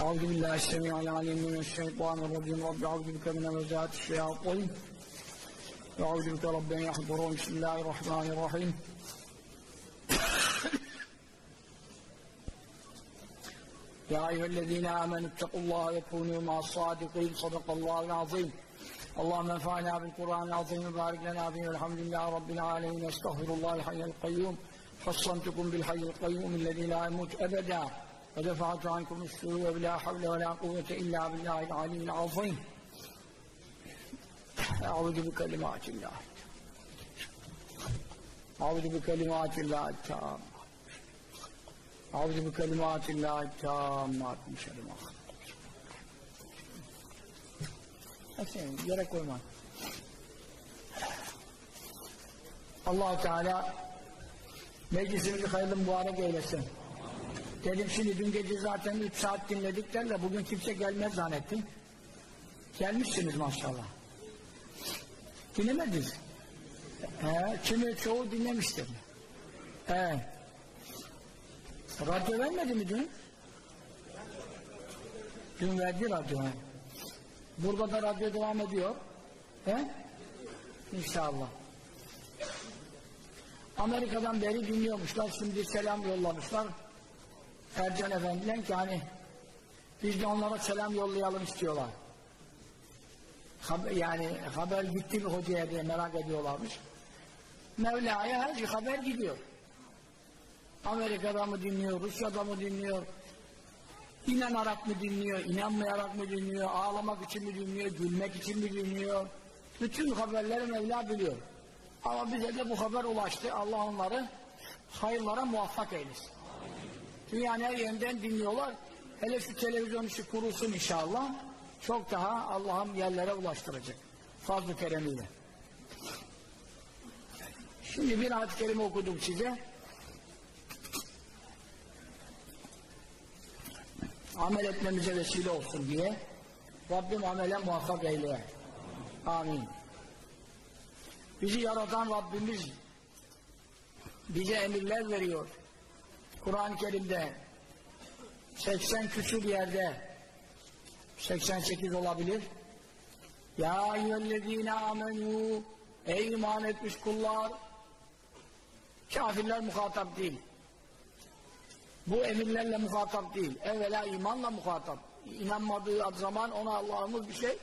أعوذ بالله السميع العليم من الشيطان الرجيم. رب أعوذ بك من همزات الشياطين. وأعوذ بك رب أن يحضرون بسم الله الرحمن الرحيم. يا أيها الذين آمنوا اتقوا الله وكونوا مع الصادقين. صدق الله العظيم. اللهم انفعنا بالقرآن العظيم وبارك لنا فيه. والحمد لله رب العالمين. أستغفر الله الحي القيوم. حصنتكم بالحي القيوم الذي لا يموت أبدا. ودفعت عنكم السوء بلا حول ولا قوة إلا بالله العلي العظيم أعوذ بكلمات الله أعوذ بكلمات الله التامة أعوذ بكلمات الله التامات من شر ما خلق Efendim, yere koyma. allah Teala meclisimizi hayırlı mübarek eylesin. Dedim şimdi dün gece zaten 3 saat dinledik derler. Bugün kimse gelmez zannettim. Gelmişsiniz maşallah. Dinlemediniz. He, kimi çoğu dinlemiştir. Evet. Radyo vermedi mi dün? Dün verdi radyo. Burada da radyo devam ediyor. He? İnşallah. Amerika'dan beri dinliyormuşlar. Şimdi selam yollamışlar. Ercan Efendi'den ki hani biz de onlara selam yollayalım istiyorlar. Haber, yani haber gitti mi hocaya diye merak ediyorlarmış. Mevla'ya her şey haber gidiyor. Amerika'da mı dinliyor, Rusya'da mı dinliyor, inanarak mı dinliyor, inanmayarak mı dinliyor, ağlamak için mi dinliyor, gülmek için mi dinliyor? Bütün haberleri Mevla biliyor. Ama bize de bu haber ulaştı. Allah onları hayırlara muvaffak eylesin. Dünyanın her yerinden dinliyorlar. Hele şu televizyon işi kurulsun inşallah. Çok daha Allah'ım yerlere ulaştıracak. Fazl-ı keremiyle. Şimdi bir ayet-i kerime okudum size. Amel etmemize vesile olsun diye. Rabbim amele muvaffak eyle. Amin. Bizi yaratan Rabbimiz bize emirler veriyor. Kur'an-ı Kerim'de 80 küsur yerde 88 olabilir. Ya eyyühellezine amenü Ey iman etmiş kullar Kafirler muhatap değil. Bu emirlerle muhatap değil. Evvela imanla muhatap. İnanmadığı zaman ona Allah'ımız bir şey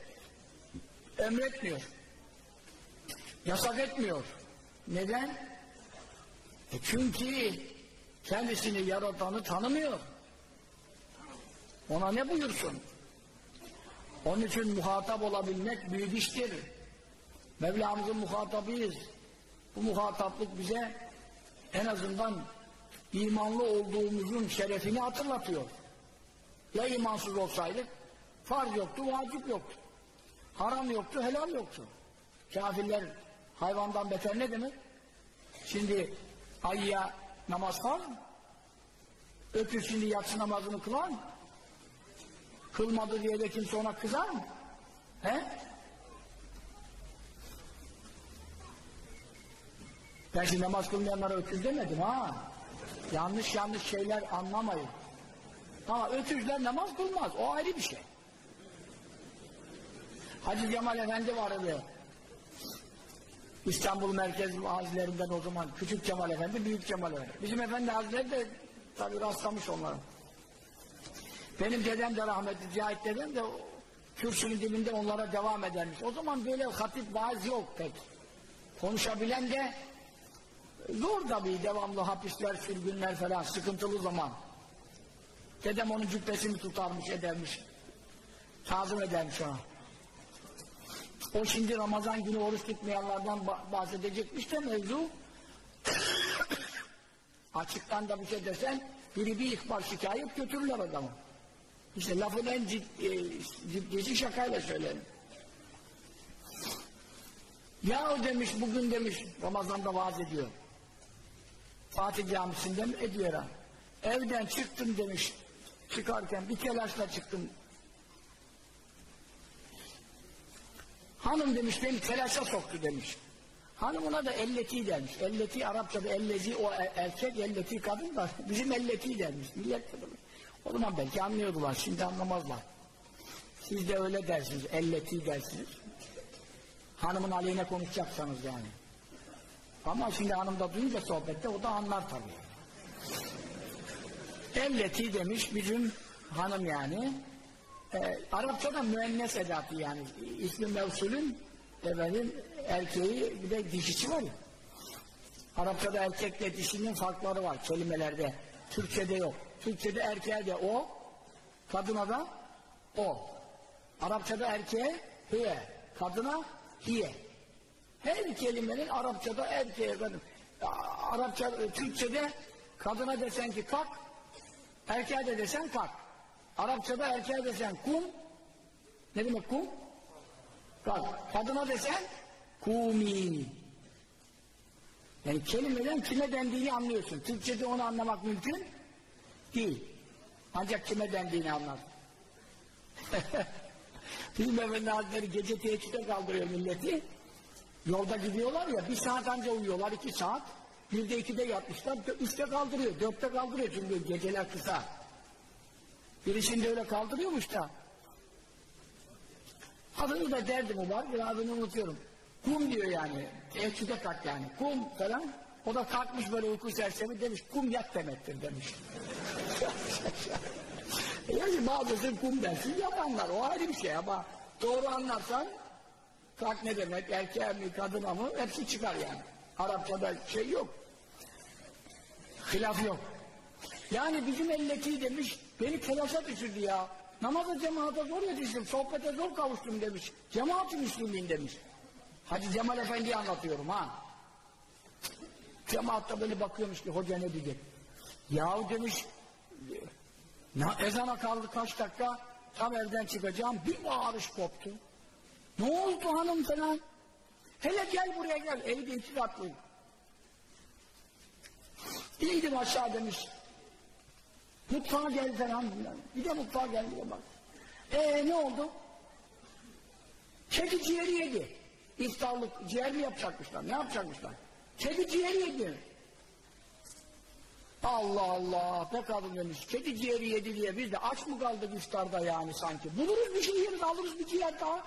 emretmiyor. Yasak etmiyor. Neden? E çünkü kendisini yaratanı tanımıyor. Ona ne buyursun? Onun için muhatap olabilmek büyük iştir. Mevlamızın muhatabıyız. Bu muhataplık bize en azından imanlı olduğumuzun şerefini hatırlatıyor. Ya imansız olsaydık farz yoktu, vacip yoktu. Haram yoktu, helal yoktu. Kafirler hayvandan beter ne demek? Şimdi ayya namaz mı? Öküz şimdi yatsı namazını kılar mı? Kılmadı diye de kimse ona kızar mı? He? Ben şimdi namaz kılmayanlara öküz demedim ha. Yanlış yanlış şeyler anlamayın. Ama öküzler namaz kılmaz. O ayrı bir şey. Hacı Cemal Efendi vardı. İstanbul Merkez Hazilerinden o zaman Küçük Cemal Efendi, Büyük Cemal Efendi. Bizim Efendi Hazretleri de tabi rastlamış onlara. Benim dedem de rahmetli Cahit dedem de kürsünün dibinde onlara devam edermiş. O zaman böyle hatip vaaz yok pek. Konuşabilen de zor tabii devamlı hapisler, sürgünler falan sıkıntılı zaman. Dedem onun cübbesini tutarmış edermiş. Tazım edermiş ona. O şimdi Ramazan günü oruç tutmayanlardan bahsedecekmiş de mevzu açıktan da bir şey desen biri bir ihbar şikayet götürürler adamı. İşte lafın en ciddi, e, ciddisi şakayla söylerim. Ya demiş bugün demiş Ramazan'da vaaz ediyor. Fatih Camisi'nde mi ediyor ha? Evden çıktım demiş. Çıkarken bir telaşla çıktım. Hanım demiş beni telaşa soktu demiş. Hanımına da elleti dermiş. Elleti Arapçada ellezi o erkek elleti kadın da bizim elleti dermiş. Millet demiş. O zaman belki anlıyordular, şimdi anlamazlar. Siz de öyle dersiniz, elleti dersiniz. Hanımın aleyhine konuşacaksanız yani. Ama şimdi hanım da duyunca sohbette o da anlar tabii. Elleti demiş bizim hanım yani. E, Arapçada müennes edatı yani. İsmi mevsulün efendim, erkeği bir de dişisi var. Arapçada erkekle dişinin farkları var kelimelerde. Türkçede yok. Türkçede erkeğe de o, kadına da o. Arapçada erkeğe hiye, kadına hiye. Her kelimenin Arapçada erkeğe kadın. Arapça, Türkçede kadına desen ki kalk, erkeğe de desen kalk. Arapçada erkeğe desen kum, ne demek kum? Kalk. Kadına desen kumi. Yani kelimeden kime dendiğini anlıyorsun. Türkçede onu anlamak mümkün değil. Ancak kime dendiğini anlar. Bizim Efendi Hazretleri gece teheccüde kaldırıyor milleti. Yolda gidiyorlar ya, bir saat anca uyuyorlar, iki saat. Bir de ikide yatmışlar, üçte kaldırıyor, dörtte kaldırıyor çünkü geceler kısa. Birisini de öyle kaldırıyormuş da. Adını da derdim var, bir adını unutuyorum. Kum diyor yani, teheccüde kalk yani, kum falan. O da kalkmış böyle uyku sersemi demiş, kum yat demektir demiş. yani bazısı kum dersin, yapanlar, o ayrı bir şey ama doğru anlarsan kalk ne demek, erkeğe mi, kadına mı, hepsi çıkar yani. Arapçada şey yok. Hilaf yok. Yani bizim elleti demiş, beni telaşa düşürdü ya. Namaza cemaate zor yetiştim, sohbete zor kavuştum demiş. Cemaat-i Müslümin demiş. Hacı Cemal Efendi'yi anlatıyorum ha. Cemaatta böyle bakıyormuş ki hoca ne diyecek. Yahu demiş, na, ezana kaldı kaç dakika, tam evden çıkacağım, bir bağırış koptu. Ne oldu hanım falan? Hele gel buraya gel, evde iki katlıyım. İndim aşağı demiş. Mutfağa gel falan. Bir de mutfağa gel diye bak. Ee ne oldu? Kedi ciğeri yedi. İftarlık ciğer mi yapacakmışlar? Ne yapacakmışlar? Kedi ciğeri yedi. Allah Allah be kadın demiş. Kedi ciğeri yedi diye biz de aç mı kaldık iftarda yani sanki? Buluruz bir şey yeriz alırız bir ciğer daha.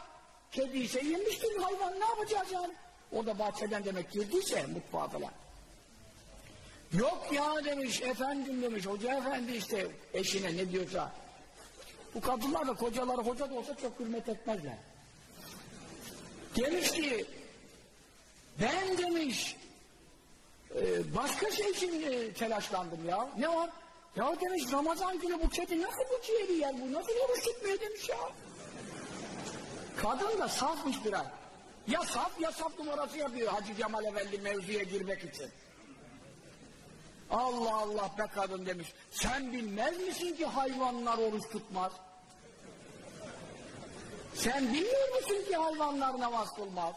Kedi ise yemiştir hayvan ne yapacağız yani? O da bahçeden demek girdiyse mutfağa falan. Yok ya demiş efendim demiş hoca efendi işte eşine ne diyorsa. Bu kadınlar da kocaları hoca da olsa çok hürmet etmezler. Demiş ki ben demiş e, başka şey için e, telaşlandım ya. Ne var? Ya demiş Ramazan günü bu kedi nasıl bu ciğeri yer bu? Nasıl oruç tutmuyor demiş ya. Kadın da safmış biraz. Ya saf ya saf numarası yapıyor Hacı Cemal Efendi mevzuya girmek için. Allah Allah be kadın demiş. Sen bilmez misin ki hayvanlar oruç tutmaz? Sen bilmiyor musun ki hayvanlar namaz kılmaz?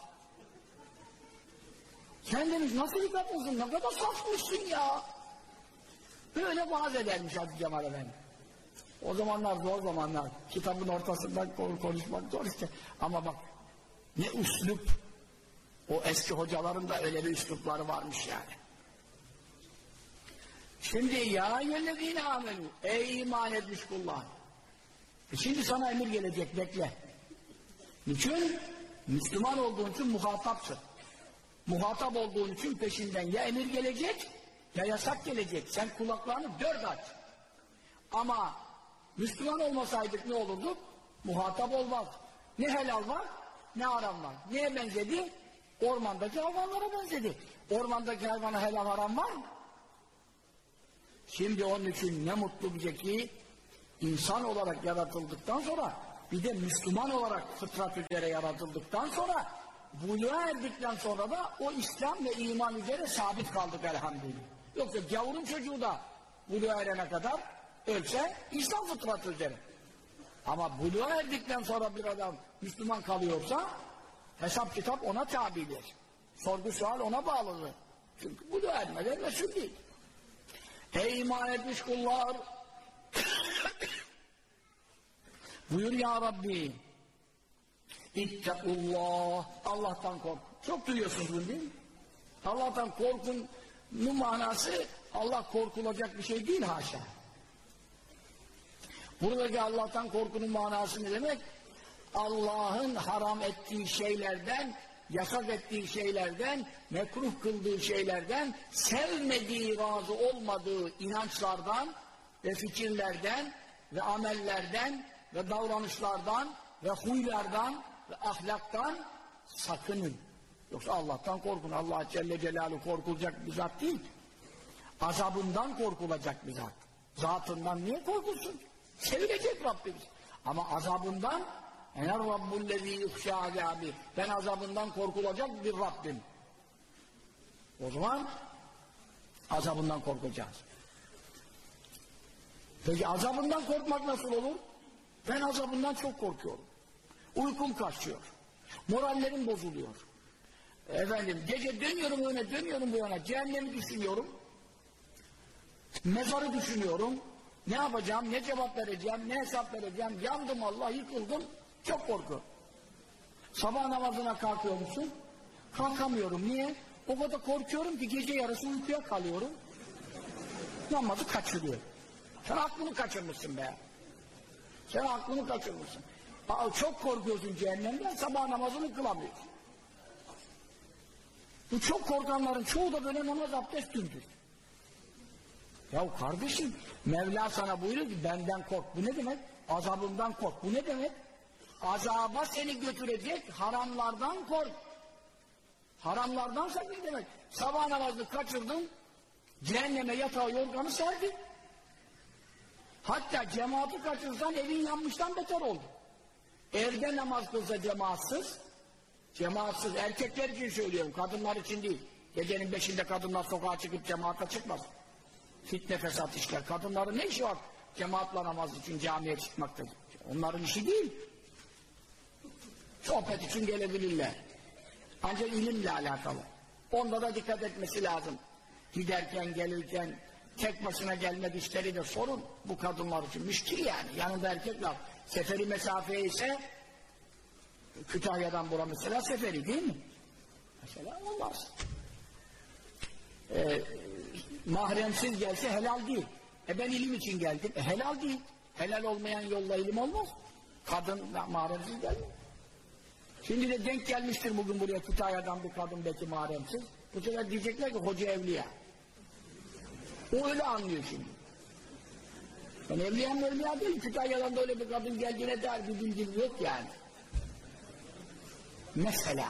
Sen demiş nasıl bir kadınsın ne kadar safmışsın ya. Böyle vaaz edermiş Hacı Cemal Efendi. O zamanlar zor zamanlar. Kitabın ortasından konuşmak zor işte. Ama bak ne üslup. O eski hocaların da öyle bir üslupları varmış yani. Şimdi ya yellezine amenu ey iman etmiş kullar. E şimdi sana emir gelecek bekle. Niçin? Müslüman olduğun için muhatapsın. Muhatap olduğun için peşinden ya emir gelecek ya yasak gelecek. Sen kulaklarını dört aç. Ama Müslüman olmasaydık ne olurdu? Muhatap olmaz. Ne helal var ne haram var. Neye benzedi? Ormandaki hayvanlara benzedi. Ormandaki hayvana helal haram var mı? Şimdi onun için ne mutlu bize ki insan olarak yaratıldıktan sonra bir de Müslüman olarak fıtrat üzere yaratıldıktan sonra buluğa erdikten sonra da o İslam ve iman üzere sabit kaldık elhamdülillah. Yoksa gavurun çocuğu da buluğa erene kadar ölse İslam fıtratı üzere. Ama buluğa erdikten sonra bir adam Müslüman kalıyorsa hesap kitap ona tabidir. Sorgu sual ona bağlıdır. Çünkü buluğa ermeden mesul değil. Ey iman etmiş kullar! Buyur ya Rabbi. İttekullah. Allah'tan kork. Çok duyuyorsunuz bunu değil mi? Allah'tan korkunun manası Allah korkulacak bir şey değil haşa. Buradaki Allah'tan korkunun manası ne demek? Allah'ın haram ettiği şeylerden, yasak ettiği şeylerden, mekruh kıldığı şeylerden, sevmediği, razı olmadığı inançlardan ve fikirlerden ve amellerden ve davranışlardan ve huylardan ve ahlaktan sakının. Yoksa Allah'tan korkun. Allah Celle Celaluhu korkulacak bir zat değil. Azabından korkulacak bir zat. Zatından niye korkulsun? Sevilecek Rabbimiz. Ama azabından ener rabbullezî yuhşâ azâbi ben azabından korkulacak bir Rabbim. O zaman azabından korkacağız. Peki azabından korkmak nasıl olur? Ben azabından çok korkuyorum. Uykum kaçıyor. Morallerim bozuluyor. Efendim gece dönüyorum öne dönüyorum bu yana cehennemi düşünüyorum. Mezarı düşünüyorum. Ne yapacağım, ne cevap vereceğim, ne hesap vereceğim. Yandım Allah, yıkıldım. Çok korku. Sabah namazına kalkıyor musun? Kalkamıyorum. Niye? O kadar korkuyorum ki gece yarısı uykuya kalıyorum. Namazı kaçırıyor. Sen aklını kaçırmışsın be. Sen aklını kaçırmışsın. Aa, çok korkuyorsun cehennemden, sabah namazını kılamıyorsun. Bu çok korkanların çoğu da böyle namaz abdest gündür. Ya kardeşim Mevla sana buyuruyor ki benden kork. Bu ne demek? Azabımdan kork. Bu ne demek? Azaba seni götürecek haramlardan kork. Haramlardansa ne demek? Sabah namazını kaçırdın, cehenneme yatağı yorganı serdin. Hatta cemaati kaçırsan evin yanmıştan beter oldu. Evde namaz kılsa cemaatsız, cemaatsız erkekler için söylüyorum, kadınlar için değil. Gecenin beşinde kadınlar sokağa çıkıp cemaate çıkmaz. Fitne fesat işler. Kadınların ne işi var? Cemaatla namaz için camiye çıkmaktadır. Onların işi değil. Sohbet için gelebilirler. Ancak ilimle alakalı. Onda da dikkat etmesi lazım. Giderken, gelirken, tek başına gelmek işleri de sorun. Bu kadınlar için müşkil yani. Yanında erkek var. Seferi mesafeye ise Kütahya'dan bura mesela seferi değil mi? Mesela olmaz. Ee, mahremsiz gelse helal değil. E ben ilim için geldim. E helal değil. Helal olmayan yolla ilim olmaz. Kadın mahremsiz gelmiyor. Şimdi de denk gelmiştir bugün buraya Kütahya'dan bir kadın belki mahremsiz. Bu sefer diyecekler ki hoca evliya. O öyle anlıyor şimdi. Ben evliya mı evliya değil. Kütahya'dan da öyle bir kadın geldiğine dair bir bilgim yok yani. Mesela.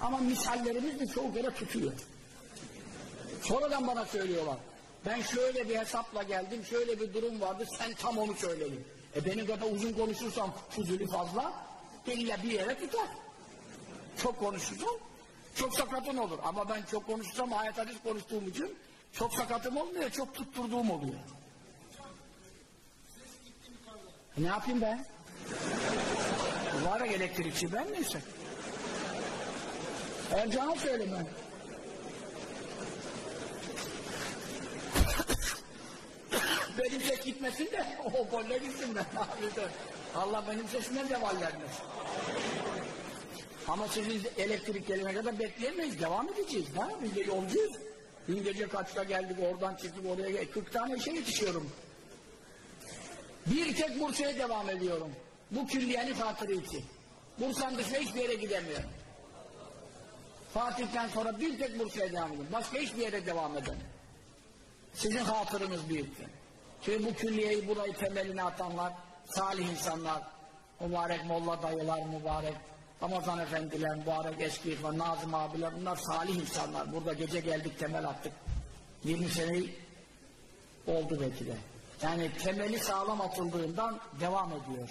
Ama misallerimiz de çoğu kere tutuyor. Sonradan bana söylüyorlar. Ben şöyle bir hesapla geldim, şöyle bir durum vardı, sen tam onu söyledin. E benim kadar uzun konuşursam fuzuli fazla, illa bir yere tutar. Çok konuşursam, çok sakatın olur. Ama ben çok konuşursam, ayet hadis konuştuğum için çok sakatım olmuyor, çok tutturduğum oluyor. E ne yapayım ben? Mübarek elektrikçi ben neyse. Ercan'a söyleme. benim ses gitmesin de o golle gitsin ben. Allah benim sesime zeval vermesin. Ama sizin elektrik gelene kadar bekleyemeyiz. Devam edeceğiz. Ha? Biz de yolcuyuz. Dün gece kaçta geldik oradan çıktık oraya geldik. 40 tane şey yetişiyorum. Bir tek Bursa'ya devam ediyorum. Bu külliyenin hatırı için. Bursa'nın dışında hiçbir yere gidemiyorum. Fatih'ten sonra bir tek Bursa'ya devam ediyorum. Başka hiçbir yere devam edemem. Sizin hatırınız büyüktür. Çünkü bu külliyeyi burayı temeline atanlar, salih insanlar, mübarek molla dayılar mübarek, Ramazan efendiler, mübarek eski ifan, Nazım abiler, bunlar salih insanlar. Burada gece geldik temel attık. 20 sene oldu belki de. Yani temeli sağlam atıldığından devam ediyor.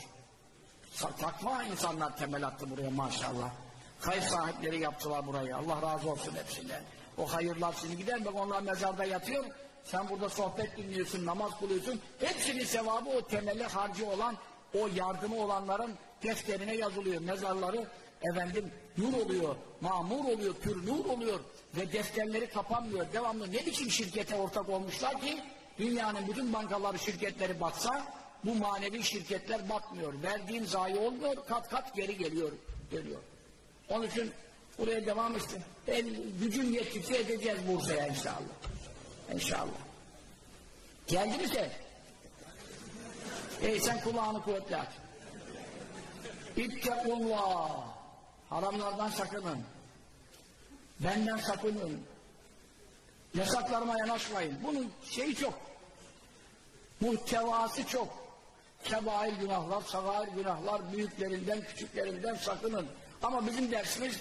Takva insanlar temel attı buraya maşallah. Hayır sahipleri yaptılar burayı. Allah razı olsun hepsinden. O hayırlar şimdi gider bak onlar mezarda yatıyor. Sen burada sohbet dinliyorsun, namaz kılıyorsun. Hepsinin sevabı o temeli harcı olan, o yardımı olanların defterine yazılıyor. Mezarları efendim nur oluyor, mamur oluyor, pür nur oluyor ve defterleri kapanmıyor. Devamlı ne biçim şirkete ortak olmuşlar ki dünyanın bütün bankaları, şirketleri batsa bu manevi şirketler batmıyor. Verdiğin zayi olmuyor, kat kat geri geliyor, geliyor. Onun için buraya devam etsin. Ben gücüm yettikçe edeceğiz Bursa'ya inşallah. İnşallah. Geldi mi sen? Ey sen kulağını kuvvetli aç. İttekullah. Haramlardan sakının. Benden sakının. Yasaklarıma yanaşmayın. Bunun şeyi çok. Muhtevası çok. Kebair günahlar, sagair günahlar, büyüklerinden, küçüklerinden sakının. Ama bizim dersimiz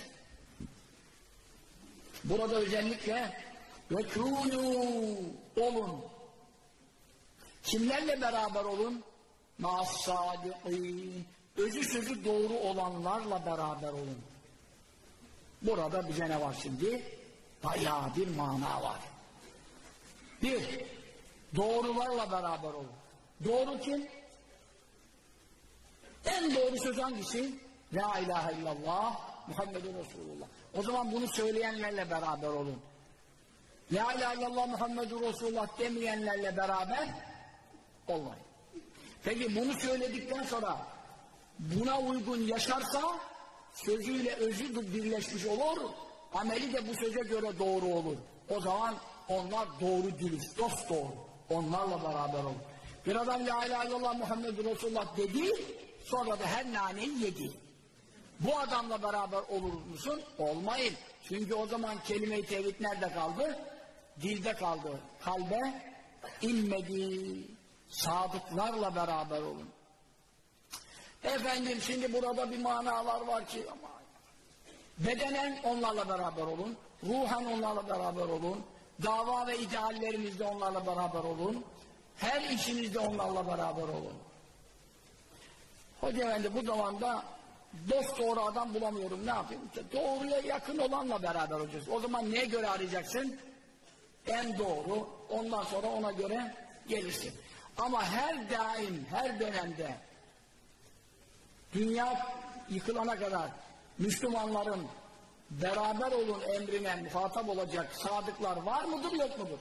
burada özellikle ve kûnû olun. Kimlerle beraber olun? Mâs-sâdiqîn. Özü sözü doğru olanlarla beraber olun. Burada bize ne var şimdi? Bayağı bir mana var. Bir, doğrularla beraber olun. Doğru kim? En doğru söz hangisi? La ilahe illallah Muhammedun Resulullah. O zaman bunu söyleyenlerle beraber olun. La ilahe illallah Muhammedun Resulullah demeyenlerle beraber olmayın. Peki bunu söyledikten sonra buna uygun yaşarsa sözüyle özü birleşmiş olur, ameli de bu söze göre doğru olur. O zaman onlar doğru dürüst, dost doğru. Onlarla beraber olur. Bir adam la ilahe illallah Muhammed Resulullah dedi, sonra da her naneyi yedi. Bu adamla beraber olur musun? Olmayın. Çünkü o zaman kelime-i tevhid nerede kaldı? Dilde kaldı. Kalbe inmedi. Sadıklarla beraber olun. Efendim şimdi burada bir manalar var ki ama bedenen onlarla beraber olun. Ruhen onlarla beraber olun. Dava ve ideallerinizde onlarla beraber olun. Her işinizde onlarla beraber olun. Hoca efendi bu zamanda dost doğru adam bulamıyorum ne yapayım? Doğruya yakın olanla beraber olacağız. O zaman neye göre arayacaksın? En doğru. Ondan sonra ona göre gelirsin. Ama her daim, her dönemde dünya yıkılana kadar Müslümanların beraber olun emrine muhatap olacak sadıklar var mıdır yok mudur?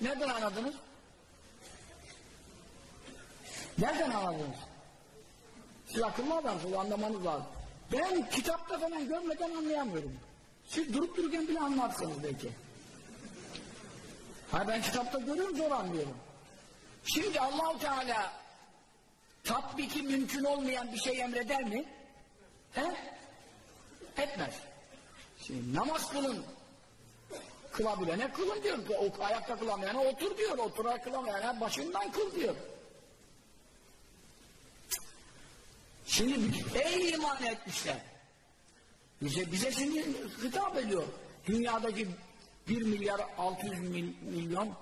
Nereden anladınız? Nereden anladınız? Siz akıllı adamsınız, anlamanız lazım. Ben kitapta falan görmeden anlayamıyorum. Siz durup dururken bile anlarsınız belki. Ha ben kitapta görüyorum zor anlıyorum. Şimdi Allahu Teala tatbiki mümkün olmayan bir şey emreder mi? He? Etmez. Şimdi namaz kılın. Kılabilene kılın diyor. O, ayakta kılamayana otur diyor. Oturarak kılamayana başından kıl diyor. Şimdi ey iman etmişler. Bize, bize şimdi hitap ediyor. Dünyadaki 1 milyar 600 mil, milyon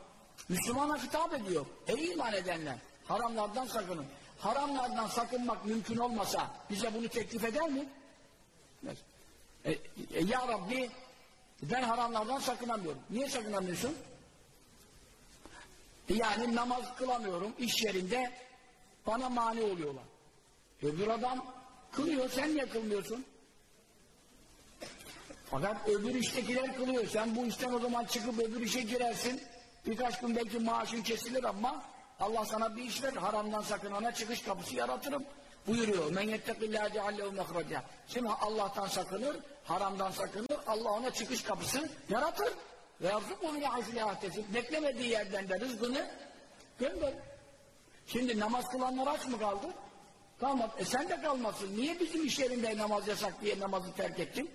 Müslümana hitap ediyor. Ey iman edenler! Haramlardan sakının. Haramlardan sakınmak mümkün olmasa bize bunu teklif eder mi? E, e, ya Rabbi ben haramlardan sakınamıyorum. Niye sakınamıyorsun? Yani namaz kılamıyorum iş yerinde bana mani oluyorlar. Öbür adam kılıyor sen niye kılmıyorsun? Fakat öbür iştekiler kılıyor. Sen bu işten o zaman çıkıp öbür işe girersin. Birkaç gün belki maaşın kesilir ama Allah sana bir iş verir. Haramdan sakınana çıkış kapısı yaratırım. Buyuruyor. Men yettekillâhe ceallehu mehreca. Şimdi Allah'tan sakınır, haramdan sakınır. Allah ona çıkış kapısı yaratır. Ve yarzık min hayfilâhtesi. Beklemediği yerden de rızkını gönder. Şimdi namaz kılanlar aç mı kaldı? Kalmadı. E sen de kalmasın. Niye bizim iş yerinde namaz yasak diye namazı terk ettin?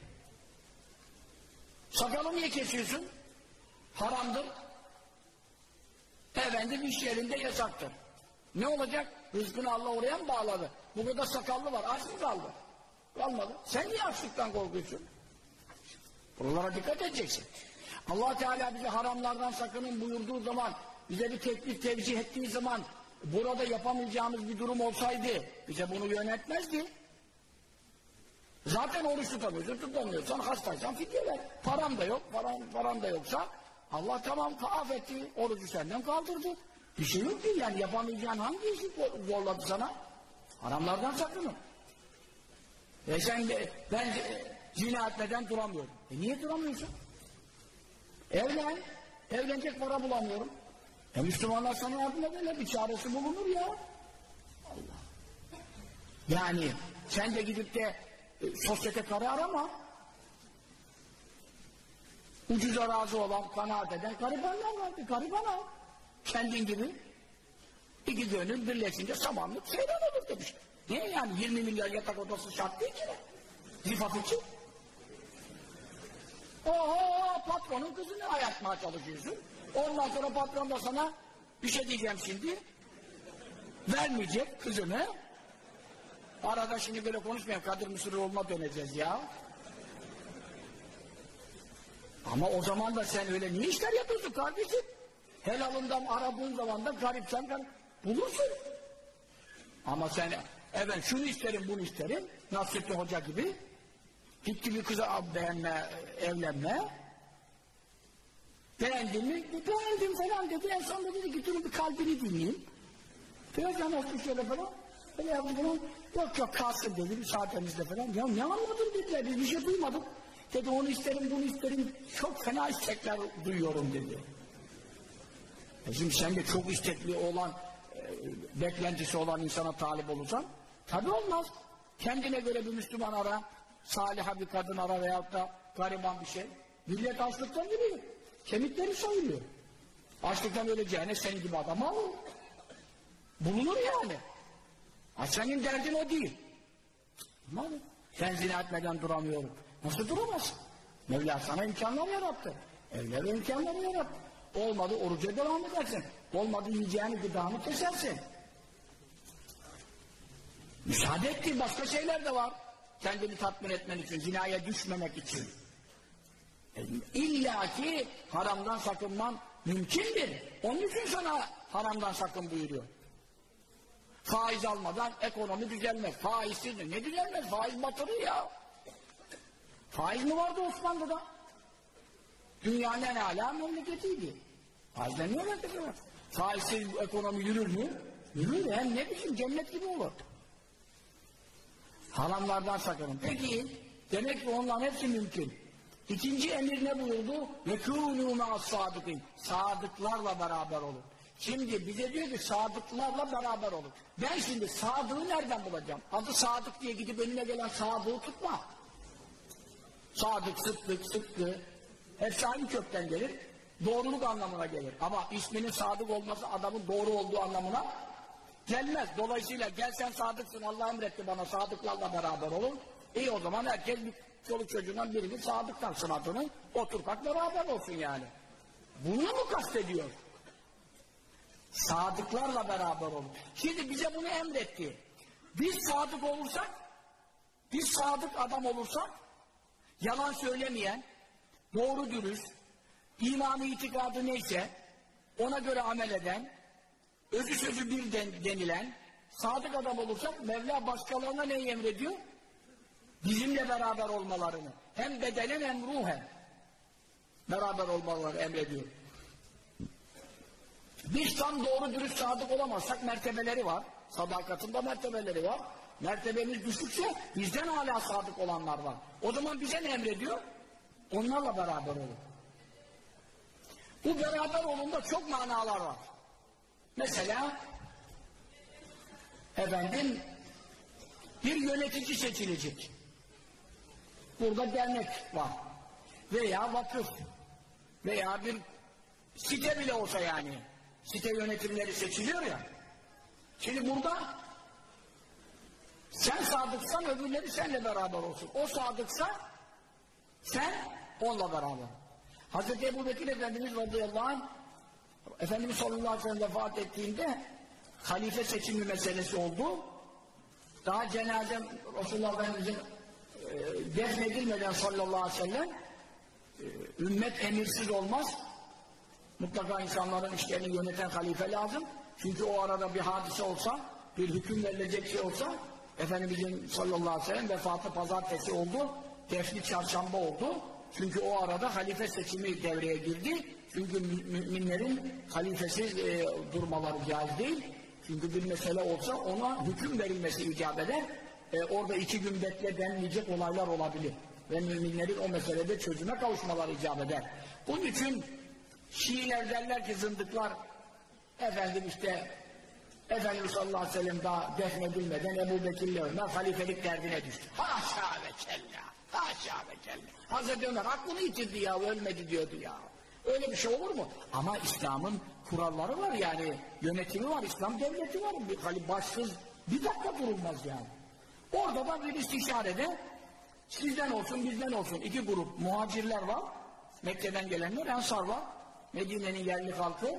Sakalı niye kesiyorsun? Haramdır. Efendim iş yerinde yasaktır. Ne olacak? Rızkını Allah oraya mı bağladı? Bu kadar sakallı var. Aç mı kaldı? Kalmadı. Sen niye açlıktan korkuyorsun? Buralara dikkat edeceksin. allah Teala bize haramlardan sakının buyurduğu zaman, bize bir teklif tevcih ettiği zaman burada yapamayacağımız bir durum olsaydı bize bunu yönetmezdi. Zaten oruç tutamıyorsun, tutamıyorsan hastaysan fidye ver. Param da yok, param, param da yoksa Allah tamam affetti, orucu senden kaldırdı. Bir şey yok ki yani yapamayacağın hangi işi zorladı sana? Haramlardan sakının. E sen de, ben zina etmeden duramıyorum. E niye duramıyorsun? Evlen. Evlenecek para bulamıyorum. E Müslümanlar sana yardım ederler. Bir çaresi bulunur ya. Allah. Yani sen de gidip de e, sosyete karı arama. Ucuza razı olan, kanaat eden garibanlar var. Bir gariban. Kendin gibi. İki gönül birleşince samanlık seyran olur demiş. Niye yani 20 milyar yatak odası şart değil ki? Zifaf için. Oho patronun kızını ayartmaya çalışıyorsun. Ondan sonra patron da sana bir şey diyeceğim şimdi. Vermeyecek kızını. Arada şimdi böyle konuşmayalım. Kadir Mısıroğlu'na döneceğiz ya. Ama o zaman da sen öyle niye işler yapıyorsun kardeşim? Helalından aradığın zaman da garip sen garip bulursun. Ama sen evet şunu isterim bunu isterim. Nasrettin Hoca gibi. Gitti bir kıza beğenme, evlenme. Beğendin mi? Beğendim falan dedi. En sonunda dedi ki durun bir kalbini dinleyeyim. Biraz yanaşmış şöyle falan. Böyle yaptım falan. Yok yok kalsın dedi müsaadenizle falan. Ya ne anladın dediler. Bir şey duymadık. Dedi onu isterim bunu isterim. Çok fena istekler duyuyorum dedi. E şimdi sen de çok istekli olan e, beklentisi olan insana talip olursan tabi olmaz. Kendine göre bir Müslüman ara, saliha bir kadın ara veyahut da gariban bir şey. Millet açlıktan ölüyor. Kemikleri sayılıyor. Açlıktan öleceğine senin gibi adam alır. Bulunur yani. Ha senin derdin o değil. Ama sen zina etmeden duramıyorum. Nasıl duramazsın? Mevla sana imkanlar yarattı. Evlere imkanları yarattı. Olmadı oruca devam edersin. Olmadı yiyeceğini gıdanı kesersin. Müsaade ettiğin başka şeyler de var. Kendini tatmin etmen için, zinaya düşmemek için. E, İlla ki haramdan sakınman mümkündür. Onun için sana haramdan sakın buyuruyor. Faiz almadan ekonomi düzelmez. Faizsiz ne düzelmez? Faiz batırır ya. Faiz mi vardı Osmanlı'da? Dünyanın en âlâ memleketiydi. Faizle niye alakası var? Faizsiz ekonomi yürür mü? Yürür. Hem ne biçim cennet gibi olur. Haramlardan sakının. Peki, demek ki onların hepsi mümkün. İkinci emir ne buyurdu? وَكُونُوا مَا الصَّادِقِينَ Sadıklarla beraber olun. Şimdi bize diyor ki sadıklarla beraber olun. Ben şimdi sadığı nereden bulacağım? Adı sadık diye gidip önüne gelen sadığı tutma. Sadık, sıddık, sıdkı hepsi aynı kökten gelir. Doğruluk anlamına gelir. Ama isminin sadık olması adamın doğru olduğu anlamına gelmez. Dolayısıyla gel sen sadıksın Allah emretti bana sadıklarla beraber olun. İyi o zaman herkes bir çoluk çocuğundan birini sadıktan sınavını otur kalk beraber olsun yani. Bunu mu kastediyor? Sadıklarla beraber olun. Şimdi bize bunu emretti. Biz sadık olursak, biz sadık adam olursak, yalan söylemeyen, doğru dürüst, imanı itikadı neyse, ona göre amel eden, özü sözü bir den, denilen, sadık adam olursak, Mevla başkalarına neyi emrediyor? Bizimle beraber olmalarını. Hem bedenen hem ruhen. Beraber olmalarını emrediyor. Biz tam doğru dürüst sadık olamazsak mertebeleri var. Sadakatında mertebeleri var. Mertebemiz düşükse bizden hala sadık olanlar var. O zaman bize ne emrediyor? Onlarla beraber olun. Bu beraber olunda çok manalar var. Mesela efendim bir yönetici seçilecek. Burada dernek var. Veya vakıf. Veya bir site bile olsa yani. Site yönetimleri seçiliyor ya. Şimdi burada sen sadıksan öbürleri seninle beraber olsun. O sadıksa sen onunla beraber. Hazreti Ebu Bekir Efendimiz radıyallahu anh Efendimiz sallallahu aleyhi ve sellem vefat ettiğinde halife seçimi meselesi oldu. Daha cenaze Resulullah Efendimiz'in e, defnedilmeden sallallahu aleyhi ve sellem e, ümmet emirsiz olmaz. Mutlaka insanların işlerini yöneten halife lazım. Çünkü o arada bir hadise olsa, bir hüküm verilecek şey olsa, Efendimizin sallallahu aleyhi ve sellem vefatı pazartesi oldu, defni çarşamba oldu. Çünkü o arada halife seçimi devreye girdi. Çünkü mü müminlerin halifesiz e, durmaları caiz değil. Çünkü bir mesele olsa ona hüküm verilmesi icap eder. E, orada iki gün bekle denmeyecek olaylar olabilir. Ve müminlerin o meselede çözüme kavuşmaları icap eder. Bunun için Şiiler derler ki zındıklar efendim işte Efendimiz sallallahu aleyhi ve sellem daha defnedilmeden Ebu Bekir'le Ömer halifelik derdine düştü. Haşa ve kella. Haşa ve kella. Hazreti Ömer aklını yitirdi ya ölmedi diyordu ya. Öyle bir şey olur mu? Ama İslam'ın kuralları var yani yönetimi var, İslam devleti var. Bir, hani başsız bir dakika durulmaz yani. Orada da bir istişarede sizden olsun bizden olsun iki grup muhacirler var. Mekke'den gelenler, Ensar var. Medine'nin yerli halkı.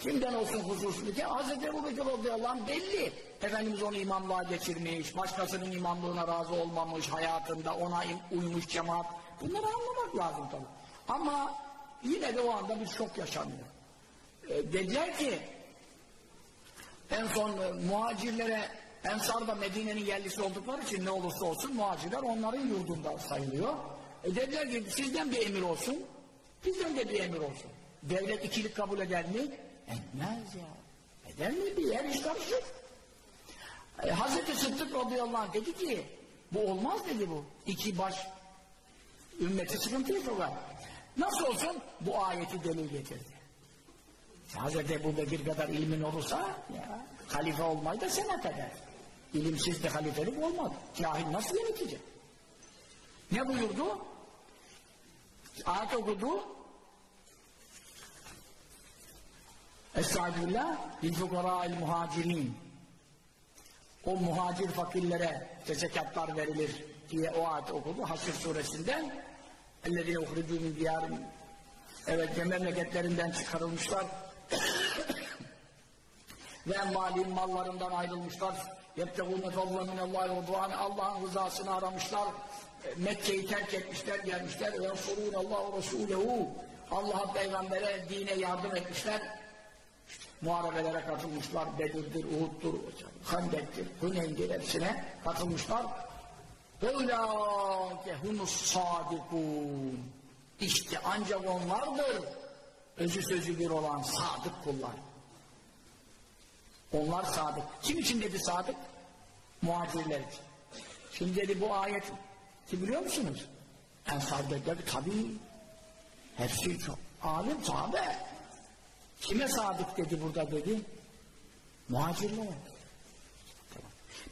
Kimden olsun hususluki? Hz. Ebu Bekir radıyallahu belli. Efendimiz onu imamlığa geçirmiş, başkasının imamlığına razı olmamış, hayatında ona uymuş cemaat. Bunları anlamak lazım tabii. Ama yine de o anda bir şok yaşanıyor. E, dediler ki en son e, muhacirlere Ensar da Medine'nin yerlisi oldukları için ne olursa olsun muhacirler onların yurdunda sayılıyor. E dediler ki sizden bir emir olsun, bizden de bir emir olsun. Devlet ikilik kabul eder mi? Etmez ya. Eder mi? Bir yer iş karışır. E, Hazreti Sıddık radıyallahu anh dedi ki bu olmaz dedi bu. İki baş ümmeti sıkıntıya sokar. Nasıl olsun? Bu ayeti delil getirdi. Hazreti Ebu Bekir kadar ilmin olursa ya, halife olmayı da sen hak eder. İlimsiz de halifelik olmaz. Cahil nasıl yönetecek? Ne buyurdu? Ayet okudu. Estağfirullah bil fukara'il muhacirin. O muhacir fakirlere zekatlar verilir diye o ayet okudu Haşr suresinden. Ellezine uhricû min diyârim Evet memleketlerinden çıkarılmışlar ve malin mallarından ayrılmışlar yebtegûne fadla minallâhi rıdvâne Allah'ın rızasını aramışlar Mekke'yi terk etmişler gelmişler ve Allahu Resulehu Allah'a peygambere dine yardım etmişler muharebelere katılmışlar Bedir'dir, Uhud'dur, Handek'tir, Hüneyn'dir hepsine katılmışlar Eulâke humus sadikûn İşte ancak onlardır özü sözü bir olan sadık kullar. Onlar sadık. Kim için dedi sadık? Muhacirler için. Şimdi dedi bu ayet ki biliyor musunuz? Ensar dedi tabii hepsi çok alim sahabe. Kime sadık dedi burada dedi? Muhacirler.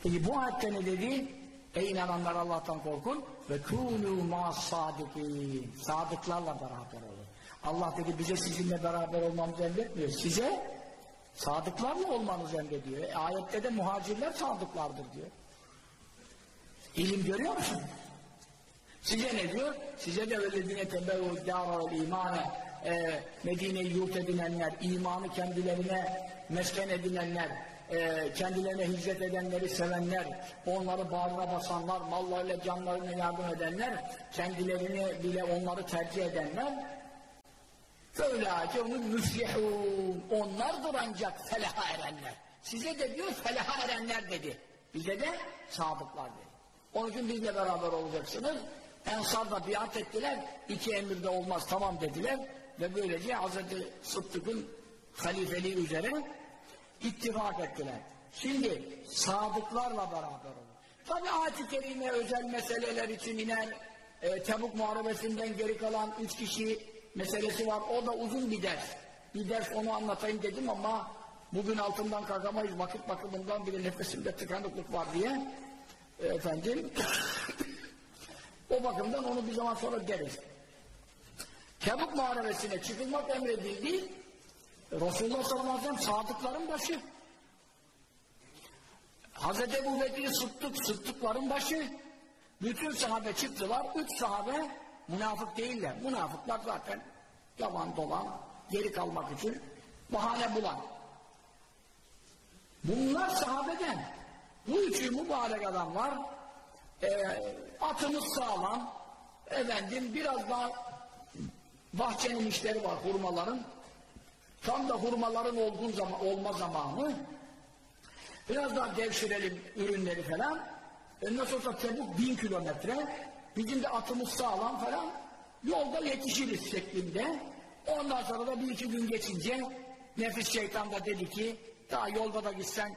Peki bu ayette ne dedi? Ey inananlar Allah'tan korkun ve kûnû mâ sâdikîn. Sadıklarla beraber olun. Allah dedi bize sizinle beraber olmamızı emretmiyor. Size sadıklarla olmanızı emrediyor. E, ayette de muhacirler sadıklardır diyor. İlim görüyor musun? Size ne diyor? Size de velezine tebevvü dâra vel imâne e, Medine'yi yurt edinenler, imanı kendilerine mesken edinenler, e, kendilerine hicret edenleri sevenler, onları bağrına basanlar, mallarıyla canlarına yardım edenler, kendilerini bile onları tercih edenler, Feulâke onun müflihûn. Onlardır ancak felaha erenler. Size de diyor felaha erenler dedi. Bize de sadıklar dedi. Onun için bizle beraber olacaksınız. Ensar da biat ettiler. İki emirde olmaz tamam dediler. Ve böylece Hz. Sıddık'ın halifeliği üzere ittifak ettiler. Şimdi sadıklarla beraber olun. Tabi ayet-i kerime özel meseleler için iner. E, Tebuk Muharebesi'nden geri kalan üç kişi meselesi var. O da uzun bir ders. Bir ders onu anlatayım dedim ama bugün altından kalkamayız. Vakit bakımından bile nefesimde tıkanıklık var diye. E, efendim o bakımdan onu bir zaman sonra deriz. Tebuk Muharebesi'ne çıkılmak emredildi. Resulullah sallallahu aleyhi ve sellem sadıkların başı. Hazreti Ebu Bekir Sıddık, Sıddıkların başı. Bütün sahabe çıktılar. Üç sahabe münafık değiller. Münafıklar zaten yalan dolan, geri kalmak için bahane bulan. Bunlar sahabeden. Bu üçü mübarek adamlar e, atımız sağlam. Efendim biraz daha bahçenin işleri var hurmaların. Tam da hurmaların olgun zaman, olma zamanı. Biraz daha devşirelim ürünleri falan. E, nasıl olsa Tebuk bin kilometre. Bizim de atımız sağlam falan. Yolda yetişiriz şeklinde. Ondan sonra da bir iki gün geçince nefis şeytan da dedi ki daha yolda da gitsen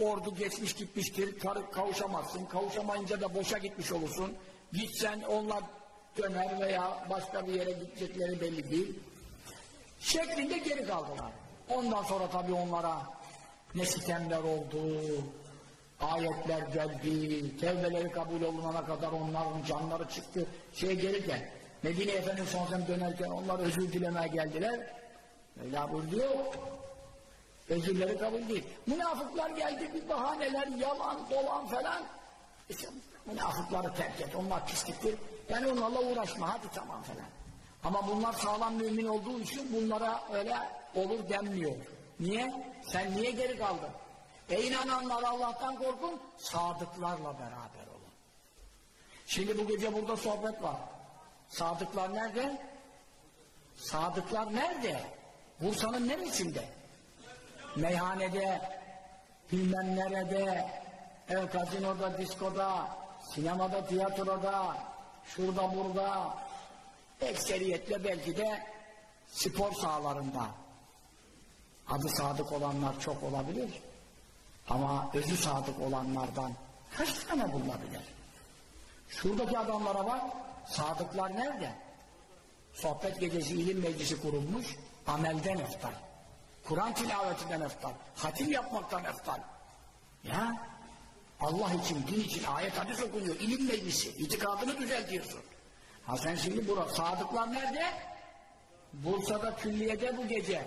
ordu geçmiş gitmiştir. Kavuşamazsın. Kavuşamayınca da boşa gitmiş olursun. Gitsen onlar döner veya başka bir yere gidecekleri belli değil. Şeklinde geri kaldılar. Ondan sonra tabii onlara ne sitemler oldu ayetler geldi tevbeleri kabul olunana kadar onların canları çıktı. Şey gelirken Medine Efendimiz son dönerken onlar özür dilemeye geldiler. Mevla buyurdu yok. Özürleri kabul değil. Münafıklar geldi bir bahaneler, yalan, dolan falan. İşte münafıkları terk et, onlar pisliktir. Yani onlarla uğraşma, hadi tamam falan. Ama bunlar sağlam mümin olduğu için bunlara öyle olur denmiyor. Niye? Sen niye geri kaldın? E inananlar Allah'tan korkun, sadıklarla beraber olun. Şimdi bu gece burada sohbet var. Sadıklar nerede? Sadıklar nerede? Bursa'nın neresinde? Meyhanede, bilmem nerede, ev kazinoda, diskoda, sinemada, tiyatroda, şurada burada, ekseriyetle belki de spor sahalarında. Adı sadık olanlar çok olabilir. Ama özü sadık olanlardan kaç tane bulunabilir? Şuradaki adamlara bak, sadıklar nerede? Sohbet gecesi ilim meclisi kurulmuş, amelden eftal. Kur'an tilavetinden eftal. Hatim yapmaktan eftal. Ya, Allah için, din için ayet hadis okunuyor, ilim meclisi, itikadını düzeltiyorsun. Ha sen şimdi burada, sadıklar nerede? Bursa'da külliyede bu gece.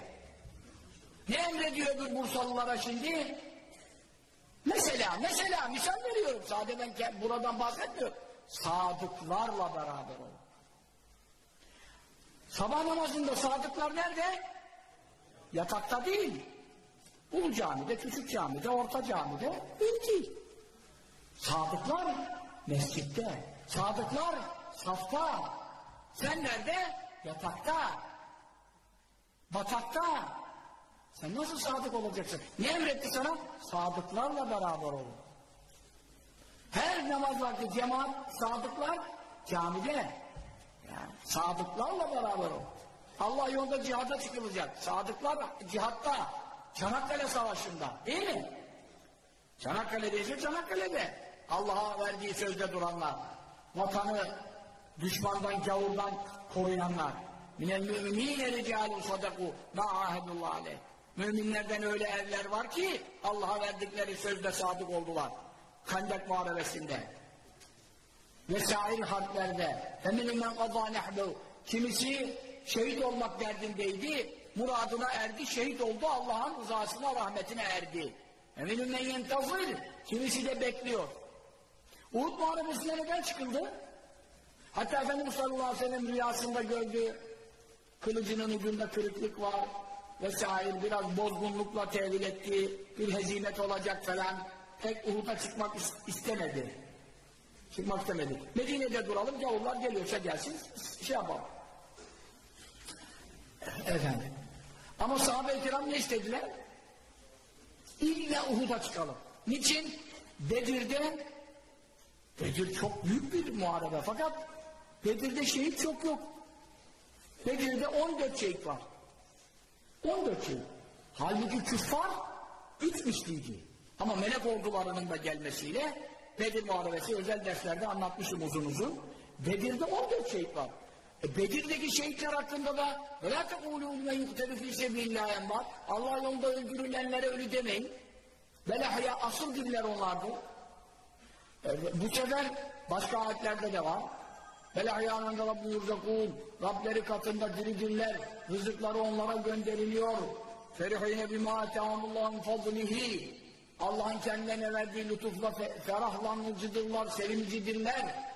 Ne emrediyor öbür Bursalılara şimdi? Mesela, mesela misal veriyorum. Sade ben buradan bahsetmiyorum. Sadıklarla beraber olun. Sabah namazında sadıklar nerede? Yatakta değil. Ulu camide, küçük camide, orta camide değil. Sadıklar mescitte. Sadıklar safta. Sen nerede? Yatakta. Batakta. Sen nasıl sadık olacaksın? Ne emretti sana? Sadıklarla beraber olun. Her namaz vakti cemaat sadıklar camide. Yani sadıklarla beraber olun. Allah yolda cihada çıkılacak. Sadıklar cihatta. Çanakkale Savaşı'nda. Değil mi? Çanakkale'deyse Çanakkale'de. Allah'a verdiği sözde duranlar. Vatanı düşmandan, gavurdan koruyanlar. Minel müminine ricalun sadaku ma ahedullah aleyh. Müminlerden öyle evler var ki Allah'a verdikleri sözde sadık oldular. Kandak Muharebesi'nde. Vesair harplerde. Eminüm men qadâ nehbu. Kimisi şehit olmak derdindeydi. Muradına erdi, şehit oldu. Allah'ın rızasına, rahmetine erdi. Eminüm men yentazir. Kimisi de bekliyor. Uhud Muharebesi'ne neden çıkıldı? Hatta Efendimiz sallallahu aleyhi ve sellem rüyasında gördü. Kılıcının ucunda kırıklık var vesaire biraz bozgunlukla tevil etti, bir hezimet olacak falan. Tek Uhud'a çıkmak istemedi. Çıkmak istemedi. Medine'de duralım, gavurlar geliyorsa gelsin, şey yapalım. Efendim. Ama sahabe-i kiram ne istediler? İlla Uhud'a çıkalım. Niçin? Bedir'de Bedir çok büyük bir muharebe fakat Bedir'de şehit çok yok. Bedir'de 14 şehit var. 14 şehit. Halbuki küffar üç misliydi. Ama melek ordularının da gelmesiyle Bedir Muharebesi özel derslerde anlatmışım uzun uzun. Bedir'de 14 şehit var. E Bedir'deki şehitler hakkında da وَلَا تَقُولُوا لِمَنْ يُقْتَلُ فِي سَبِيلِ var. Allah yolunda öldürülenlere ölü demeyin. Velahya asıl diller onlardı. E, bu sefer başka ayetlerde de var. Velahyanında Rabbi yurzakûn. Rableri katında diridirler. Rızıkları onlara gönderiliyor. Ferihine bimâ teâmullâhın fazlihi. Allah'ın kendilerine verdiği lütufla ferahlanıcıdırlar, sevimcidirler.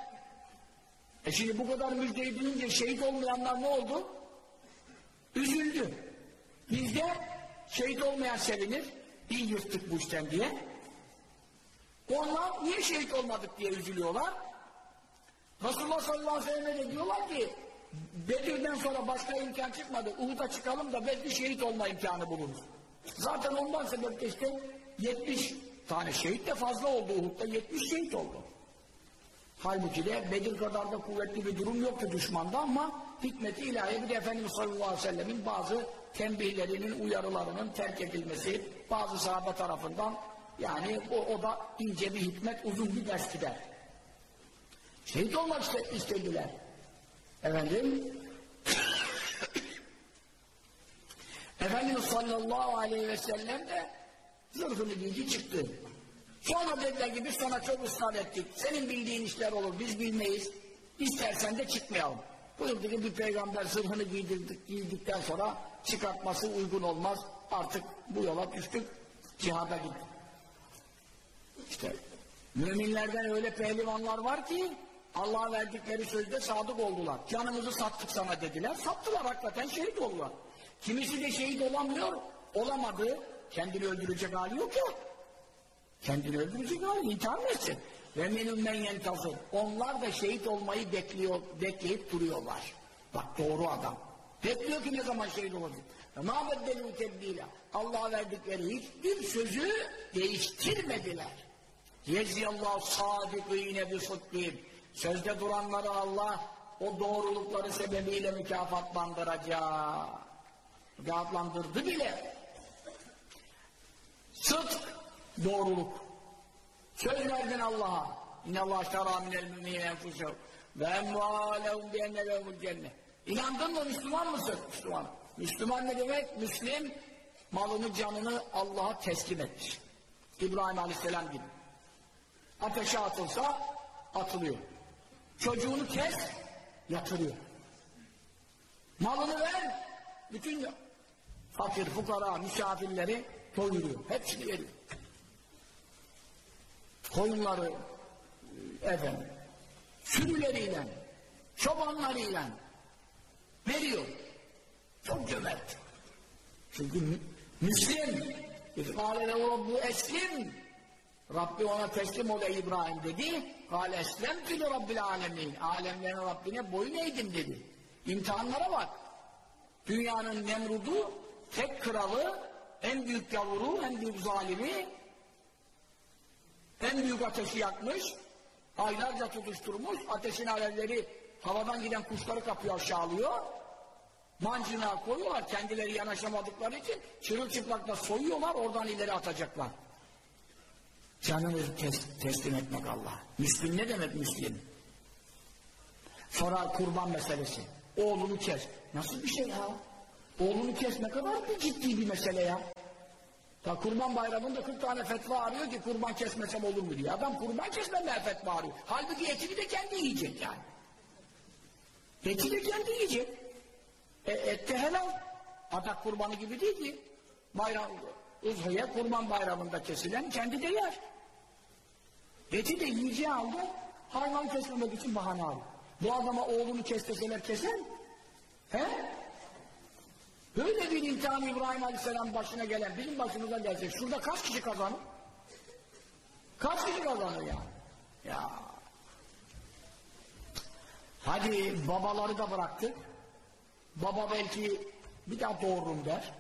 E şimdi bu kadar müjdeyi duyunca şehit olmayanlar ne oldu? Üzüldü. Bizde şehit olmayan sevinir. İyi yırttık bu işten diye. Onlar niye şehit olmadık diye üzülüyorlar. Resulullah sallallahu aleyhi ve sellem de diyorlar ki Bedir'den sonra başka imkan çıkmadı. Uhud'a çıkalım da belki şehit olma imkanı buluruz. Zaten ondan sebep işte 70 tane şehit de fazla oldu Uhud'da 70 şehit oldu. Halbuki de Bedir kadar da kuvvetli bir durum yoktu düşmanda ama hikmeti ilahi bir de Efendimiz sallallahu aleyhi ve sellemin bazı tembihlerinin, uyarılarının terk edilmesi bazı sahabe tarafından yani o, o da ince bir hikmet, uzun bir ders gider. Şehit olmak istediler. Efendim Efendimiz sallallahu aleyhi ve sellem de zırhını giydi çıktı. Sonra dediler ki biz sana çok ısrar ettik. Senin bildiğin işler olur biz bilmeyiz. İstersen de çıkmayalım. Buyurdu ki bir peygamber zırhını giydirdik, giydikten sonra çıkartması uygun olmaz. Artık bu yola düştük, cihada gittik. İşte müminlerden öyle pehlivanlar var ki Allah'a verdikleri sözde sadık oldular. Canımızı sattık sana dediler. Sattılar hakikaten şehit oldular. Kimisi de şehit olamıyor. Olamadı. Kendini öldürecek hali yok ya. Kendini öldürecek hali intihar mı etsin? Ve menüm men yentazır. Onlar da şehit olmayı bekliyor, bekleyip duruyorlar. Bak doğru adam. Bekliyor ki ne zaman şehit olacak. Ma beddelu tebdila. Allah'a verdikleri hiçbir sözü değiştirmediler. Yeziyallahu sadikîne bi sıddîn. Sözde duranları Allah o doğrulukları sebebiyle mükafatlandıracak. Mükafatlandırdı bile. Sıdk, doğruluk. Söz verdin Allah'a. İnne Allah şara minel müminine enfusehum ve emvalehum bi enne lehumul cennet. İnandın mı Müslüman mısın? Müslüman. Müslüman ne demek? Müslim malını canını Allah'a teslim etmiş. İbrahim Aleyhisselam gibi. Ateşe atılsa atılıyor. Çocuğunu kes yatırıyor. Malını ver bütün fakir, fukara, misafirleri doyuruyor. Hepsini veriyor. Koyunları efendim sürüleriyle çobanlarıyla veriyor. Çok cömert. Çünkü mü Müslim İfkâle bu eslim Rabbi ona teslim ol İbrahim dedi. Kâle eslem tülü Rabbil alemin. Alemlerin Rabbine boyun eğdim dedi. İmtihanlara bak. Dünyanın Nemrud'u, tek kralı, en büyük gavuru, en büyük zalimi, en büyük ateşi yakmış, aylarca tutuşturmuş, ateşin alevleri havadan giden kuşları kapıyor aşağılıyor. Mancına koyuyorlar, kendileri yanaşamadıkları için çırılçıplakla soyuyorlar, oradan ileri atacaklar. Canını tes teslim etmek Allah. Müslüm ne demek Müslüm? Sonra kurban meselesi. Oğlunu kes. Nasıl bir şey ya? Oğlunu kes ne kadar bir ciddi bir mesele ya. Ta kurban bayramında 40 tane fetva arıyor ki kurban kesmesem olur mu diye. Adam kurban kesmemeye fetva arıyor. Halbuki etini de kendi yiyecek yani. Eti de kendi yiyecek. E, et de helal. Adak kurbanı gibi değil ki. Bayram, uzhaya kurban bayramında kesilen kendi de yer. Eti de yiyeceği aldı, hayvan kesmemek için bahane aldı. Bu adama oğlunu kesteseler keser mi? He? Böyle bir imtihan İbrahim Aleyhisselam başına gelen, bizim başımıza gelse, şurada kaç kişi kazanır? Kaç kişi kazanır ya? Ya. Hadi babaları da bıraktık. Baba belki bir daha doğururum der.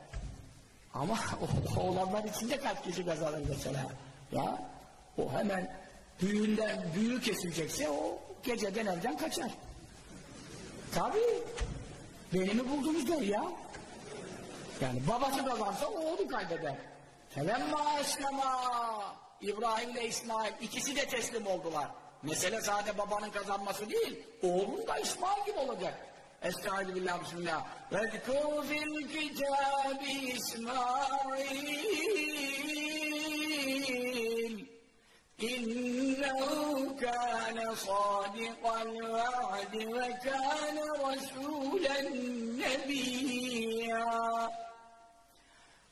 Ama oğlanlar içinde kaç kişi kazanır mesela? Ya. O hemen büyüğünden büyüğü kesilecekse o geceden evden kaçar. Tabii. Beni mi buldunuz der ya. Yani babası kazansa oğlu kaybeder. Felemma eslema İbrahim ile İsmail ikisi de teslim oldular. Mesele sadece babanın kazanması değil, oğlun da İsmail gibi olacak. Estaizu billah bismillah. Vezkur fil kitabi İsmail İnnehu kâne sâdiqal va'di ve kâne rasûlen nebiyyâ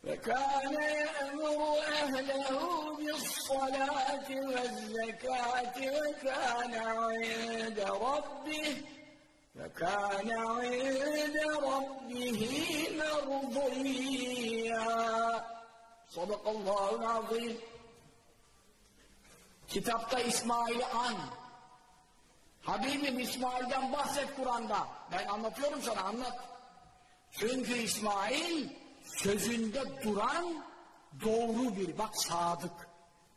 وكان يأمر أهله بالصلاة والزكاة وكان عند ربه وكان عند ربه مرضيا صدق الله العظيم كتاب إسماعيل عن Habibi İsmail'den bahset Kur'an'da. Ben anlatıyorum sana anlat. Çünkü İsmail sözünde duran doğru bir bak sadık.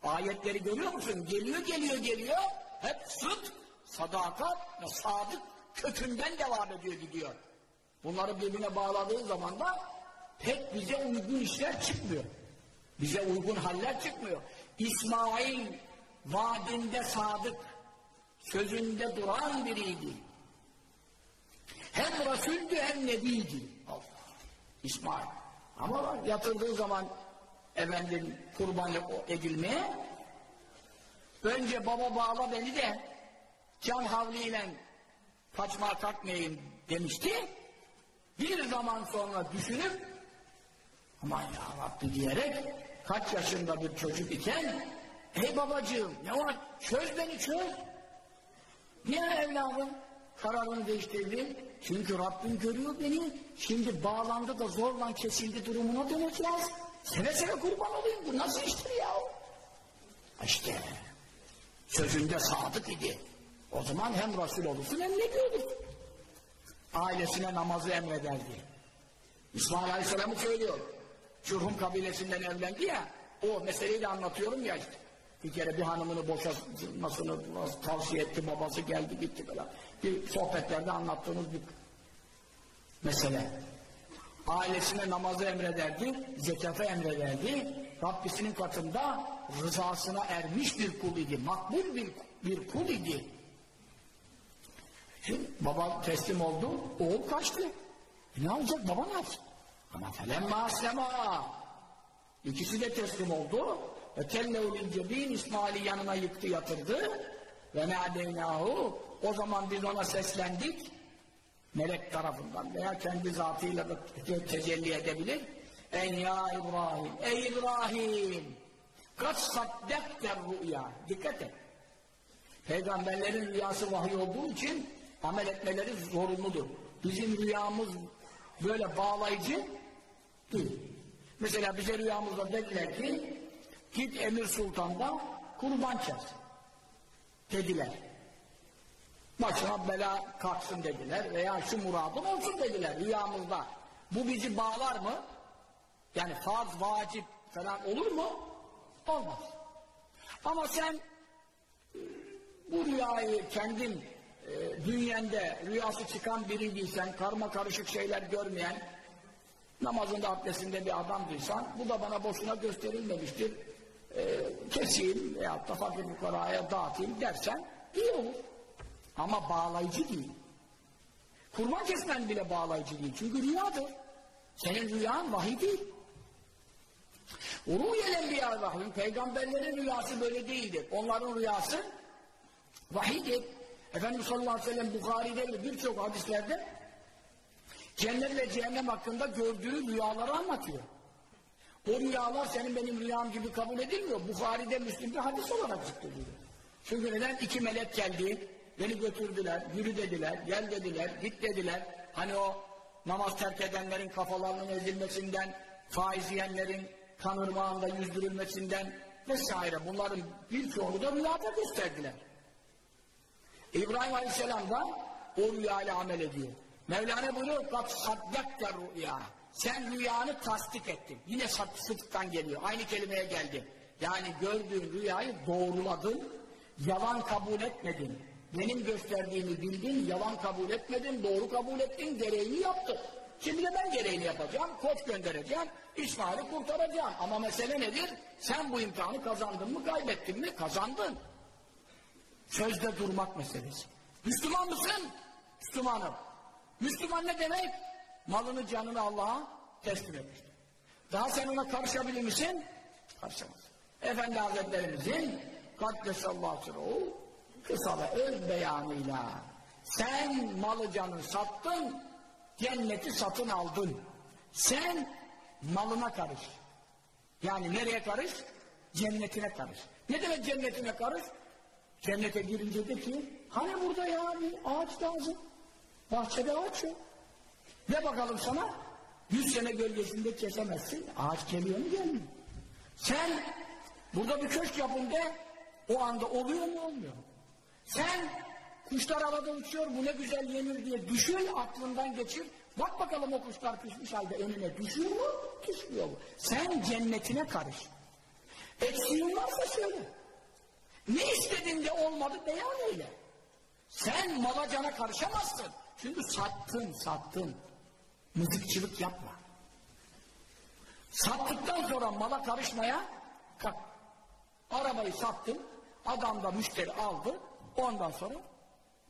Ayetleri görüyor musun? Geliyor geliyor geliyor. Hep sıt, sadakat ve sadık kökünden devam ediyor gidiyor. Bunları birbirine bağladığı zaman da pek bize uygun işler çıkmıyor. Bize uygun haller çıkmıyor. İsmail vaadinde sadık, sözünde duran biriydi. Hem Resuldü hem Nebiydi. Allah. İsmail. Ama yatırdığı zaman efendim kurbanı edilmeye önce baba bağla beni de can havliyle kaçmaya kalkmayayım demişti. Bir zaman sonra düşünüp aman ya diyerek kaç yaşında bir çocuk iken ey babacığım ne var çöz beni çöz. Niye evladım kararını değiştirdin? Çünkü Rabbim görüyor beni. Şimdi bağlandı da zorla kesildi durumuna döneceğiz. Seve seve kurban olayım. Bu nasıl iştir ya? İşte sözünde sadık idi. O zaman hem Resul olursun hem ne diyorduk? Ailesine namazı emrederdi. İsmail Aleyhisselam'ı söylüyor. Şurhum kabilesinden evlendi ya, o meseleyi de anlatıyorum ya işte. Bir kere bir hanımını boşanmasını tavsiye etti, babası geldi gitti falan. Bir sohbetlerde anlattığımız bir mesele. Ailesine namazı emrederdi, zekatı emrederdi. Rabbisinin katında rızasına ermiş bir kul idi, makbul bir, bir kul idi. Şimdi baba teslim oldu, oğul kaçtı. E ne olacak baba ne? Ama felemma aslema. İkisi de teslim oldu. Ve tellevlil cebin İsmail'i yanına yıktı yatırdı. Ve ne'adeynahu. O zaman biz ona seslendik. Melek tarafından veya kendi zatıyla da tecelli edebilir. En ya İbrahim. Ey İbrahim. Kaç saddekter rüya. Dikkat et. Peygamberlerin rüyası vahiy olduğu için amel etmeleri zorunludur. Bizim rüyamız böyle bağlayıcı değil. Mesela bize rüyamızda dediler ki git Emir Sultan'da kurban kes. Dediler. Başına bela kalksın dediler veya şu muradın olsun dediler rüyamızda. Bu bizi bağlar mı? Yani farz, vacip falan olur mu? Olmaz. Ama sen bu rüyayı kendin e, dünyende rüyası çıkan biriydiysen, karma karışık şeyler görmeyen, namazında abdestinde bir adamdıysan, bu da bana boşuna gösterilmemiştir, e, keseyim veyahut da fakir fukaraya dağıtayım dersen iyi olur. Ama bağlayıcı değil. Kurban kesmen bile bağlayıcı değil. Çünkü rüyadır. Senin rüyan vahiy değil. Uruyel enbiya vahiy. Peygamberlerin rüyası böyle değildir. Onların rüyası vahiydir. Efendimiz sallallahu aleyhi ve sellem Bukhari'de ve birçok hadislerde cennet ve cehennem hakkında gördüğü rüyaları anlatıyor. O rüyalar senin benim rüyam gibi kabul edilmiyor. Bukhari'de Müslim'de hadis olarak zikrediyor. Çünkü neden? iki melek geldi, beni götürdüler, yürü dediler, gel dediler, git dediler. Hani o namaz terk edenlerin kafalarının ezilmesinden, faiz yiyenlerin kanırmağında yüzdürülmesinden vesaire bunların birçoğunu da rüyada gösterdiler. İbrahim Aleyhisselam da o rüyayla amel ediyor. Mevlana buyuruyor kat saddakta rüya. Sen rüyanı tasdik ettin. Yine sıdktan geliyor. Aynı kelimeye geldi. Yani gördüğün rüyayı doğruladın, yalan kabul etmedin. Benim gösterdiğimi bildin, yalan kabul etmedin, doğru kabul ettin, gereğini yaptın. Şimdi de ben gereğini yapacağım, koç göndereceğim, İsmail'i kurtaracağım. Ama mesele nedir? Sen bu imtihanı kazandın mı, kaybettin mi? Kazandın. Sözde durmak meselesi. Müslüman mısın? Müslümanım. Müslüman ne demek? Malını canını Allah'a teslim etmiştir. Daha sen ona karışabilir misin? Karışamaz. Efendi Hazretlerimizin Kaddesallahu sırru kısa ve öz beyanıyla sen malı canı sattın cenneti satın aldın. Sen malına karış. Yani nereye karış? Cennetine karış. Ne demek cennetine karış? Cennete girince de ki hani burada ya bir ağaç lazım. Bahçede ağaç yok. Ne bakalım sana? Yüz sene gölgesinde kesemezsin. Ağaç geliyor mu gelmiyor. Sen burada bir köşk yapın de o anda oluyor mu olmuyor mu? Sen kuşlar havada uçuyor bu ne güzel yenir diye düşün aklından geçir. Bak bakalım o kuşlar pişmiş halde önüne düşüyor mu? Düşmüyor mu? Sen cennetine karış. Eksiğin varsa söyle. Ne istediğinde olmadı beyan eyle. Sen mala cana karışamazsın. Çünkü sattın, sattın. Mızıkçılık yapma. Sattıktan sonra mala karışmaya kalk. Arabayı sattın, adam da müşteri aldı, ondan sonra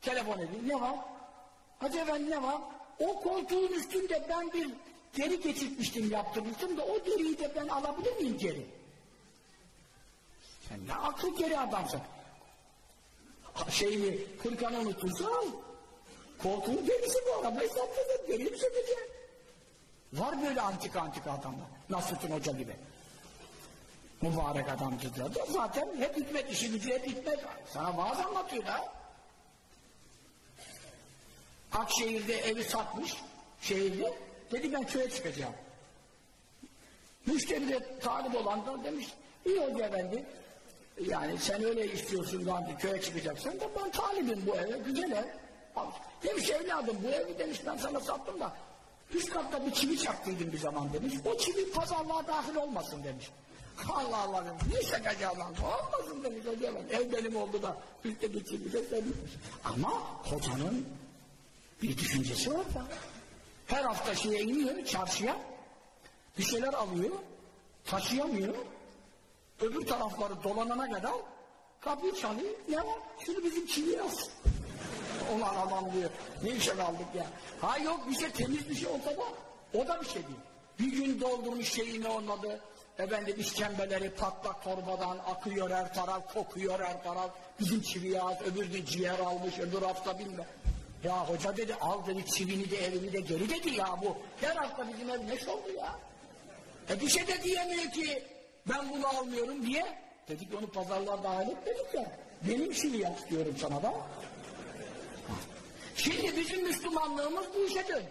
telefon ediyor. Ne var? Hacı efendi ne var? O koltuğun üstünde ben bir deri geçirtmiştim, yaptırmıştım da o deriyi de ben alabilir miyim geri? Sen ne akıl geri adamsın. Şeyini, kırkanı unutursa al. Koltuğun derisi bu arabayı sattın, deriyi mi sökeceksin? Var böyle antika antika adamlar. Nasrettin Hoca gibi. Mübarek adamcı diyor. Zaten hep hikmet işi gücü hep hikmet. Sana vaaz anlatıyor da. Akşehir'de evi satmış. Şehirde. Dedi ben köye çıkacağım. Müşteri de talip olan da demiş iyi hoca efendi yani sen öyle istiyorsun da köye çıkacaksın da ben talibim bu eve güzel ev. Demiş evladım bu evi demiş ben sana sattım da üst katta bir çivi çaktıydım bir zaman demiş. O çivi pazarlığa dahil olmasın demiş. Allah Allah demiş. Ne şakacı adam olmasın demiş hoca efendi. Ev benim oldu da üstteki çivi de senin. Ama hocanın bir düşüncesi var da. Her hafta şeye iniyor çarşıya bir şeyler alıyor, taşıyamıyor. Öbür tarafları dolanana kadar kapıyı çalıyor. Ne var? Şunu bizim çiviye alsın. Ulan adam diyor. Ne işe kaldık ya? Ha yok bir şey temiz bir şey olsa da o da bir şey değil. Bir gün doldurmuş şeyini onladı. Efendim işkembeleri patlak torbadan akıyor her taraf, kokuyor her taraf. Bizim çiviye az, öbür gün ciğer almış, öbür hafta bilmem. Ya hoca dedi al dedi çivini de evini de geri dedi ya bu. Her hafta bizim ev neş oldu ya. E bir şey de diyemiyor ki ben bunu almıyorum diye. Dedik onu pazarlığa dahil etmedik ya. Benim işimi yap diyorum sana da. Şimdi bizim Müslümanlığımız bu işe dön.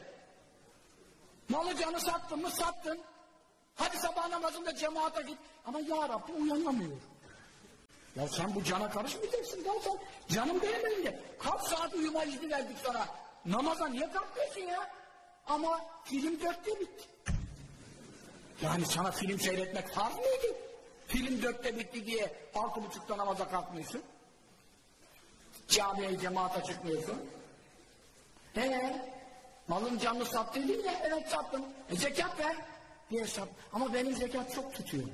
Malı canı sattın mı sattın. Hadi sabah namazında cemaate git. Ama ya Rabbi uyanamıyor. Ya sen bu cana karışmayacaksın. Ya sen canım benim elimde. Kaç saat uyuma izni verdik sana. Namaza niye kalkıyorsun ya? Ama film dörtte bitti. Yani sana film seyretmek farz mıydı? Film dörtte bitti diye altı buçukta namaza kalkmıyorsun. Camiye cemaate çıkmıyorsun. Eee malın canını sattıydın ya evet sattım. E zekat ver diye sat. Ama benim zekat çok tutuyor.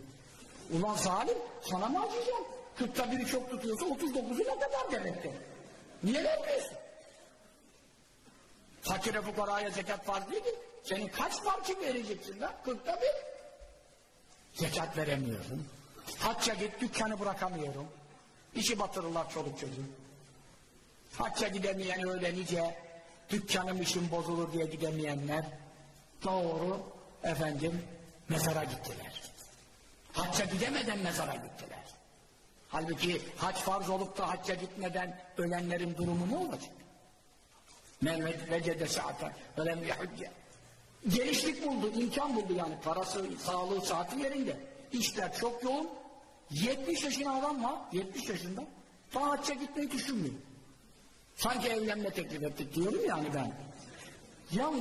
Ulan zalim sana mı acıyacağım? Kırkta biri çok tutuyorsa otuz dokuzu ne kadar demektir. Niye vermiyorsun? Fakire fukaraya zekat farz değil ki. Senin kaç parça vereceksin lan? Kırkta bir. Zekat veremiyorum. Hacca git dükkanı bırakamıyorum. İşi batırırlar çoluk çocuğu. Hacca gidemeyen öyle dükkanım işim bozulur diye gidemeyenler doğru efendim mezara gittiler. Hacca gidemeden mezara gittiler. Halbuki hac farz olup da hacca gitmeden ölenlerin durumu ne olacak? Mehmet vecede saaten velem yehudce. Genişlik buldu, imkan buldu yani. Parası, sağlığı, saati yerinde. İşler çok yoğun. 70 yaşında adam var, 70 yaşında. Daha hacca gitmeyi düşünmüyor. Sanki evlenme teklif ettik diyorum yani ben. Ya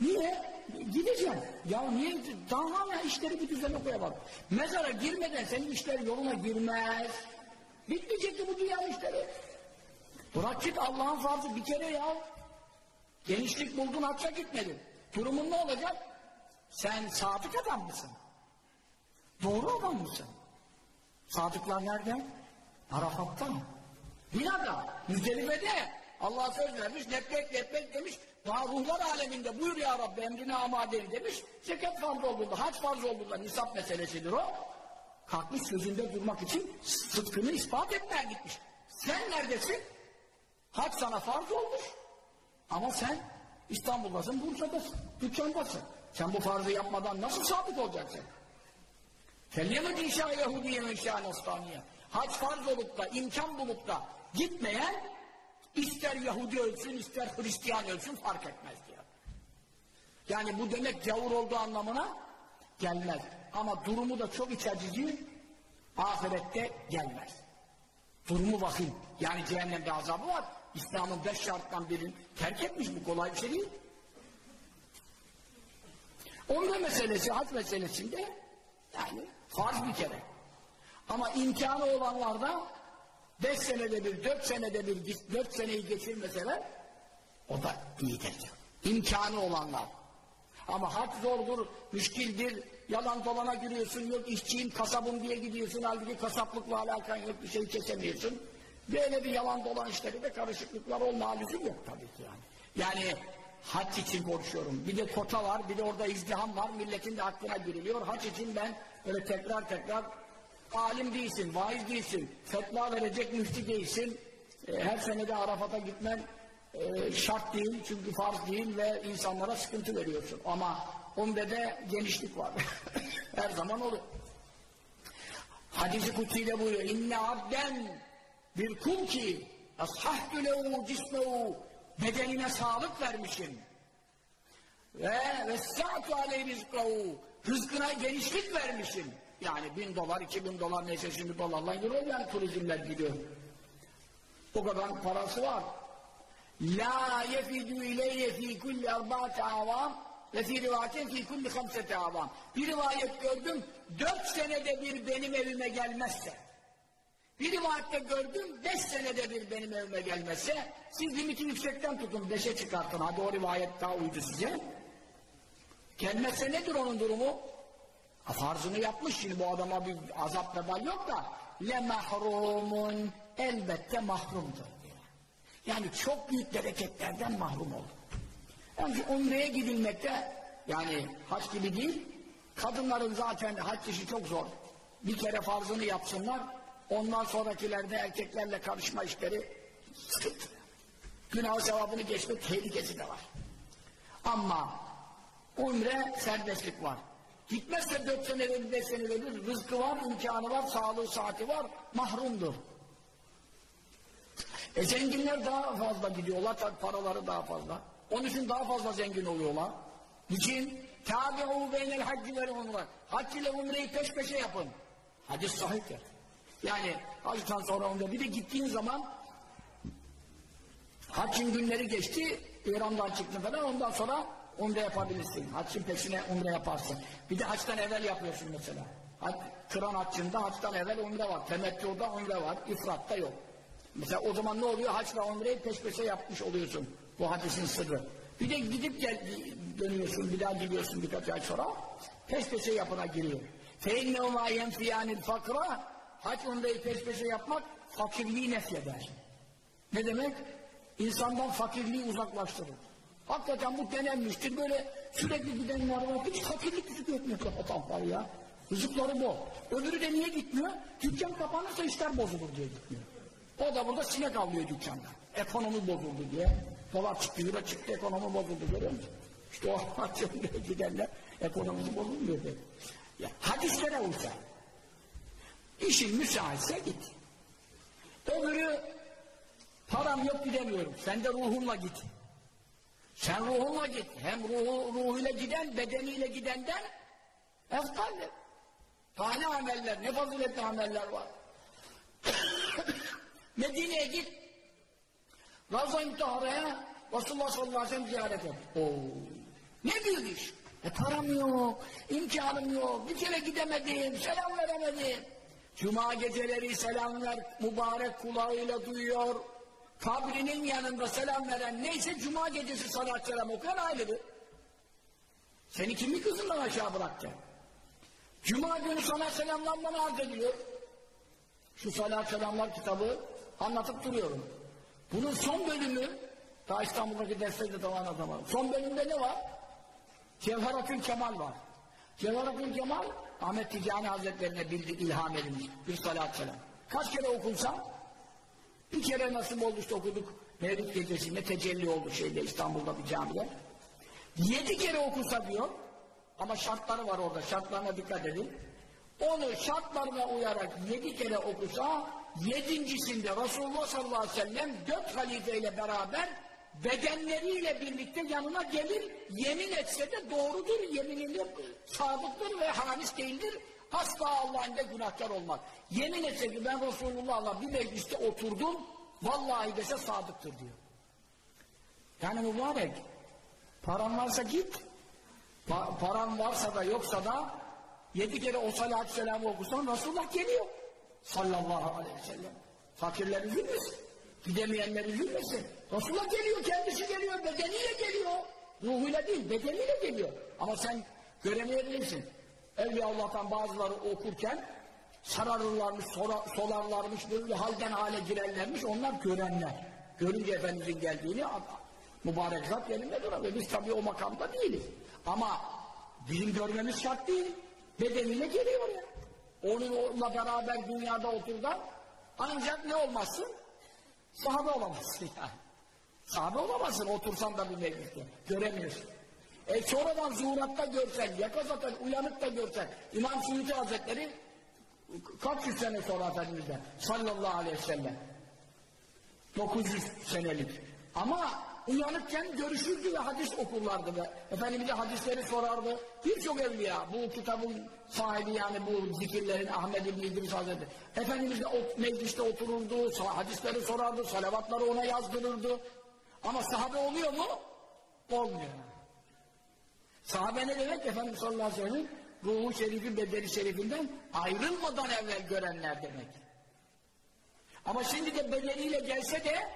niye? Gideceğim. Ya niye? Daha hala işleri bir düzene koyamadım. Mezara girmeden senin işler yoluna girmez. Bitmeyecekti bu dünya işleri. Bırak git Allah'ın farzı bir kere ya. Genişlik buldun hacca gitmedin. Durumun ne olacak? Sen sadık adam mısın? Doğru adam mısın? Sadıklar nerede? Arafat'ta mı? Binada, Müzdelife'de Allah söz vermiş, lebbek lebbek demiş, daha ruhlar aleminde buyur ya Rabbi emrine amadeli demiş, zekat farz olduğunda, hac farz olduğunda nisap meselesidir o. Kalkmış sözünde durmak için sıdkını ispat etmeye gitmiş. Sen neredesin? Hac sana farz olmuş. Ama sen İstanbul'dasın, Bursa'dasın, dükkandasın. Sen bu farzı yapmadan nasıl sabit olacaksın? İnşa Yahudiye ve inşa Nasraniye. Hac farz olup da, imkan bulup da gitmeyen ister Yahudi ölsün, ister Hristiyan ölsün fark etmez diyor. Yani bu demek gavur olduğu anlamına gelmez. Ama durumu da çok iç açıcı, ahirette gelmez. Durumu vahim. Yani cehennemde azabı var. İslam'ın beş şarttan birini terk etmiş bu kolay bir şey değil. Onda meselesi, hac meselesinde yani farz bir kere. Ama imkanı olanlarda beş senede bir, dört senede bir, dört seneyi geçirmeseler o da iyidir. İmkanı olanlar. Ama hac zordur, müşkildir, yalan dolana giriyorsun, yok işçiyim, kasabım diye gidiyorsun, halbuki kasaplıkla alakan yok, bir şey kesemiyorsun. Böyle bir yalan dolan işleri de karışıklıklar olma lüzum yok tabii ki yani. Yani hac için konuşuyorum. Bir de kota var, bir de orada izdiham var, milletin de aklına giriliyor. Hac için ben böyle tekrar tekrar alim değilsin, vaiz değilsin, fetva verecek müftü değilsin. E, her senede Arafat'a gitmen e, şart değil çünkü farz değil ve insanlara sıkıntı veriyorsun. Ama umrede genişlik var. Her zaman olur. Hadis-i kutsiyle buyuruyor. İnne abden bir kul ki ashahtu lehu cismehu bedenine sağlık vermişim. Ve vessa'tu aleyhi rizkahu rızkına genişlik vermişim. Yani bin dolar, iki bin dolar neyse şimdi dolarla euro yani turizmler gidiyor. O kadar parası var. La yefidu ileyye fi kulli erba'ati avam ve fi rivayetin fi kulli hamseti avam. Bir rivayet gördüm, dört senede bir benim evime gelmezse, bir rivayette gördüm, beş senede bir benim evime gelmezse, siz limiti yüksekten tutun, beşe çıkartın. Hadi o rivayet daha uydu size. Gelmezse nedir onun durumu? Farzını yapmış şimdi bu adama bir azap vebal yok da le mahrumun elbette mahrumdur. Yani çok büyük bereketlerden mahrum oldu. Yani umreye gidilmekte yani haç gibi değil kadınların zaten haç işi çok zor. Bir kere farzını yapsınlar ondan sonrakilerde erkeklerle karışma işleri sıkıntı. Günah sevabını geçme tehlikesi de var. Ama umre serbestlik var. Gitmezse dört senede beş senede bir rızkı var, imkanı var, sağlığı, saati var, mahrumdur. E zenginler daha fazla gidiyorlar, tabi paraları daha fazla. Onun için daha fazla zengin oluyorlar. Niçin? Tabi'u beynel hacci vel umre. Hac ile umreyi peş peşe yapın. Hadis sahiptir. Yani hacdan sonra umre. Bir de gittiğin zaman haccın günleri geçti, İran'dan çıktın falan ondan sonra umre yapabilirsin. Haccın peşine umre yaparsın. Bir de haçtan evvel yapıyorsun mesela. Hac, kıran haccında haçtan evvel umre var. Temettüda umre var. İfratta yok. Mesela o zaman ne oluyor? Haçla umreyi peş peşe yapmış oluyorsun. Bu hadisin sırrı. Bir de gidip gel, dönüyorsun, bir daha gidiyorsun birkaç ay sonra. Peş peşe yapına giriyor. فَاِنَّهُ مَا يَنْفِيَانِ الْفَقْرَ Hac umreyi peş peşe yapmak fakirliği nefyeder. Ne demek? İnsandan fakirliği uzaklaştırır. Hakikaten bu denenmiştir. Böyle sürekli gidenler var. Hiç fakirlik yüzü görmüyor kapatan var ya. Rızıkları bu. Öbürü de niye gitmiyor? Dükkan kapanırsa işler bozulur diye gitmiyor. O da burada sinek avlıyor dükkanda. Ekonomi bozuldu diye. Dolar çıktı, euro çıktı, ekonomi bozuldu görüyor musun? İşte o haccımda gidenler ekonomisi bozulmuyor dedi. Ya, hadislere uysa. İşin müsaitse git. Öbürü param yok gidemiyorum. Sen de ruhunla git. Sen ruhunla git. Hem ruhu, ruhuyla giden, bedeniyle gidenden eftaldir. Daha ne ameller, ne faziletli ameller var. Medine'ye git. Ravza-i Mütahara'ya Resulullah sallallahu aleyhi ve sellem ziyaret et. Oo. Ne büyük iş. E param yok, imkanım yok, bir kere gidemedim, selam veremedim. Cuma geceleri selam ver, mübarek kulağıyla duyuyor. Kabrinin yanında selam veren neyse cuma gecesi salat selam okuyan ayrıdır. Seni kimi kızından aşağı bıraktı? Cuma günü sana selamlanmanı arz ediliyor. Şu salat selamlar kitabı anlatıp duruyorum. Bunun son bölümü daha İstanbul'daki derste de tamam anlatamadım. Son bölümde ne var? Cevheratül Kemal var. Cevheratül Kemal Ahmet Ticani Hazretlerine bildi, ilham edilmiş. Bir salat selam. Kaç kere okunsa bir kere nasip oldu işte okuduk. Mevlid gecesinde tecelli oldu şeyde İstanbul'da bir camide. Yedi kere okusa diyor ama şartları var orada şartlarına dikkat edin. Onu şartlarına uyarak yedi kere okusa yedincisinde Resulullah sallallahu aleyhi ve sellem dört halifeyle beraber bedenleriyle birlikte yanına gelir yemin etse de doğrudur yemininde sadıktır ve halis değildir asla Allah'ın da günahkar olmaz. Yemin etse ki ben Resulullah'la bir mecliste oturdum vallahi dese sadıktır diyor. Yani mübarek paran varsa git pa paran varsa da yoksa da yedi kere o salatü selamı okusan Resulullah geliyor. Sallallahu aleyhi ve sellem. Fakirler üzülmesin gidemeyenler üzülmesin. Resulullah geliyor kendisi geliyor bedeniyle geliyor. Ruhuyla değil bedeniyle geliyor. Ama sen göremeyebilirsin Evliya Allah'tan bazıları okurken sararırlarmış, sola, solarlarmış, böyle halden hale girerlermiş, onlar görenler. Görünce Efendimizin geldiğini mübarek zat yerinde duramıyor. Biz tabii o makamda değiliz. Ama bizim görmemiz şart değil. Bedeniyle geliyor ya. Onunla beraber dünyada otur da ancak ne olmazsın? Sahabe olamazsın yani. Sahabe olamazsın otursan da bir mecliste. Göremiyorsun. E sonradan zuhuratta görsen, yakazaten uyanık da görsen, İmam Suyuti Hazretleri kaç yüz sene sonra Efendimiz'den sallallahu aleyhi ve sellem. 900 senelik. Ama uyanıkken görüşürdü ve hadis okurlardı ve Efendimiz'e hadisleri sorardı. Birçok evliya bu kitabın sahibi yani bu zikirlerin Ahmed İbni İdris Hazretleri. Efendimiz'le mecliste otururdu hadisleri sorardı salavatları ona yazdırırdı. Ama sahabe oluyor mu? olmuyor sahabe ne demek? Efendimiz sallallahu aleyhi ve sellem ruhu şerifi bedeli şerifinden ayrılmadan evvel görenler demek ama şimdi de bedeliyle gelse de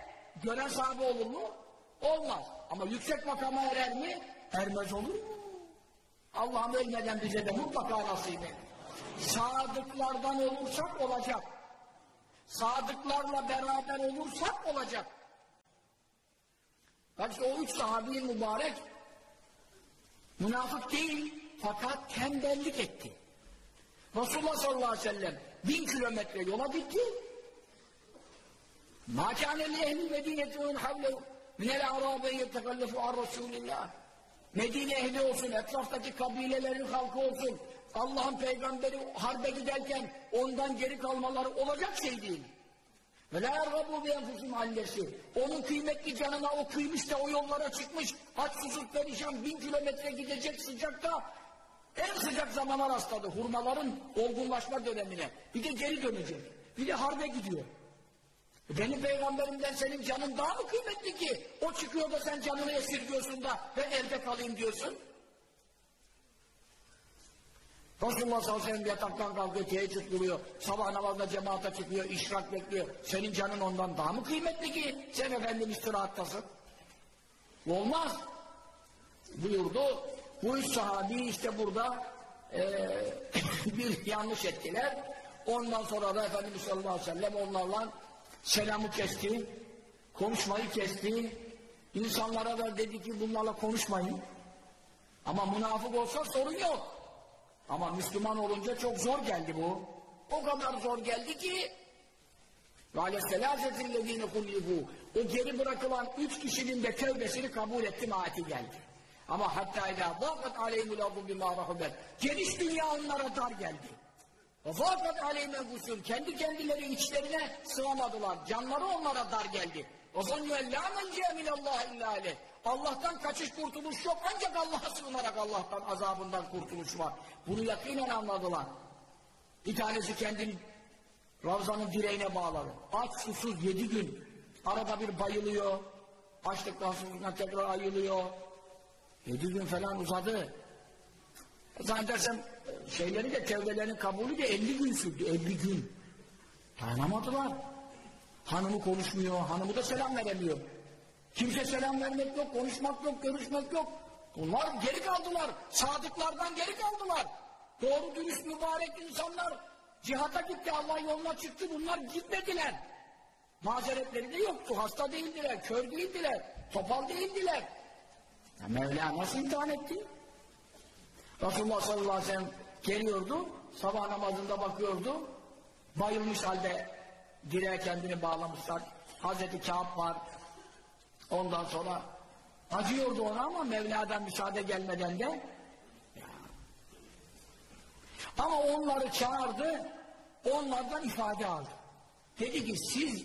gören sahabe olur mu? Olmaz. Ama yüksek makama erer mi? Ermez olur mu? Allah'ım ölmeden bize de mutlaka nasip et. Sadıklardan olursak olacak. Sadıklarla beraber olursak olacak. Bak işte o üç sahabi mübarek münafık değil fakat tembellik etti. Resulullah sallallahu aleyhi ve sellem bin kilometre yola gitti. Ma kâne li ehlil medîneti min havlehu minel a'râbe yetekallefu ar Resulillah. Medine ehli olsun, etraftaki kabilelerin halkı olsun, Allah'ın peygamberi harbe giderken ondan geri kalmaları olacak şey değil. Ve la ergabu bi enfusim hallesi. Onun kıymetli canına o kıymış da o yollara çıkmış, aç susuz perişan bin kilometre gidecek sıcakta en sıcak zamana rastladı hurmaların olgunlaşma dönemine. Bir de geri dönecek. Bir de harbe gidiyor. Benim peygamberimden senin canın daha mı kıymetli ki? O çıkıyor da sen canını esirgiyorsun da ben elde kalayım diyorsun. Resulullah sallallahu aleyhi ve sellem yataktan kalkıyor, teheccüd kuruyor, sabah namazda cemaate çıkıyor, işrak bekliyor. Senin canın ondan daha mı kıymetli ki? Sen efendim istirahattasın. Olmaz. Buyurdu. Bu üç sahabi işte burada e, bir yanlış ettiler. Ondan sonra da Efendimiz sallallahu aleyhi ve sellem onlarla selamı kesti, konuşmayı kesti. İnsanlara da dedi ki bunlarla konuşmayın. Ama münafık olsa sorun yok. Ama Müslüman olunca çok zor geldi bu. O kadar zor geldi ki o geri bırakılan üç kişinin de tövbesini kabul ettim ayeti geldi. Ama hatta ila vakat aleyhimul ardu bima rahubet. Geniş dünya onlara dar geldi. Vakat aleyhimul. Kendi kendileri içlerine sığamadılar. Canları onlara dar geldi. O zannu en la mence'e minallah illa aleyh. Allah'tan kaçış kurtuluş yok ancak Allah'a sığınarak Allah'tan azabından kurtuluş var. Bunu yakinen anladılar. Bir tanesi kendini Ravzanın direğine bağladı. Aç susuz yedi gün. Arada bir bayılıyor. Açlıktan susuzluğuna tekrar ayılıyor. Yedi gün falan uzadı. Zannedersem şeyleri de tevbelerinin kabulü de elli gün sürdü. Elli gün. Dayanamadılar. Hanımı konuşmuyor. Hanımı da selam veremiyor. Kimse selam vermek yok, konuşmak yok, görüşmek yok. Bunlar geri kaldılar. Sadıklardan geri kaldılar. Doğru dürüst mübarek insanlar cihata gitti, Allah yoluna çıktı. Bunlar gitmediler. Mazeretleri de yoktu. Hasta değildiler, kör değildiler, topal değildiler. Ya Mevla nasıl imtihan etti? Resulullah sallallahu aleyhi ve sellem geliyordu, sabah namazında bakıyordu, bayılmış halde direğe kendini bağlamışlar. Hazreti Kâb var, ondan sonra acıyordu ona ama Mevla'dan müsaade gelmeden de ama onları çağırdı, onlardan ifade aldı. Dedi ki siz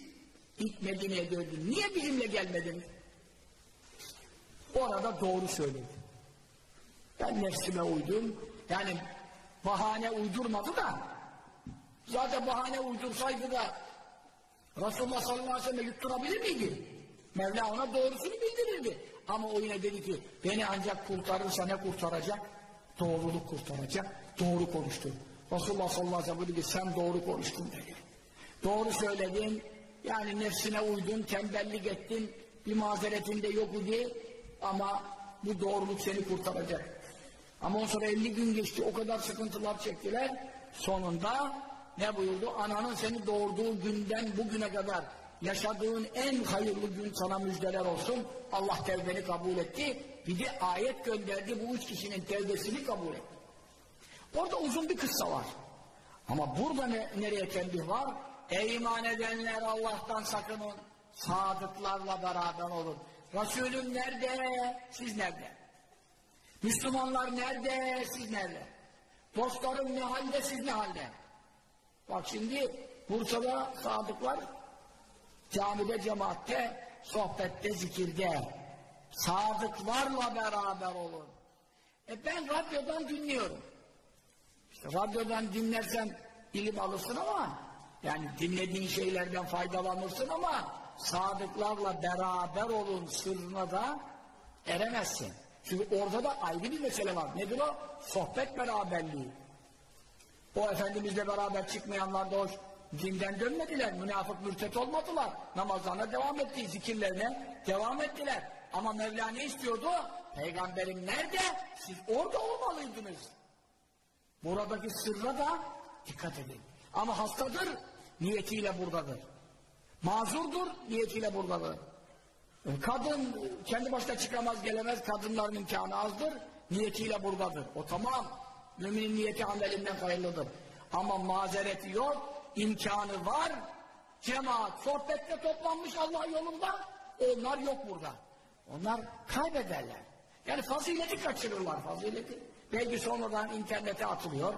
ilk Medine'ye döndünüz, niye bizimle gelmediniz? Orada doğru söyledi. Ben nefsime uydum. Yani bahane uydurmadı da zaten bahane uydursaydı da Resulullah sallallahu aleyhi ve sellem yutturabilir miydi? Mevla ona doğrusunu bildirirdi. Ama o yine dedi ki beni ancak kurtarırsa ne kurtaracak? Doğruluk kurtaracak. Doğru konuştu. Resulullah sallallahu aleyhi ve sellem dedi ki sen doğru konuştun dedi. Doğru söyledin. Yani nefsine uydun, tembellik ettin. Bir mazeretin de yok idi. Ama bu doğruluk seni kurtaracak. Ama on sonra 50 gün geçti. O kadar sıkıntılar çektiler. Sonunda ne buyurdu? Ananın seni doğurduğu günden bugüne kadar yaşadığın en hayırlı gün sana müjdeler olsun. Allah tevbeni kabul etti. Bir de ayet gönderdi. Bu üç kişinin tevbesini kabul etti. Orada uzun bir kıssa var. Ama burada ne, nereye tembih var? Ey iman edenler Allah'tan sakının. Sadıklarla beraber olun. Resulüm nerede? Siz nerede? Müslümanlar nerede, siz nerede? Dostlarım ne halde, siz ne halde? Bak şimdi Bursa'da sadıklar camide, cemaatte, sohbette, zikirde sadıklarla beraber olun. E ben radyodan dinliyorum. İşte radyodan dinlersen ilim alırsın ama yani dinlediğin şeylerden faydalanırsın ama sadıklarla beraber olun sırrına da eremezsin. Çünkü orada da ayrı bir mesele var. Nedir o? Sohbet beraberliği. O Efendimizle beraber çıkmayanlar da hoş dinden dönmediler. Münafık mürtet olmadılar. Namazlarına devam etti. Zikirlerine devam ettiler. Ama Mevla ne istiyordu? Peygamberim nerede? Siz orada olmalıydınız. Buradaki sırra da dikkat edin. Ama hastadır, niyetiyle buradadır. Mazurdur, niyetiyle buradadır. Kadın kendi başına çıkamaz gelemez, kadınların imkanı azdır, niyetiyle buradadır. O tamam, müminin niyeti amelinden hayırlıdır. Ama mazereti yok, imkanı var, cemaat sohbette toplanmış Allah yolunda, onlar yok burada. Onlar kaybederler. Yani fazileti kaçırırlar, fazileti. Belki sonradan internete atılıyor.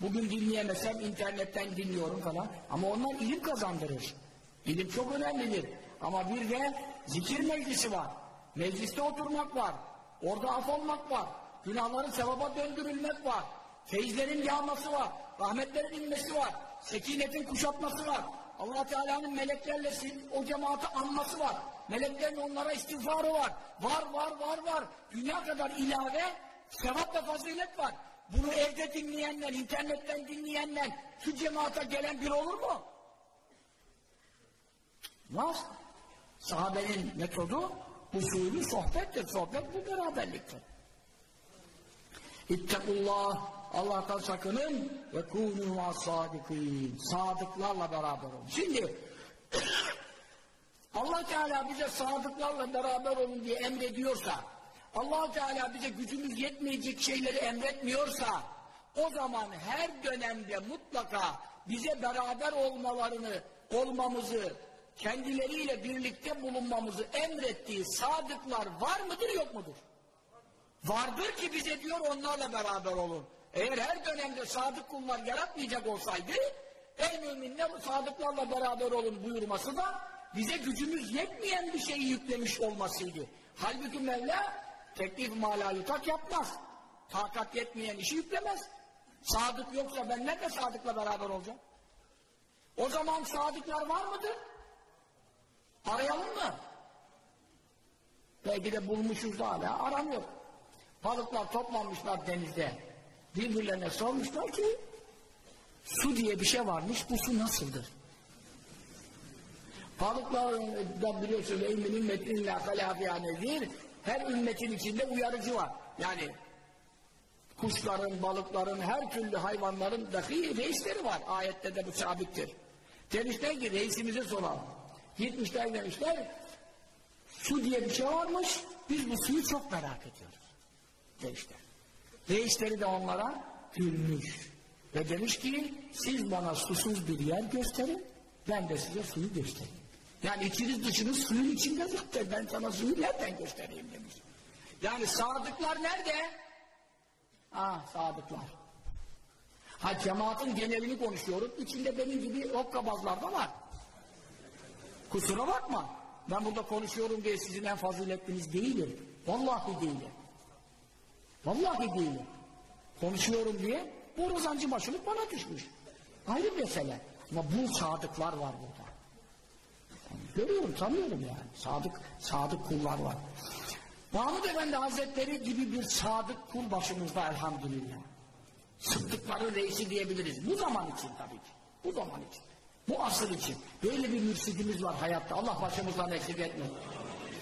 Bugün dinleyemesem internetten dinliyorum falan. Ama onlar ilim kazandırır. İlim çok önemlidir. Ama bir de zikir meclisi var. Mecliste oturmak var. Orada af olmak var. Günahların sevaba döndürülmek var. Feyizlerin yağması var. Rahmetlerin inmesi var. Sekinetin kuşatması var. allah Teala'nın meleklerle o cemaati anması var. Meleklerin onlara istiğfarı var. Var, var, var, var. Dünya kadar ilave sevap ve fazilet var. Bunu evde dinleyenler, internetten dinleyenler, şu cemaate gelen bir olur mu? Nasıl? Sahabenin metodu usulü sohbettir. Sohbet bu beraberliktir. İttekullah Allah'tan sakının ve kûnû mâ-sâdikîn sadıklarla beraber olun. Şimdi Allah Teala bize sadıklarla beraber olun diye emrediyorsa allah Teala bize gücümüz yetmeyecek şeyleri emretmiyorsa o zaman her dönemde mutlaka bize beraber olmalarını, olmamızı, kendileriyle birlikte bulunmamızı emrettiği sadıklar var mıdır yok mudur? Vardır ki bize diyor onlarla beraber olun. Eğer her dönemde sadık kullar yaratmayacak olsaydı ey müminler sadıklarla beraber olun buyurması da bize gücümüz yetmeyen bir şeyi yüklemiş olmasıydı. Halbuki Mevla teklif malalutak yapmaz. Takat yetmeyen işi yüklemez. Sadık yoksa ben nerede sadıkla beraber olacağım? O zaman sadıklar var mıdır? Arayalım mı? Belki de bulmuşuz da hala aramıyor. Balıklar toplanmışlar denizde. Birbirlerine sormuşlar ki su diye bir şey varmış bu su nasıldır? Balıklar da biliyorsunuz eğmin ümmetin illa nedir? Her ümmetin içinde uyarıcı var. Yani kuşların, balıkların, her türlü hayvanların dahi reisleri var. Ayette de bu sabittir. Demişler ki reisimize soralım. Gitmişler demişler su diye bir şey varmış biz bu suyu çok merak ediyoruz. Demişler. Reisleri de onlara gülmüş. Ve demiş ki siz bana susuz bir yer gösterin ben de size suyu göstereyim. Yani içiniz dışınız suyun içinde zaten. Ben sana suyu nereden göstereyim demiş. Yani sadıklar nerede? Ah sadıklar. Ha cemaatin genelini konuşuyorum. İçinde benim gibi hokkabazlar da var. Kusura bakma. Ben burada konuşuyorum diye sizin en faziletliniz değilim. Vallahi değilim. Vallahi değilim. Konuşuyorum diye bu rozancı başılık bana düşmüş. Ayrı mesele. Ama bu sadıklar var burada. Görüyorum, tanıyorum yani. Sadık, sadık kullar var. Mahmud Efendi Hazretleri gibi bir sadık kul başımızda elhamdülillah. Sıddıkların reisi diyebiliriz. Bu zaman için tabii ki. Bu zaman için. Bu asır için. Böyle bir mürsidimiz var hayatta. Allah başımızdan eksik etmesin.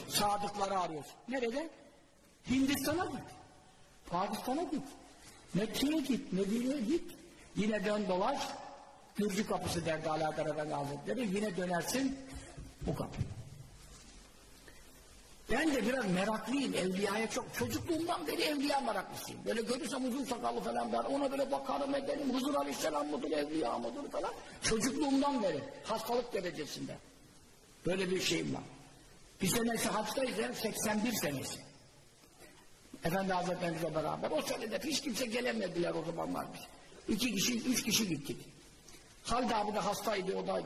Sadıkları arıyoruz. Nerede? Hindistan'a git. Pakistan'a git. Mekke'ye git. Medine'ye git. Yine dön dolaş. Gürcü kapısı derdi Alâdar Efendi Hazretleri. Yine dönersin bu kapı. Ben de biraz meraklıyım evliyaya çok. Çocukluğumdan beri evliya meraklısıyım. Böyle görürsem uzun sakallı falan der. Ona böyle bakarım ederim. Huzur Aleyhisselam mıdır, evliya mıdır falan. Çocukluğumdan beri. Hastalık derecesinde. Böyle bir şeyim var. Bir senesi hastayız 81 senesi. Efendi Hazretlerimizle beraber. O sene de hiç kimse gelemediler o zamanlar biz. İki kişi, üç kişi gittik. Halid abi de hastaydı, o da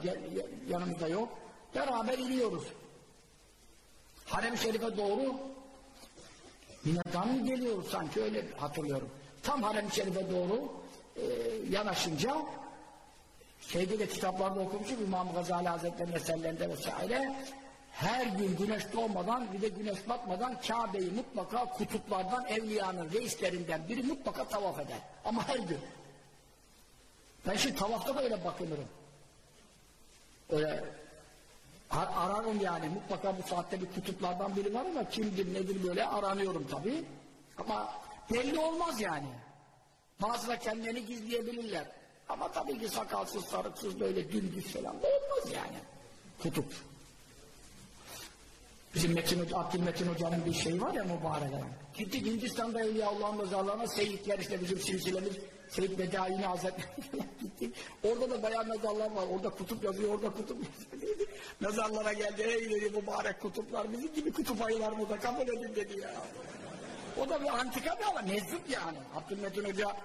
yanımızda yok. Beraber iniyoruz. Harem-i Şerif'e doğru Minnetan mı geliyoruz sanki öyle hatırlıyorum. Tam Harem-i Şerif'e doğru e, yanaşınca şeyde de kitaplarda okumuşum İmam Gazali Hazretleri'nin eserlerinde vesaire her gün güneş doğmadan bir de güneş batmadan Kabe'yi mutlaka kutuplardan evliyanın reislerinden biri mutlaka tavaf eder. Ama her gün. Ben şimdi tavafta da öyle bakınırım. Öyle ar ararım yani. Mutlaka bu saatte bir kutuplardan biri var ama kimdir nedir böyle aranıyorum tabii. Ama belli olmaz yani. Bazıları kendilerini gizleyebilirler. Ama tabii ki sakalsız, sarıksız böyle dümdüz falan olmaz yani. Kutup. Bizim Metin Abdülmetin Hoca'nın bir şeyi var ya mübarek adam. Gittik Hindistan'da Evliyaullah'ın mezarlarına seyitler işte bizim silsilemiz Seyyid Bedaini Hazretleri gittik. Orada da bayağı mezarlar var. Orada kutup yazıyor, orada kutup yazıyor. Mezarlara geldi. Ey dedi mübarek kutuplar bizim gibi kutup ayılarımıza kabul edin dedi ya. O da bir antika bir ama mezzup yani. Abdülmetin Hoca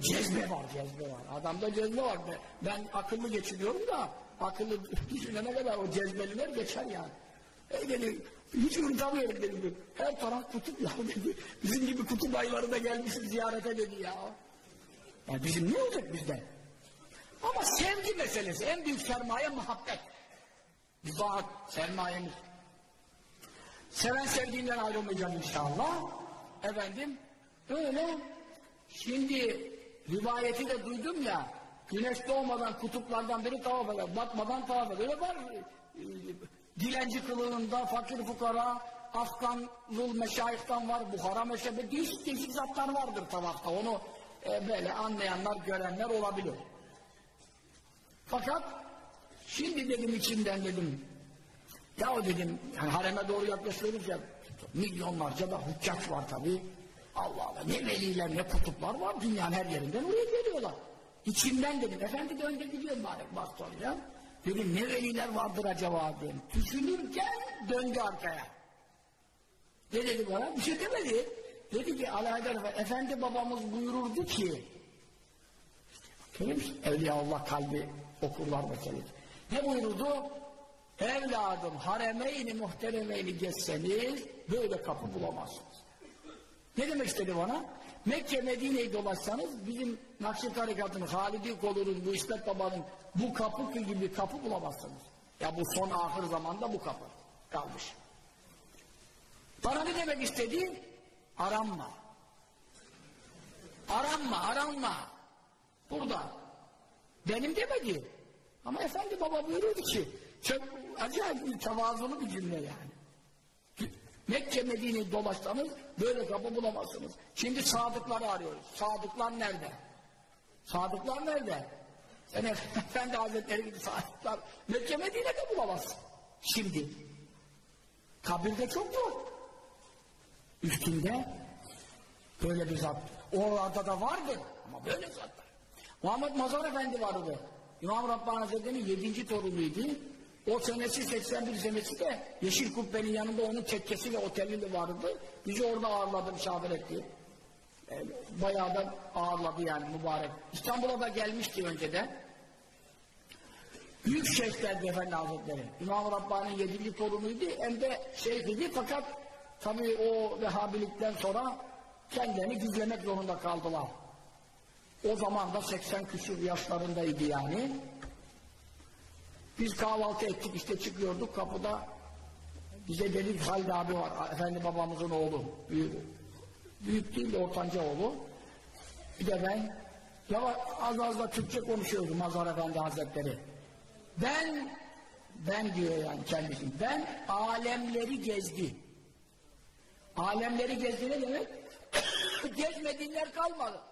cezbe var, cezbe var. Adamda cezbe var. Ben akıllı geçiniyorum da akıllı düşünene kadar o cezbeliler geçer yani. E dedi, hiç unutamıyorum dedim. Her taraf kutup ya dedi. Bizim gibi kutup ayları da gelmişsin ziyarete dedi ya. Ya bizim ne olacak bizden? Ama sevgi meselesi, en büyük sermaye muhabbet. Bizzat sermayemiz. Seven sevdiğinden ayrılmayacağım inşallah. Efendim, öyle. Şimdi rivayeti de duydum ya, güneş doğmadan kutuplardan biri tavaf eder, batmadan tavaf eder. Öyle var dilenci kılığında fakir fukara Afganlı meşayihtan var, Buhara meşebi değişik değişik zatlar vardır tavafta. Onu e, böyle anlayanlar, görenler olabilir. Fakat şimdi dedim içinden dedim ya dedim yani hareme doğru yaklaşıyoruz ya milyonlarca da hüccaç var tabi. Allah Allah ne veliler ne kutuplar var dünyanın her yerinden oraya geliyorlar. İçimden dedim efendi de önde gidiyor bari bastonla. Dedim ne veliler vardır acaba dedim. Düşünürken döndü arkaya. Ne dedi bana? Bir şey demedi. Dedi ki Alaeddin Efendi babamız buyururdu ki? Evliya Allah kalbi okurlar meselesi. Ne buyurdu? Evladım haremeyni muhteremeyni geçseniz böyle kapı bulamazsınız. Ne demek istedi bana? Mekke Medine'yi dolaşsanız bizim Nakşi Tarikatı'nın Halidi Kolur'un, bu İsmet Baba'nın bu kapı gibi kapı bulamazsınız. Ya bu son ahır zamanda bu kapı kalmış. Bana ne demek istedi? Aranma. Aranma, aranma. Burada. Benim demedi. Ama efendi baba buyuruyordu ki çok acayip bir tevazulu bir cümle yani. Mekke Medine'yi dolaşsanız böyle kapı bulamazsınız. Şimdi sadıkları arıyoruz. Sadıklar nerede? Sadıklar nerede? Sen Efendi Hazretleri gibi sadıklar Mekke Medine'de bulamazsın. Şimdi. Kabirde çok zor. Üstünde böyle bir zat. Oralarda da vardır ama böyle zatlar. Muhammed Mazhar Efendi vardı. İmam Rabbani Hazretleri'nin yedinci torunuydu. O senesi 81 senesi de Yeşil Kubbe'nin yanında onun tekkesi ve oteli vardı. Bizi orada ağırladı, misafir etti. E, bayağı da ağırladı yani mübarek. İstanbul'a da gelmişti önceden. Büyük şeyhlerdi Efendi Hazretleri. İmam Rabbani'nin yedinci torunuydu. Hem de şeyhiydi fakat tabii o Vehhabilikten sonra kendilerini gizlemek zorunda kaldılar. O zaman da 80 küsur yaşlarındaydı yani. Biz kahvaltı ettik işte çıkıyorduk kapıda bize dedi Halid abi var efendi babamızın oğlu büyük, büyük değil de ortanca oğlu. Bir de ben ya az az da Türkçe konuşuyordum Mazhar Efendi Hazretleri. Ben ben diyor yani kendisi ben alemleri gezdi. Alemleri gezdi ne demek? Gezmediğinler kalmadı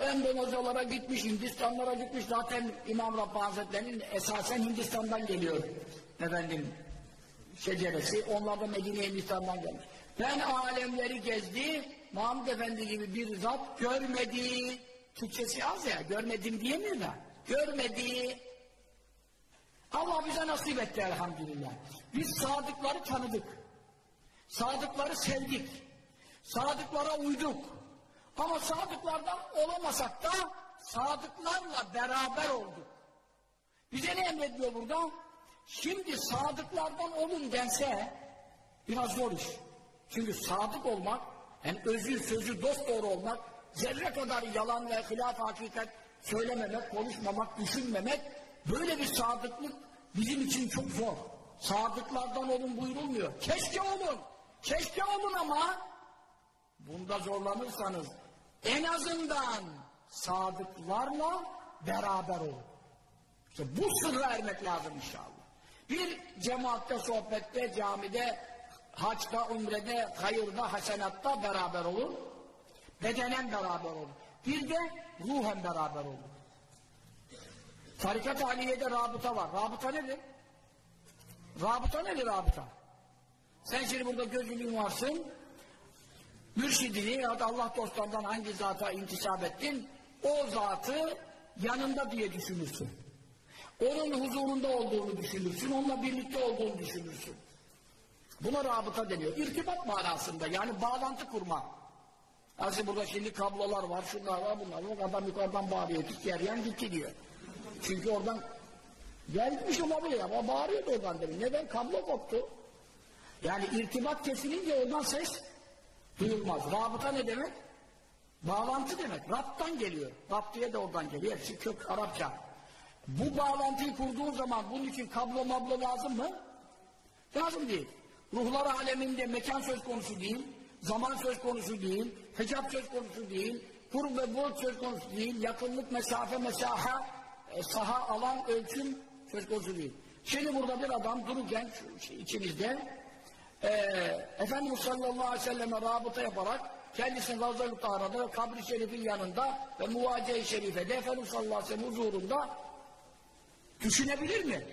Endonezya'lara gitmiş, Hindistanlara gitmiş. Zaten İmam Rabbani Hazretleri'nin esasen Hindistan'dan geliyor. Efendim, şeceresi. Onlar da Medine Hindistan'dan gelmiş. Ben alemleri gezdi, Mahmud Efendi gibi bir zat görmedi. Türkçesi az ya, görmedim diyemiyor da. Görmedi. Allah bize nasip etti elhamdülillah. Biz sadıkları tanıdık. Sadıkları sevdik. Sadıklara uyduk. Ama sadıklardan olamasak da sadıklarla beraber olduk. Bize ne emrediyor burada? Şimdi sadıklardan olun dense biraz zor iş. Çünkü sadık olmak, hem özü, sözü, dost doğru olmak, zerre kadar yalan ve hilaf hakikat söylememek, konuşmamak, düşünmemek, böyle bir sadıklık bizim için çok zor. Sadıklardan olun buyurulmuyor. Keşke olun, keşke olun ama bunda zorlanırsanız en azından sadıklarla beraber olun. İşte bu sırra ermek lazım inşallah. Bir cemaatte, sohbette, camide, haçta, umrede, hayırda, hasenatta beraber olun. Bedenen beraber olun. Bir de ruhen beraber olun. Tarikat haliyede rabıta var. Rabıta nedir? Rabıta nedir rabıta? Sen şimdi burada gözlüğün varsın, mürşidini ya da Allah dostlarından hangi zata intisap ettin, o zatı yanında diye düşünürsün. Onun huzurunda olduğunu düşünürsün, onunla birlikte olduğunu düşünürsün. Buna rabıta deniyor. İrtibat manasında yani bağlantı kurma. Aslında burada şimdi kablolar var, şunlar var, bunlar var. Adam yukarıdan bağırıyor, git yer yan gitti diyor. Çünkü oradan gelmiş olabilir ama bağırıyordu oradan dedim. Neden? Kablo koptu. Yani irtibat kesilince oradan ses duyulmaz. Rabıta ne demek? Bağlantı demek. Rab'tan geliyor. Rab diye de oradan geliyor. Hepsi kök Arapça. Bu bağlantıyı kurduğun zaman bunun için kablo mablo lazım mı? Lazım değil. Ruhlar aleminde mekan söz konusu değil, zaman söz konusu değil, hicap söz konusu değil, kur ve bulut söz konusu değil, yakınlık, mesafe, mesaha, e, saha, alan, ölçüm söz konusu değil. Şimdi burada bir adam dururken içimizde e, Efendimiz sallallahu aleyhi ve selleme rabıta yaparak kendisini Ravza-ı Tahara'da kabri şerifin yanında ve muvace-i şerifede Efendimiz sallallahu aleyhi ve sellem huzurunda düşünebilir mi?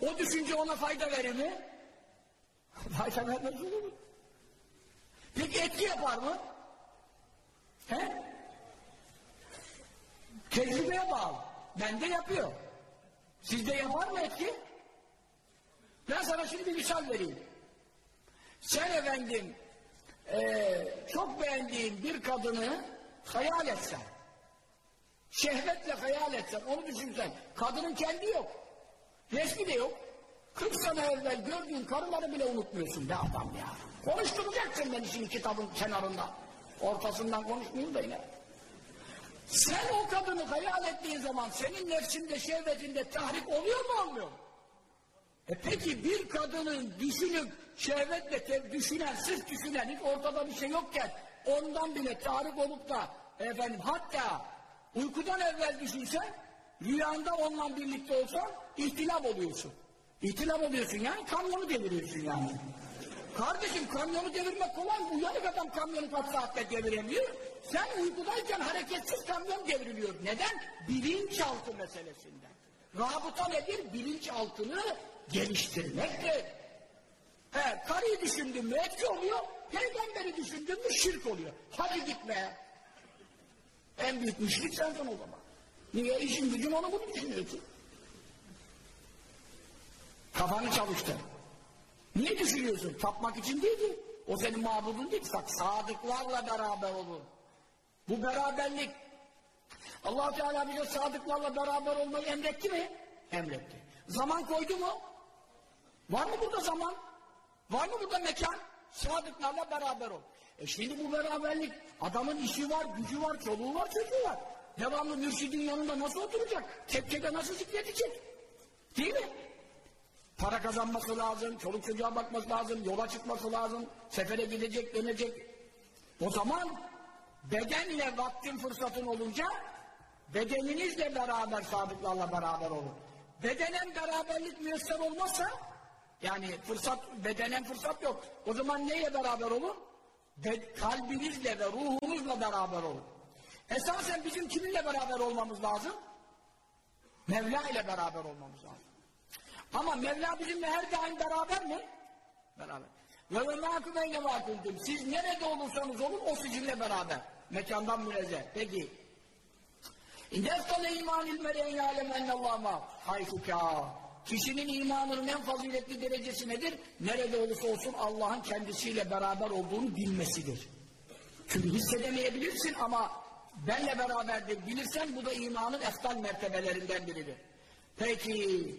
O düşünce ona fayda verir mi? fayda vermez olur mu? Peki etki yapar mı? He? Tecrübeye bağlı. Bende yapıyor. Sizde yapar mı etki? Ben sana şimdi bir misal vereyim. Sen efendim ee, çok beğendiğin bir kadını hayal etsen, şehvetle hayal etsen, onu düşünsen, kadının kendi yok, resmi de yok, 40 sene evvel gördüğün karıları bile unutmuyorsun be adam ya. Konuşturacaksın beni şimdi kitabın kenarında. Ortasından konuşmayayım da yine. Sen o kadını hayal ettiğin zaman senin nefsinde, şehvetinde tahrik oluyor mu olmuyor mu? E peki bir kadının düşünüp şehvetle düşünen, sırf düşünen, hiç ortada bir şey yokken ondan bile tahrik olup da efendim hatta uykudan evvel düşünsen rüyanda onunla birlikte olsan ihtilaf oluyorsun. İhtilaf oluyorsun yani kamyonu deviriyorsun yani. Kardeşim kamyonu devirmek kolay mı? Uyanık adam kamyonu kaç saatte deviremiyor. Sen uykudayken hareketsiz kamyon devriliyor. Neden? Bilinçaltı meselesinden. Rabıta nedir? Bilinçaltını geliştirmektir. He, karıyı düşündün mü etki oluyor, peygamberi düşündün mü şirk oluyor. Hadi gitme. En büyük müşrik sensin o zaman. Niye işin gücün onu bunu düşünüyorsun? Kafanı çalıştır. Niye düşünüyorsun? Tapmak için değil ki. O senin mabudun değil. Bak sadıklarla beraber olun. Bu beraberlik allah Teala bize sadıklarla beraber olmayı emretti mi? Emretti. Zaman koydu mu? Var mı burada zaman? Var mı burada mekan? Sadıklarla beraber ol. E şimdi bu beraberlik adamın işi var, gücü var, çoluğu var, çocuğu var. Devamlı mürşidin yanında nasıl oturacak? Tepkede nasıl zikredecek? Değil mi? Para kazanması lazım, çoluk çocuğa bakması lazım, yola çıkması lazım, sefere gidecek, dönecek. O zaman bedenle vaktin fırsatın olunca bedeninizle beraber sadıklarla beraber olun. Bedenen beraberlik müyesser olmazsa yani fırsat, bedenen fırsat yok. O zaman neyle beraber olun? Be kalbinizle ve ruhunuzla beraber olun. Esasen bizim kiminle beraber olmamız lazım? Mevla ile beraber olmamız lazım. Ama Mevla bizimle her daim beraber mi? Beraber. Ve mâkû beyle mâkûldüm. Siz nerede olursanız olun o sizinle beraber. Mekandan münezzeh. Peki. İndestale imanil meleğin alem ennallâh mâ. Hayfukâ. Kişinin imanının en faziletli derecesi nedir? Nerede olursa olsun Allah'ın kendisiyle beraber olduğunu bilmesidir. Çünkü hissedemeyebilirsin ama benle beraberdir bilirsen bu da imanın eftal mertebelerinden biridir. Peki,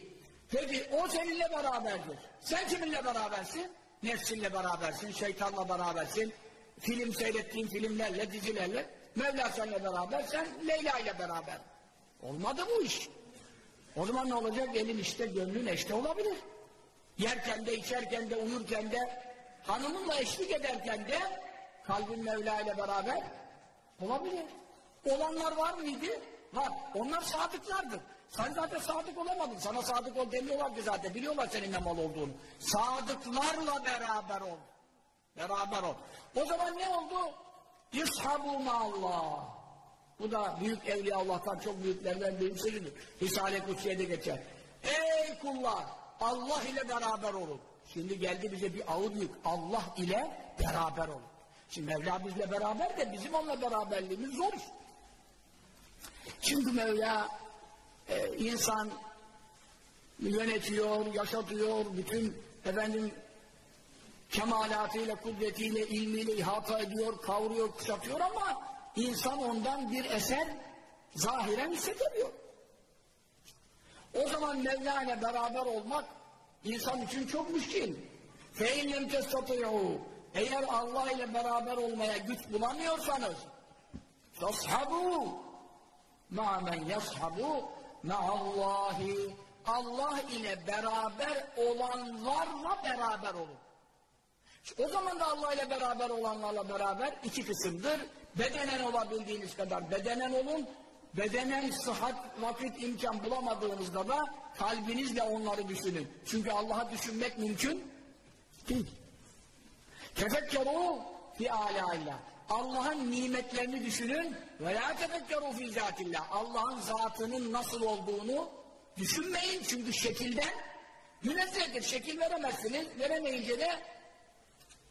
peki o seninle beraberdir. Sen kiminle berabersin? Nefsinle berabersin, şeytanla berabersin, film seyrettiğin filmlerle, dizilerle, Mevla seninle beraber, sen Leyla ile beraber. Olmadı bu iş. O zaman ne olacak? Elin işte, gönlün eşte olabilir. Yerken de, içerken de, uyurken de, hanımınla eşlik ederken de, kalbin Mevla ile beraber olabilir. Olanlar var mıydı? Var. Onlar sadıklardır. Sen zaten sadık olamadın. Sana sadık ol demiyorlardı zaten. Biliyorlar senin ne mal olduğunu. Sadıklarla beraber ol. Beraber ol. O zaman ne oldu? Yushabu Allah. Bu da büyük evliya Allah'tan çok büyüklerden birisidir. Risale-i Kutsiye'de geçer. Ey kullar! Allah ile beraber olun. Şimdi geldi bize bir ağır yük. Allah ile beraber olun. Şimdi Mevla bizle beraber de bizim onunla beraberliğimiz zor. Çünkü Mevla e, insan yönetiyor, yaşatıyor, bütün efendim kemalatıyla, kudretiyle, ilmiyle ihata ediyor, kavuruyor, kuşatıyor ama insan ondan bir eser zahiren hissedemiyor. O zaman Mevla ile beraber olmak insan için çok müşkil. فَاِنْ لَمْ تَسْتَطِعُوا Eğer Allah ile beraber olmaya güç bulamıyorsanız فَاصْحَبُوا مَا مَنْ يَصْحَبُوا مَعَ اللّٰهِ Allah ile beraber olanlarla beraber olun. O zaman da Allah ile beraber olanlarla beraber iki kısımdır. Bedenen olabildiğiniz kadar bedenen olun. Bedenen sıhhat, vakit, imkan bulamadığınızda da kalbinizle onları düşünün. Çünkü Allah'a düşünmek mümkün değil. Tefekkeru fi âlâillah. Allah'ın nimetlerini düşünün ve la tefekkeru fi zâtillah. Allah'ın zatının nasıl olduğunu düşünmeyin çünkü şekilden münezzehtir. Şekil veremezsiniz. Veremeyince de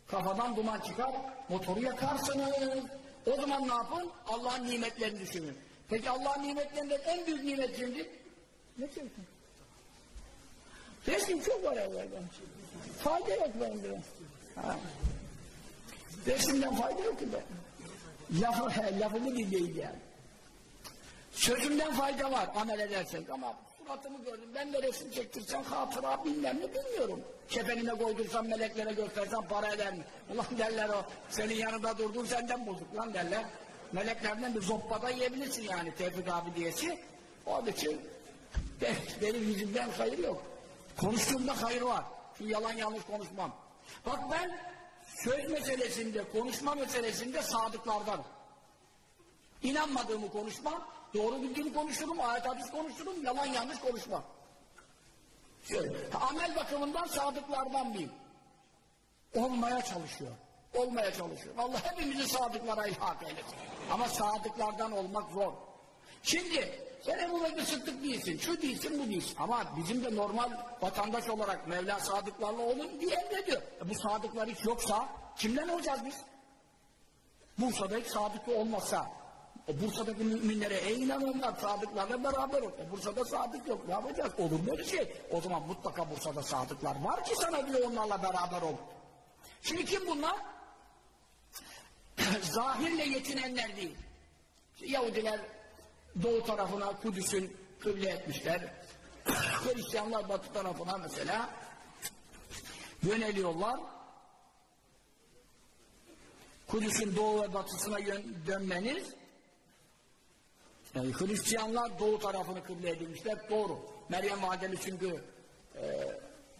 kafadan duman çıkar, motoru yakarsınız. O zaman ne yapın? Allah'ın nimetlerini düşünün. Peki Allah'ın nimetlerinden en büyük nimet kimdir? Ne çektin? Resim çok var evlerden. Fayda yok. Ha. Resimden fayda yok ki ben. Lafı, lafımı dinleyin yani. Sözümden fayda var amel edersek ama suratımı gördüm. Ben de resim çektirsem hatıra bilmem ne bilmiyorum. Kefenime koydursam meleklere göstersem para eder mi? Ulan derler o senin yanında durdun senden bozuk lan derler. Meleklerden bir zoppada yiyebilirsin yani Tevfik abi diyesi. Onun için benim yüzümden hayır yok. Konuştuğumda hayır var. Şu yalan yanlış konuşmam. Bak ben söz meselesinde, konuşma meselesinde sadıklardan. İnanmadığımı konuşmam, doğru bildiğimi konuşurum, ayet hadis konuşurum, yalan yanlış konuşmam. Şöyle, amel bakımından sadıklardan bir. Olmaya çalışıyor. Olmaya çalışıyor. Allah hepimizi sadıklara ilhak eylesin. Ama sadıklardan olmak zor. Şimdi sen Ebu Bekir Sıddık değilsin, şu değilsin, bu değilsin. Ama bizim de normal vatandaş olarak Mevla sadıklarla olun diye emrediyor. E bu sadıklar hiç yoksa kimden olacağız biz? Bursa'da hiç sadıklı olmasa, o Bursa'daki müminlere ey inananlar sadıklarla beraber ol. E Bursa'da sadık yok, ne yapacağız? Olur böyle şey. O zaman mutlaka Bursa'da sadıklar var ki sana diyor onlarla beraber ol. Şimdi kim bunlar? Zahirle yetinenler değil. Yahudiler doğu tarafına Kudüs'ün kıble etmişler. Hristiyanlar batı tarafına mesela yöneliyorlar. Kudüs'ün doğu ve batısına dönmeniz e, Hristiyanlar doğu tarafını kıble edilmişler. Doğru. Meryem Validemiz çünkü e,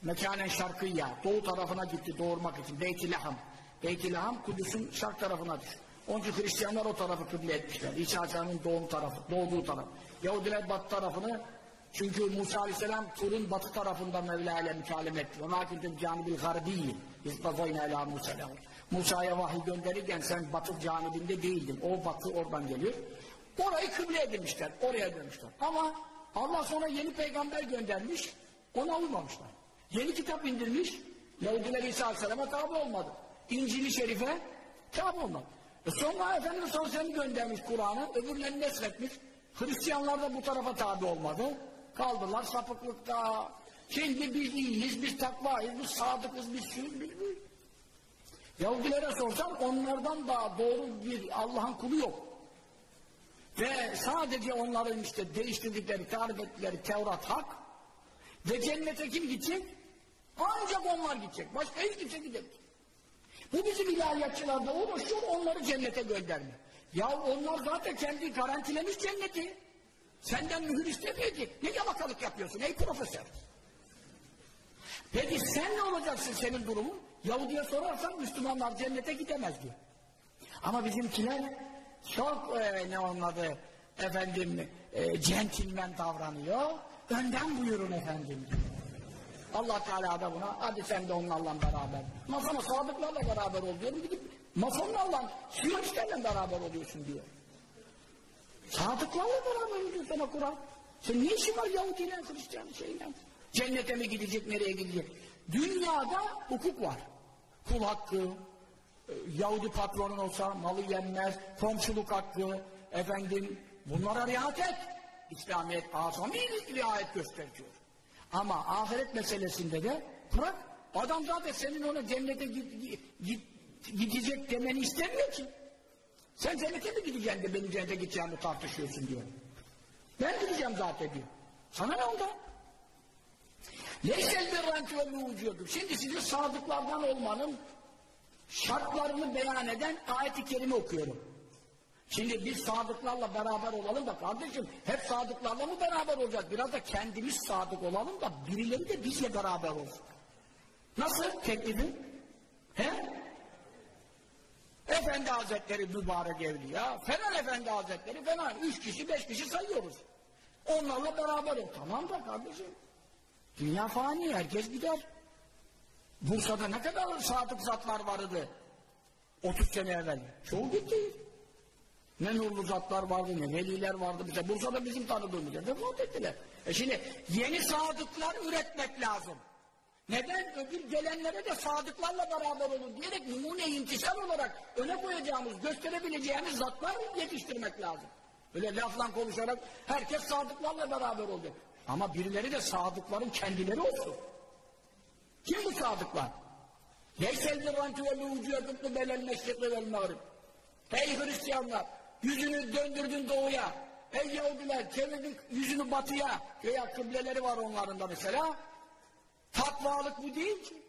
mekanen şarkıya, doğu tarafına gitti doğurmak için. Beyt-i Laham. Beyt-i Laham Kudüs'ün şark tarafına düştü. Onun için Hristiyanlar o tarafı kıble etmişler. İsa Aleyhisselam'ın doğum tarafı, doğduğu taraf. Yahudiler batı tarafını çünkü Musa Aleyhisselam Tur'un batı tarafında Mevla ile mükalem etti. Ona kündüm canibil garbiyyim. Biz bazoyna ila Musa'ya. Musa'ya vahiy gönderirken sen batı canibinde değildin. O batı oradan geliyor. Orayı kıble edilmişler. Oraya dönmüşler. Ama Allah sonra yeni peygamber göndermiş. Ona uymamışlar. Yeni kitap indirmiş. Yahudiler İsa Aleyhisselam'a tabi olmadı. İncil-i Şerif'e tabi olmadı. E sonra Efendimiz Aleyhisselam'ı göndermiş Kur'an'ı. Öbürlerini nesretmiş. Hristiyanlar da bu tarafa tabi olmadı. Kaldılar sapıklıkta, Şimdi biz iyiyiz, biz takvayız, biz sadıkız, biz şuyuz, biz. Yahudilere sorsam onlardan daha doğru bir Allah'ın kulu yok. Ve sadece onların işte değiştirdikleri, tarif ettikleri Tevrat hak ve cennete kim gidecek? Ancak onlar gidecek. Başka hiç kimse gidemez. Bu bizim ilahiyatçılarda uğraşıyor, onları cennete gönderme. Ya onlar zaten kendi garantilemiş cenneti. Senden mühür istemeyecek. Ne yalakalık yapıyorsun ey profesör? Peki sen ne olacaksın senin durumun? Yahudi'ye sorarsan Müslümanlar cennete gidemez diyor. Ama bizimkiler çok e, ne olmadı efendim e, centilmen davranıyor. Önden buyurun efendim diyor. Allah Teala da buna hadi sen de onlarla beraber. Masana sadıklarla beraber ol diyorum. Gidip masonlarla, siyonistlerle beraber oluyorsun diyor. Sadıklarla beraber oluyor sana Kur'an. Sen ne işin var Yahudiyle, Hristiyan şeyle? Cennete mi gidecek, nereye gidecek? Dünyada hukuk var. Kul hakkı, Yahudi patronun olsa malı yenmez, komşuluk hakkı, efendim bunlara riayet et. İslamiyet azami riayet gösteriyor. Ama ahiret meselesinde de bırak adam zaten senin ona cennete git, git, gidecek demeni istemiyor ki. Sen cennete mi gideceksin de benim cennete gideceğimi tartışıyorsun diyor. Ben gideceğim zaten diyor. Sana ne oldu? Leysel birrenti ve vücudum. Şimdi size sadıklardan olmanın şartlarını beyan eden ayet-i kerime okuyorum. Şimdi biz sadıklarla beraber olalım da kardeşim hep sadıklarla mı beraber olacağız? Biraz da kendimiz sadık olalım da birileri de bizle beraber olsun. Nasıl teklifin? He? Efendi Hazretleri mübarek evliya, Fener Efendi Hazretleri Fener. Üç kişi, beş kişi sayıyoruz. Onlarla beraber ol. Tamam da kardeşim. Dünya fani, herkes gider. Bursa'da ne kadar sadık zatlar vardı 30 sene evvel. Çoğu gitti. Ne nurlu zatlar vardı, ne veliler vardı. Mesela Bursa'da bizim tanıdığımız yerde vefat ettiler. E şimdi yeni sadıklar üretmek lazım. Neden? Öbür gelenlere de sadıklarla beraber olun diyerek numune intisar olarak öne koyacağımız, gösterebileceğimiz zatlar yetiştirmek lazım. Öyle lafla konuşarak herkes sadıklarla beraber olacak. Ama birileri de sadıkların kendileri olsun. Kim bu sadıklar? Leysel birrantu ve lucuya kıtlı belel meşrikli vel mağrib. Ey Hristiyanlar! Yüzünü döndürdün doğuya. Ey Yahudiler! Çevirdin yüzünü batıya. Veya kıbleleri var onların da mesela. Takvalık bu değil ki.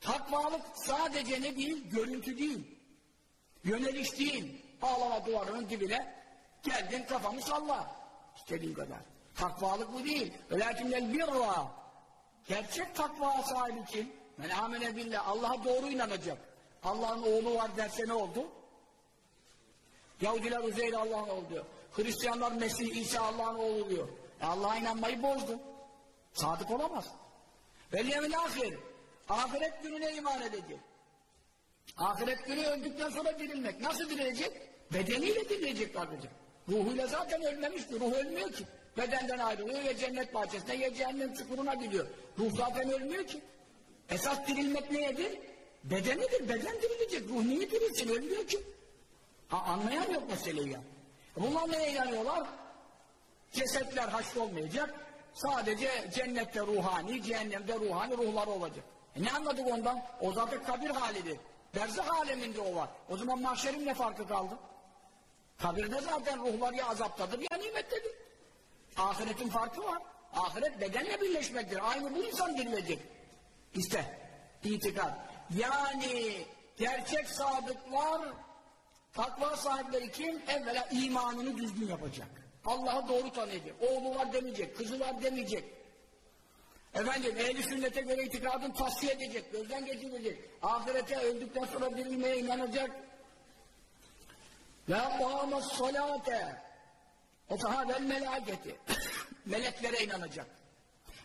Takvalık sadece ne değil? Görüntü değil. Yöneliş değil. Ağlama duvarının dibine geldin kafamı salla. İstediğin kadar. Takvalık bu değil. Velakinnel birra. Gerçek takva sahibi kim? Men amene billah. Allah'a doğru inanacak. Allah'ın oğlu var derse ne oldu? Yahudiler Uzeyr Allah'ın oğlu diyor. Hristiyanlar Mesih İsa Allah'ın oğlu diyor. E Allah'a inanmayı bozdu. Sadık olamaz. Vel yevmil ahir. Ahiret gününe iman edecek. Ahiret günü öldükten sonra dirilmek. Nasıl dirilecek? Bedeniyle dirilecek kardeşim. Ruhuyla zaten ölmemişti. Ruh ölmüyor ki. Bedenden ayrılıyor ya cennet bahçesine ya cehennem çukuruna gidiyor. Ruh zaten ölmüyor ki. Esas dirilmek nedir? Bedenidir. Beden dirilecek. Ruh niye dirilsin? Ölmüyor ki. Ha, anlayan yok meseleyi ya. Bunlar neye inanıyorlar? Cesetler haşr olmayacak. Sadece cennette ruhani, cehennemde ruhani ruhları olacak. E ne anladık ondan? O zaten kabir halidir. Berzah aleminde o var. O zaman mahşerin ne farkı kaldı? Kabirde zaten ruhlar ya azaptadır ya nimettedir. Ahiretin farkı var. Ahiret bedenle birleşmektir. Aynı bu insan dirilecek. İşte itikad. Yani gerçek sadıklar takva sahipleri kim? Evvela imanını düzgün yapacak. Allah'ı doğru tanıyacak. Oğlu var demeyecek, kızı var demeyecek. Efendim ehli sünnete göre itikadını tasfiye edecek, gözden geçirecek. Ahirete öldükten sonra dirilmeye inanacak. Ve kâmes salâte o sahaben melaketi. Meleklere inanacak.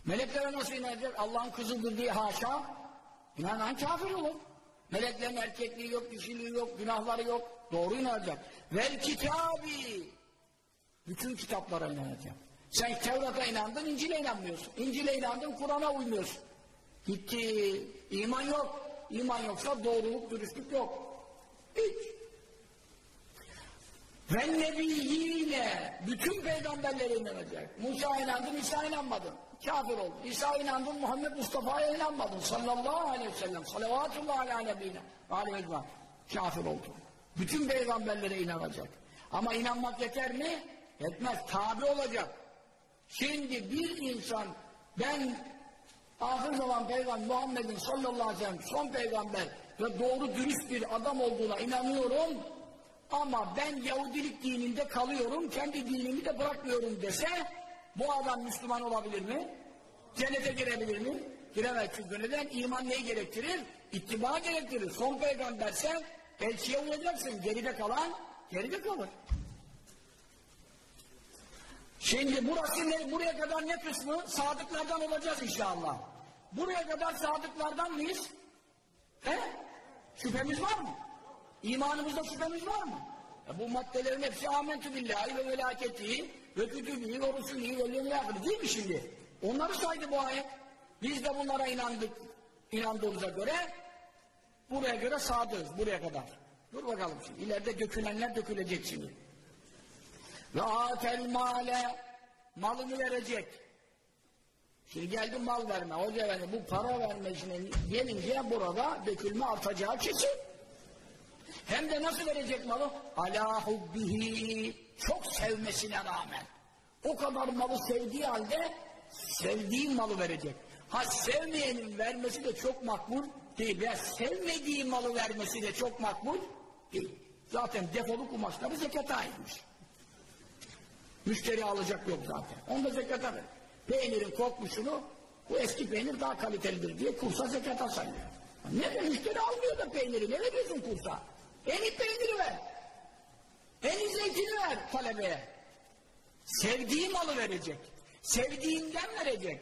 Meleklere nasıl inanacak? Allah'ın kızıdır diye haşa. İnanan kafir olur. Meleklerin erkekliği yok, dişiliği yok, günahları yok. Doğru inanacak. Vel kitabi. Bütün kitaplara inanacak. Sen Tevrat'a inandın, İncil'e inanmıyorsun. İncil'e inandın, Kur'an'a uymuyorsun. Gitti. İman yok. İman yoksa doğruluk, dürüstlük yok. Hiç. Ve nebiyine bütün peygamberlere inanacak. Musa inandın, İsa inanmadın. Kafir oldun. İsa inandın, Muhammed Mustafa'ya inanmadın. Sallallahu aleyhi ve sellem. Salavatullah ala nebine. Aleyhi Kafir oldun. Bütün peygamberlere inanacak. Ama inanmak yeter mi? Yetmez. Tabi olacak. Şimdi bir insan ben ahir zaman peygamber Muhammed'in sallallahu aleyhi ve sellem son peygamber ve doğru dürüst bir adam olduğuna inanıyorum ama ben Yahudilik dininde kalıyorum, kendi dinimi de bırakmıyorum dese bu adam Müslüman olabilir mi? Cennete girebilir mi? Giremez çünkü neden? İman neyi gerektirir? İttiba gerektirir. Son peygamberse elçiye uyacaksın. Geride kalan geride kalır. Şimdi burası ne, buraya kadar ne kısmı? Sadıklardan olacağız inşallah. Buraya kadar sadıklardan mıyız? He? Şüphemiz var mı? İmanımızda şüphemiz var mı? E bu maddelerin hepsi amentü billahi ve velaketihi ve kütübühü ve rusulühü ve lillâhir değil mi şimdi? Onları saydı bu ayet. Biz de bunlara inandık, inandığımıza göre buraya göre sadığız, buraya kadar. Dur bakalım şimdi. İleride dökülenler dökülecek şimdi. Ve atel male malını verecek. Şimdi geldi mal verme. Hoca efendi bu para verme işine gelince burada dökülme artacağı kesin. Hem de nasıl verecek malı? Ala hubbihi çok sevmesine rağmen. O kadar malı sevdiği halde sevdiği malı verecek. Ha sevmeyenin vermesi de çok makbul değil. Ya sevmediği malı vermesi de çok makbul değil. Zaten defolu kumaşları zekata aitmiş. Müşteri alacak yok zaten. Onda zekata ver. Peynirin kokmuşunu bu eski peynir daha kalitelidir diye kursa zekata sayıyor. Ne de müşteri almıyor da peyniri. Ne veriyorsun kursa? En iyi peyniri ver. En iyi zeytini ver talebeye. Sevdiği malı verecek. Sevdiğinden verecek.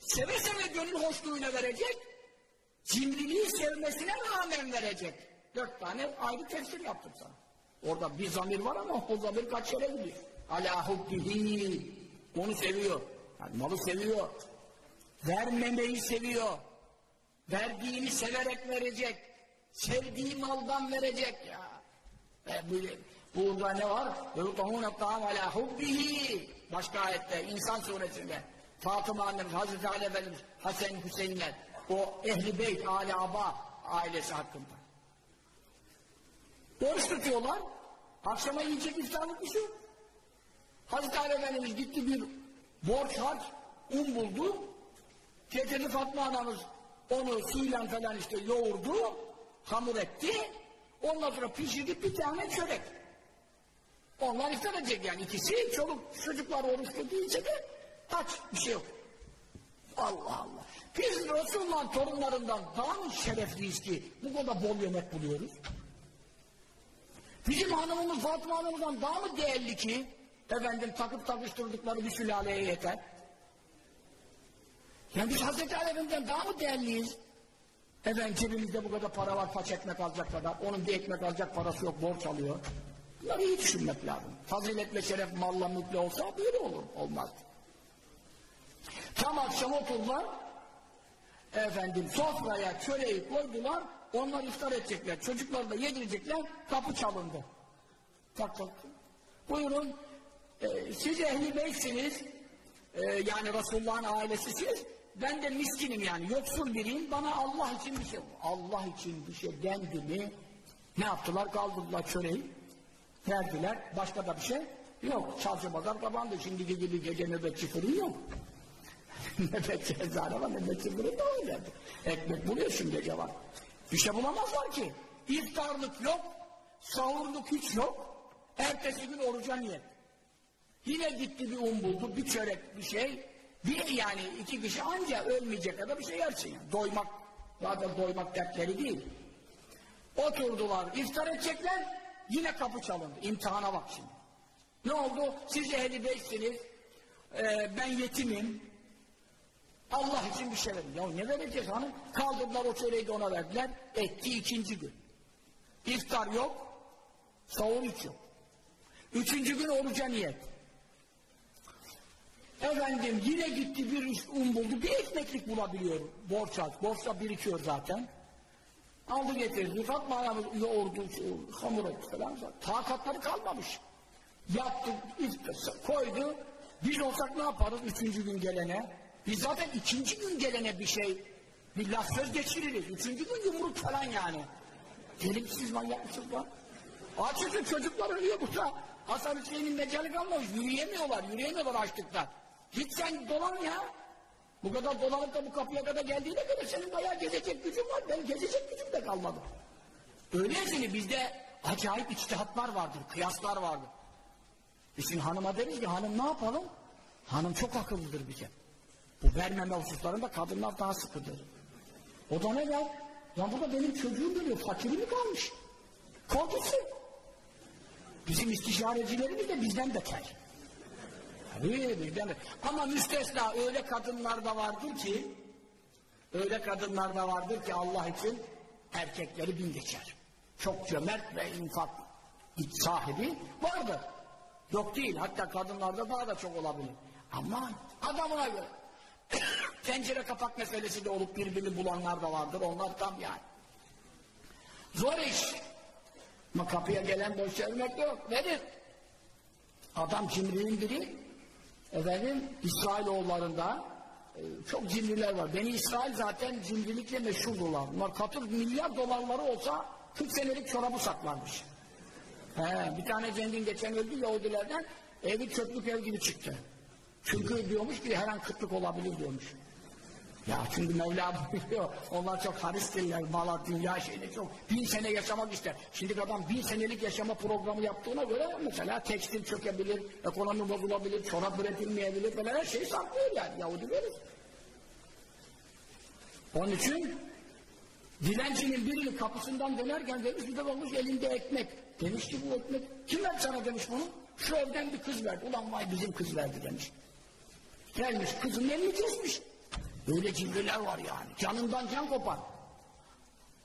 Seve seve gönül hoşluğuyla verecek. Cimriliği sevmesine rağmen verecek. Dört tane ayrı tefsir yaptım sana. Orada bir zamir var ama o zamir kaç yere gidiyor. Ala hubbihi. Onu seviyor. Yani malı seviyor. Vermemeyi seviyor. Verdiğini severek verecek. Sevdiği maldan verecek ya. E, bu, burada ne var? يُطَهُونَ الطَّعَمَ عَلَى حُبِّهِ Başka ayette, İnsan suresinde. Fatıma annemiz, Hazreti Ali Efendimiz, Hasan Hüseyinler, o ehli beyt, Ali Aba ailesi hakkında. Oruç tutuyorlar. Akşama yiyecek iftarlık bir şey yok. Hazreti Ali Efendimiz gitti bir borç harç, un buldu. Getirdi Fatma anamız onu suyla falan işte yoğurdu, hamur etti. Ondan sonra pişirdi bir tane çörek. Onlar iftar edecek yani ikisi. Çoluk çocuklar oruçlu değilse de aç bir şey yok. Allah Allah. Biz Resulullah'ın torunlarından daha mı şerefliyiz ki bu kadar bol yemek buluyoruz? Bizim hanımımız Fatıma hanımımızdan daha mı değerli ki efendim takıp takıştırdıkları bir sülaleye yeter? Yani biz Hazreti Ali Efendimiz'den daha mı değerliyiz? Efendim cebimizde bu kadar para var, kaç ekmek alacak kadar. Onun bir ekmek alacak parası yok, borç alıyor. Bunları iyi düşünmek lazım. Fazilet ve şeref malla mutlu olsa böyle olur, olmaz. Tam akşam oturdular, efendim sofraya çöreği koydular, onlar iftar edecekler, çocukları da yedirecekler, kapı çalındı. Tak tak. Buyurun, e, siz ehli beysiniz, e, yani Resulullah'ın ailesisiniz, ben de miskinim yani, yoksul biriyim, bana Allah için bir şey, Allah için bir şey dendi mi, ne yaptılar? Kaldırdılar çöreği, verdiler, başka da bir şey yok. Çarşı pazar kapandı, şimdiki gibi gece nöbetçi fırın yok. nöbetçi eczane var, nöbetçi fırın da öyle. Ekmek buluyorsun gece var. Bir şey bulamazlar ki. İftarlık yok, sahurluk hiç yok. Ertesi gün oruca niyet. Yine gitti bir un buldu, bir çörek bir şey. Bir yani iki kişi anca ölmeyecek kadar bir şey yersin. Yani. Doymak, zaten doymak dertleri değil. Oturdular, iftar edecekler, yine kapı çalındı. İmtihana bak şimdi. Ne oldu? Siz ehli beysiniz, ee, ben yetimim, Allah için bir şey verin. Ya ne vereceğiz hanım? Kaldırdılar o çöreği de ona verdiler, etti ikinci gün. İftar yok, sahur hiç yok. Üçüncü gün oruca niyet. Efendim yine gitti bir un buldu, bir ekmeklik bulabiliyor borç aç. Borçla birikiyor zaten. Aldı getirdi, Fatma ayağımız yoğurdu, hamur etti falan. Takatları kalmamış. Yaptı, koydu. Biz olsak ne yaparız üçüncü gün gelene? Biz zaten ikinci gün gelene bir şey, bir laf söz geçiririz. Üçüncü gün yumruk falan yani. Deli misiniz manyak mısınız lan? Açıkçası çocuklar ölüyor burada. Hasan Hüseyin'in mecali kalmamış. Yürüyemiyorlar, yürüyemiyorlar açlıktan. Git sen dolan ya. Bu kadar dolanıp da bu kapıya kadar geldiğine göre senin bayağı gezecek gücün var. Benim gezecek gücüm de kalmadı. Öyleyse bizde acayip içtihatlar vardır, kıyaslar vardır. Biz şimdi hanıma deriz ki hanım ne yapalım? Hanım çok akıllıdır bize. Bu vermeme hususlarında kadınlar daha sıkıdır. O da ne der? Ya burada benim çocuğum geliyor, fakiri mi kalmış? Korkusu. Bizim istişarecilerimiz de bizden beter. Tabii bizden de. Ama müstesna öyle kadınlar da vardır ki öyle kadınlar da vardır ki Allah için erkekleri bin geçer. Çok cömert ve infak sahibi vardır. Yok değil. Hatta kadınlarda daha da çok olabilir. Ama adamına göre tencere kapak meselesi de olup birbirini bulanlar da vardır. Onlar tam yani. Zor iş. Ama kapıya gelen boş vermek yok. Verir. Adam cimrinin biri efendim İsrailoğullarında e, çok cimriler var. Beni İsrail zaten cimrilikle meşhurdurlar. Bunlar katır milyar dolarları olsa 40 senelik çorabı saklanmış. He, bir tane zengin geçen öldü Yahudilerden evi çöplük ev gibi çıktı. Çünkü diyormuş ki her an kıtlık olabilir diyormuş. Ya çünkü Mevla biliyor. Onlar çok haris değiller. Valla dünya şeyini çok. Bin sene yaşamak ister. Şimdi adam bin senelik yaşama programı yaptığına göre mesela tekstil çökebilir, ekonomi bozulabilir, çorap üretilmeyebilir falan her şeyi saklıyor yani. Yahudi verir. Onun için dilencinin birinin kapısından dönerken demiş bir de olmuş elinde ekmek. Demiş ki bu ekmek kim verdi sana demiş bunu? Şu evden bir kız verdi. Ulan vay bizim kız verdi demiş. Gelmiş kızın elini kesmiş. Öyle cimriler var yani. Canından can kopar.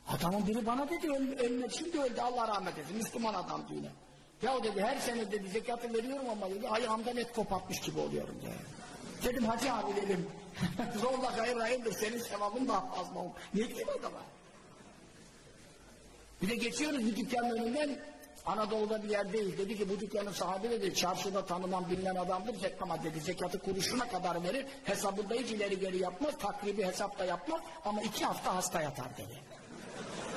Adamın biri bana dedi öl ölmek şimdi öldü Allah rahmet eylesin. Müslüman adam yine. Ya dedi her sene dedi zekatı veriyorum ama dedi ayağımdan et kopartmış gibi oluyorum dedi. Dedim hacı abi dedim. Zorla hayır hayırdır senin sevabın daha fazla. Ne diyeyim adama? Bir de geçiyoruz bir dükkanın önünden Anadolu'da bir yerdeyiz. Dedi ki bu dükkanın sahibi dedi çarşıda tanınan bilinen adamdır. Ama dedi zekatı kuruşuna kadar verir. Hesabında hiç ileri geri yapmaz. Takribi hesapta yapmaz. Ama iki hafta hasta yatar dedi.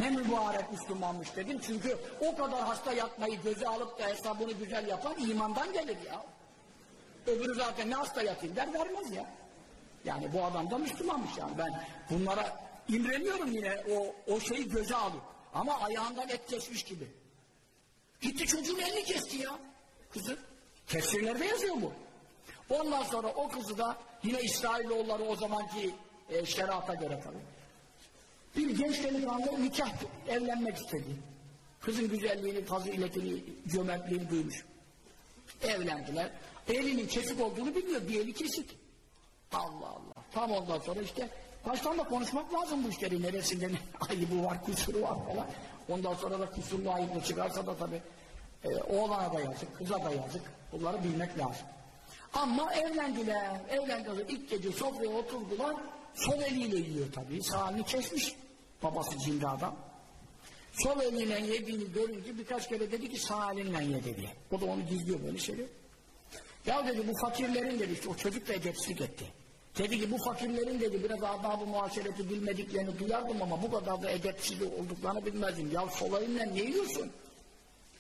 Ne mübarek Müslümanmış dedim. Çünkü o kadar hasta yatmayı göze alıp da hesabını güzel yapan imandan gelir ya. Öbürü zaten ne hasta yatayım der vermez ya. Yani bu adam da Müslümanmış yani. Ben bunlara imreniyorum yine o, o şeyi göze alıp. Ama ayağından et kesmiş gibi. Gitti çocuğun elini kesti ya. Kızı. Tefsirlerde yazıyor bu. Ondan sonra o kızı da yine İsrailoğulları o zamanki e, şerata göre tabii. Bir genç delikanlı nikah evlenmek istedi. Kızın güzelliğini, faziletini, cömertliğini duymuş. Evlendiler. Elinin kesik olduğunu bilmiyor. Bir eli kesik. Allah Allah. Tam ondan sonra işte baştan da konuşmak lazım bu işleri. Neresinde ne ayıbı var, kusuru var falan. Ondan sonra da kusurlu ayıbı çıkarsa da tabii e, oğlana da yazık, kıza da yazık. Bunları bilmek lazım. Ama evlendiler. Evlendiler. İlk gece sofraya oturdular. Sol eliyle yiyor tabii. Sağ kesmiş. Babası cimri adam. Sol eliyle yediğini görünce birkaç kere dedi ki sağ elinle ye dedi. O da onu gizliyor böyle şeyleri. Ya dedi bu fakirlerin dedi işte o çocuk da edepsizlik etti. Dedi ki bu fakirlerin dedi biraz adab-ı muaşereti bilmediklerini duyardım ama bu kadar da edepsiz olduklarını bilmezdim. Ya sol elinle ne yiyorsun?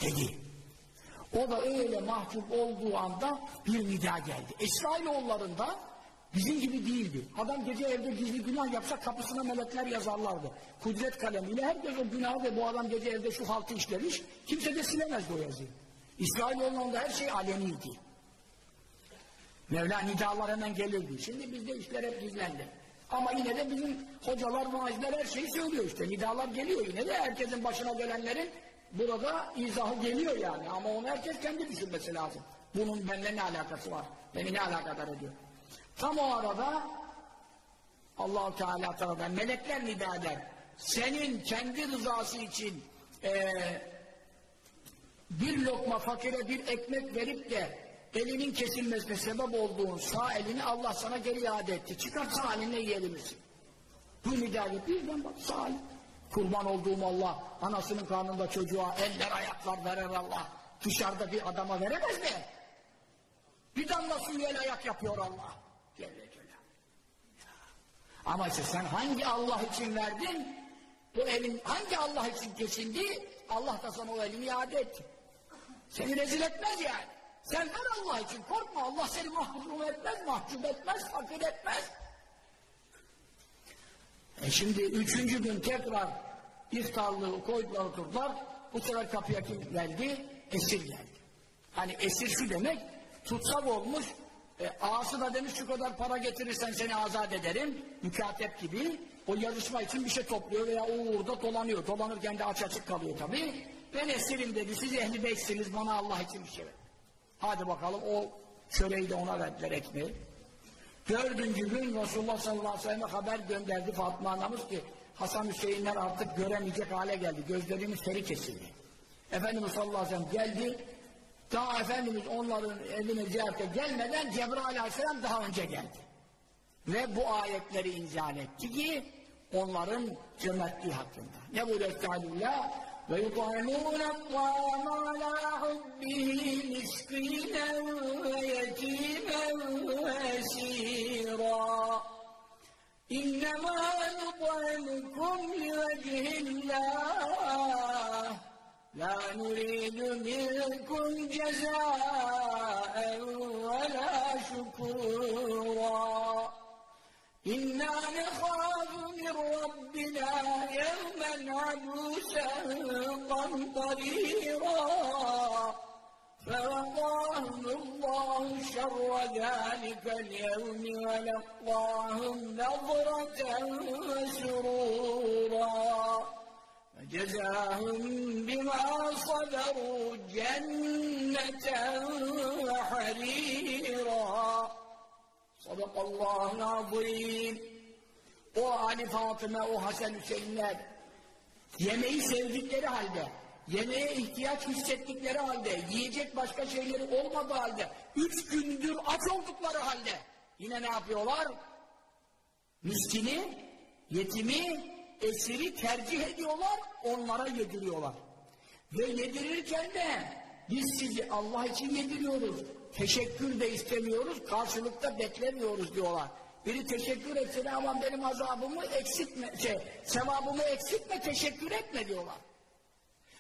Dedi. O da öyle mahcup olduğu anda bir nida geldi. İsrailoğullarında bizim gibi değildi. Adam gece evde gizli günah yapsa kapısına melekler yazarlardı. Kudret kalemiyle herkes o günahı ve bu adam gece evde şu haltı işlemiş. Kimse de silemezdi o yazıyı. İsrailoğullarında her şey alemiydi. Mevla nidalar hemen gelirdi. Şimdi bizde işler hep gizlendi. Ama yine de bizim hocalar, vaazlar her şeyi söylüyor işte. Nidalar geliyor yine de herkesin başına gelenlerin burada izahı geliyor yani. Ama onu herkes kendi düşünmesi lazım. Bunun benimle ne alakası var? Beni ne alakadar ediyor? Tam o arada allah Teala tarafından melekler nida eder. Senin kendi rızası için ee, bir lokma fakire bir ekmek verip de elinin kesilmesine sebep olduğun sağ elini Allah sana geri iade etti. Çıkar sağ elinle yiyebilirsin. Bu nidayet birden bak sağ elin. Kurban olduğum Allah, anasının karnında çocuğa eller ayaklar verer Allah. dışarıda bir adama veremez mi? Bir damla suyu el ayak yapıyor Allah. Celle Celaluhu. Ama işte sen hangi Allah için verdin? Bu elin hangi Allah için kesindi? Allah da sana o elini iade etti. Seni rezil etmez yani. Sen ver Allah için korkma. Allah seni mahrum etmez, mahcup etmez, fakir etmez. E şimdi üçüncü gün tekrar iftarlığı koydular oturdular. Bu sefer kapıya kim geldi? Esir geldi. Hani esir şu demek, tutsak olmuş, e, ağası da demiş şu kadar para getirirsen seni azat ederim, mükatep gibi. O yarışma için bir şey topluyor veya o uğurda dolanıyor. Dolanırken de aç açık kalıyor tabii. Ben esirim dedi, siz ehli beysiniz, bana Allah için bir şey ver. Hadi bakalım o çöreği de ona verdiler ekmeği. Dördüncü gün Resulullah sallallahu aleyhi ve sellem'e haber gönderdi Fatma anamız ki Hasan Hüseyinler artık göremeyecek hale geldi. Gözlerinin feri kesildi. Efendimiz sallallahu aleyhi ve sellem geldi. Daha Efendimiz onların evine ziyarete gelmeden Cebrail aleyhisselam daha önce geldi. Ve bu ayetleri inzal etti ki onların cömertliği hakkında. Ne buyuruyor Estağfirullah? Yut'imûne الطَّعَامَ عَلَى حُبِّهِ مِسْكِينًا وَيَتِيمًا وَأَسِيرًا. إِنَّمَا نُطْعِمُكُمْ لِوَجْهِ اللَّهِ. لَا نُرِيدُ مِنكُمْ جَزَاءً وَلَا شُكُورًا. إِنَّا نَخَافُ مِنْ رَبِّنَا يَوْمًا عَبُوسًا قَمْطَرِيرًا. فوقاهم الله شر ذلك اليوم ولقاهم نظرة وسرورا وجزاهم بما صبروا جنة وحريرا Sadakallahu azim. O Ali Fatıma, o Hasan Hüseyinler yemeği sevdikleri halde, yemeğe ihtiyaç hissettikleri halde, yiyecek başka şeyleri olmadığı halde, üç gündür aç oldukları halde yine ne yapıyorlar? Miskini, yetimi, esiri tercih ediyorlar, onlara yediriyorlar. Ve yedirirken de biz sizi Allah için yediriyoruz teşekkür de istemiyoruz, karşılıkta beklemiyoruz diyorlar. Biri teşekkür etse de aman benim azabımı eksiltme, şey, sevabımı eksiltme, teşekkür etme diyorlar.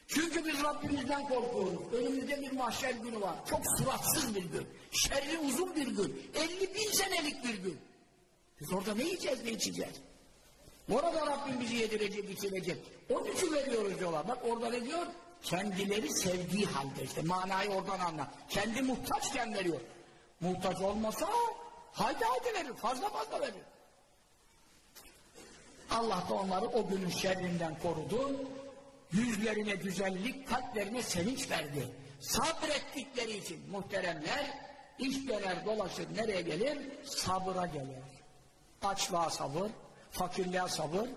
Çünkü biz Rabbimizden korkuyoruz. Önümüzde bir mahşer günü var. Çok suratsız bir gün. Şerri uzun bir gün. 50 bin senelik bir gün. Biz orada ne yiyeceğiz, ne içeceğiz? Orada Rabbim bizi yedirecek, içirecek. Onun için veriyoruz diyorlar. Bak orada ne diyor? Kendileri sevdiği halde işte manayı oradan anla. Kendi muhtaçken veriyor. Muhtaç olmasa haydi haydi verir, fazla fazla verir. Allah da onları o günün şerrinden korudu yüzlerine güzellik, kalplerine sevinç verdi. Sabrettikleri için muhteremler iş döner dolaşır nereye gelir? Sabıra gelir. Açlığa sabır, fakirliğe sabır,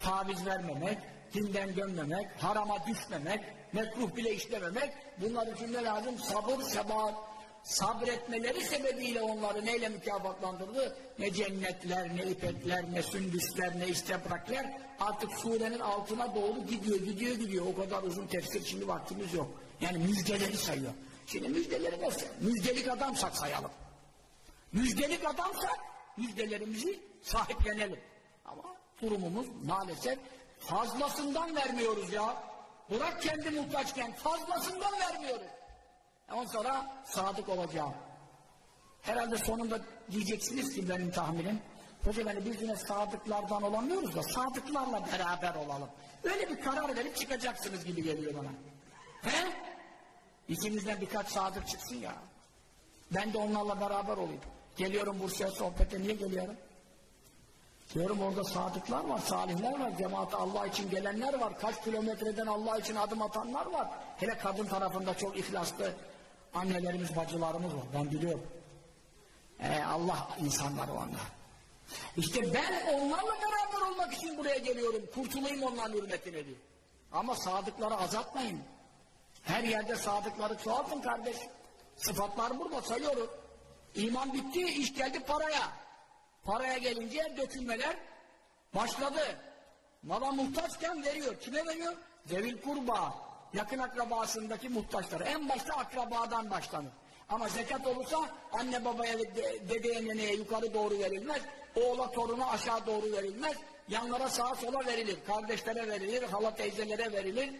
taviz vermemek, dinden dönmemek, harama düşmemek, mekruh bile işlememek bunlar için ne lazım? Sabır, sebat, sabretmeleri sebebiyle onları neyle mükafatlandırdı? Ne cennetler, ne ipekler, ne sündüsler, ne istebrakler artık surenin altına doğru gidiyor, gidiyor, gidiyor. O kadar uzun tefsir şimdi vaktimiz yok. Yani müjdeleri sayıyor. Şimdi müjdeleri nasıl? Müjdelik adamsak sayalım. Müjdelik adamsak müjdelerimizi sahiplenelim. Ama durumumuz maalesef fazlasından vermiyoruz ya. Bırak kendi muhtaçken fazlasından vermiyoruz. Ondan sonra sadık olacağım. Herhalde sonunda diyeceksiniz ki benim tahminim. Hoca beni biz yine sadıklardan olamıyoruz da sadıklarla beraber olalım. Öyle bir karar verip çıkacaksınız gibi geliyor bana. He? İçinizden birkaç sadık çıksın ya. Ben de onlarla beraber olayım. Geliyorum Bursa'ya sohbete niye geliyorum? Diyorum orada sadıklar var, salihler var, cemaate Allah için gelenler var, kaç kilometreden Allah için adım atanlar var. Hele kadın tarafında çok ihlaslı annelerimiz, bacılarımız var, ben biliyorum. Ee, Allah insanları onlar. İşte ben onlarla beraber olmak için buraya geliyorum, kurtulayım onların hürmetine diyor. Ama sadıkları azaltmayın. Her yerde sadıkları çoğaltın kardeş. Sıfatlar burada sayıyoruz. İman bitti, iş geldi paraya. Paraya gelince dökülmeler başladı. Mala muhtaçken veriyor. Kime veriyor? Zevil kurba, yakın akrabasındaki muhtaçları. En başta akrabadan başlanır. Ama zekat olursa anne babaya, de, dedeye, neneye yukarı doğru verilmez. Oğla, toruna aşağı doğru verilmez. Yanlara sağa sola verilir. Kardeşlere verilir, hala teyzelere verilir.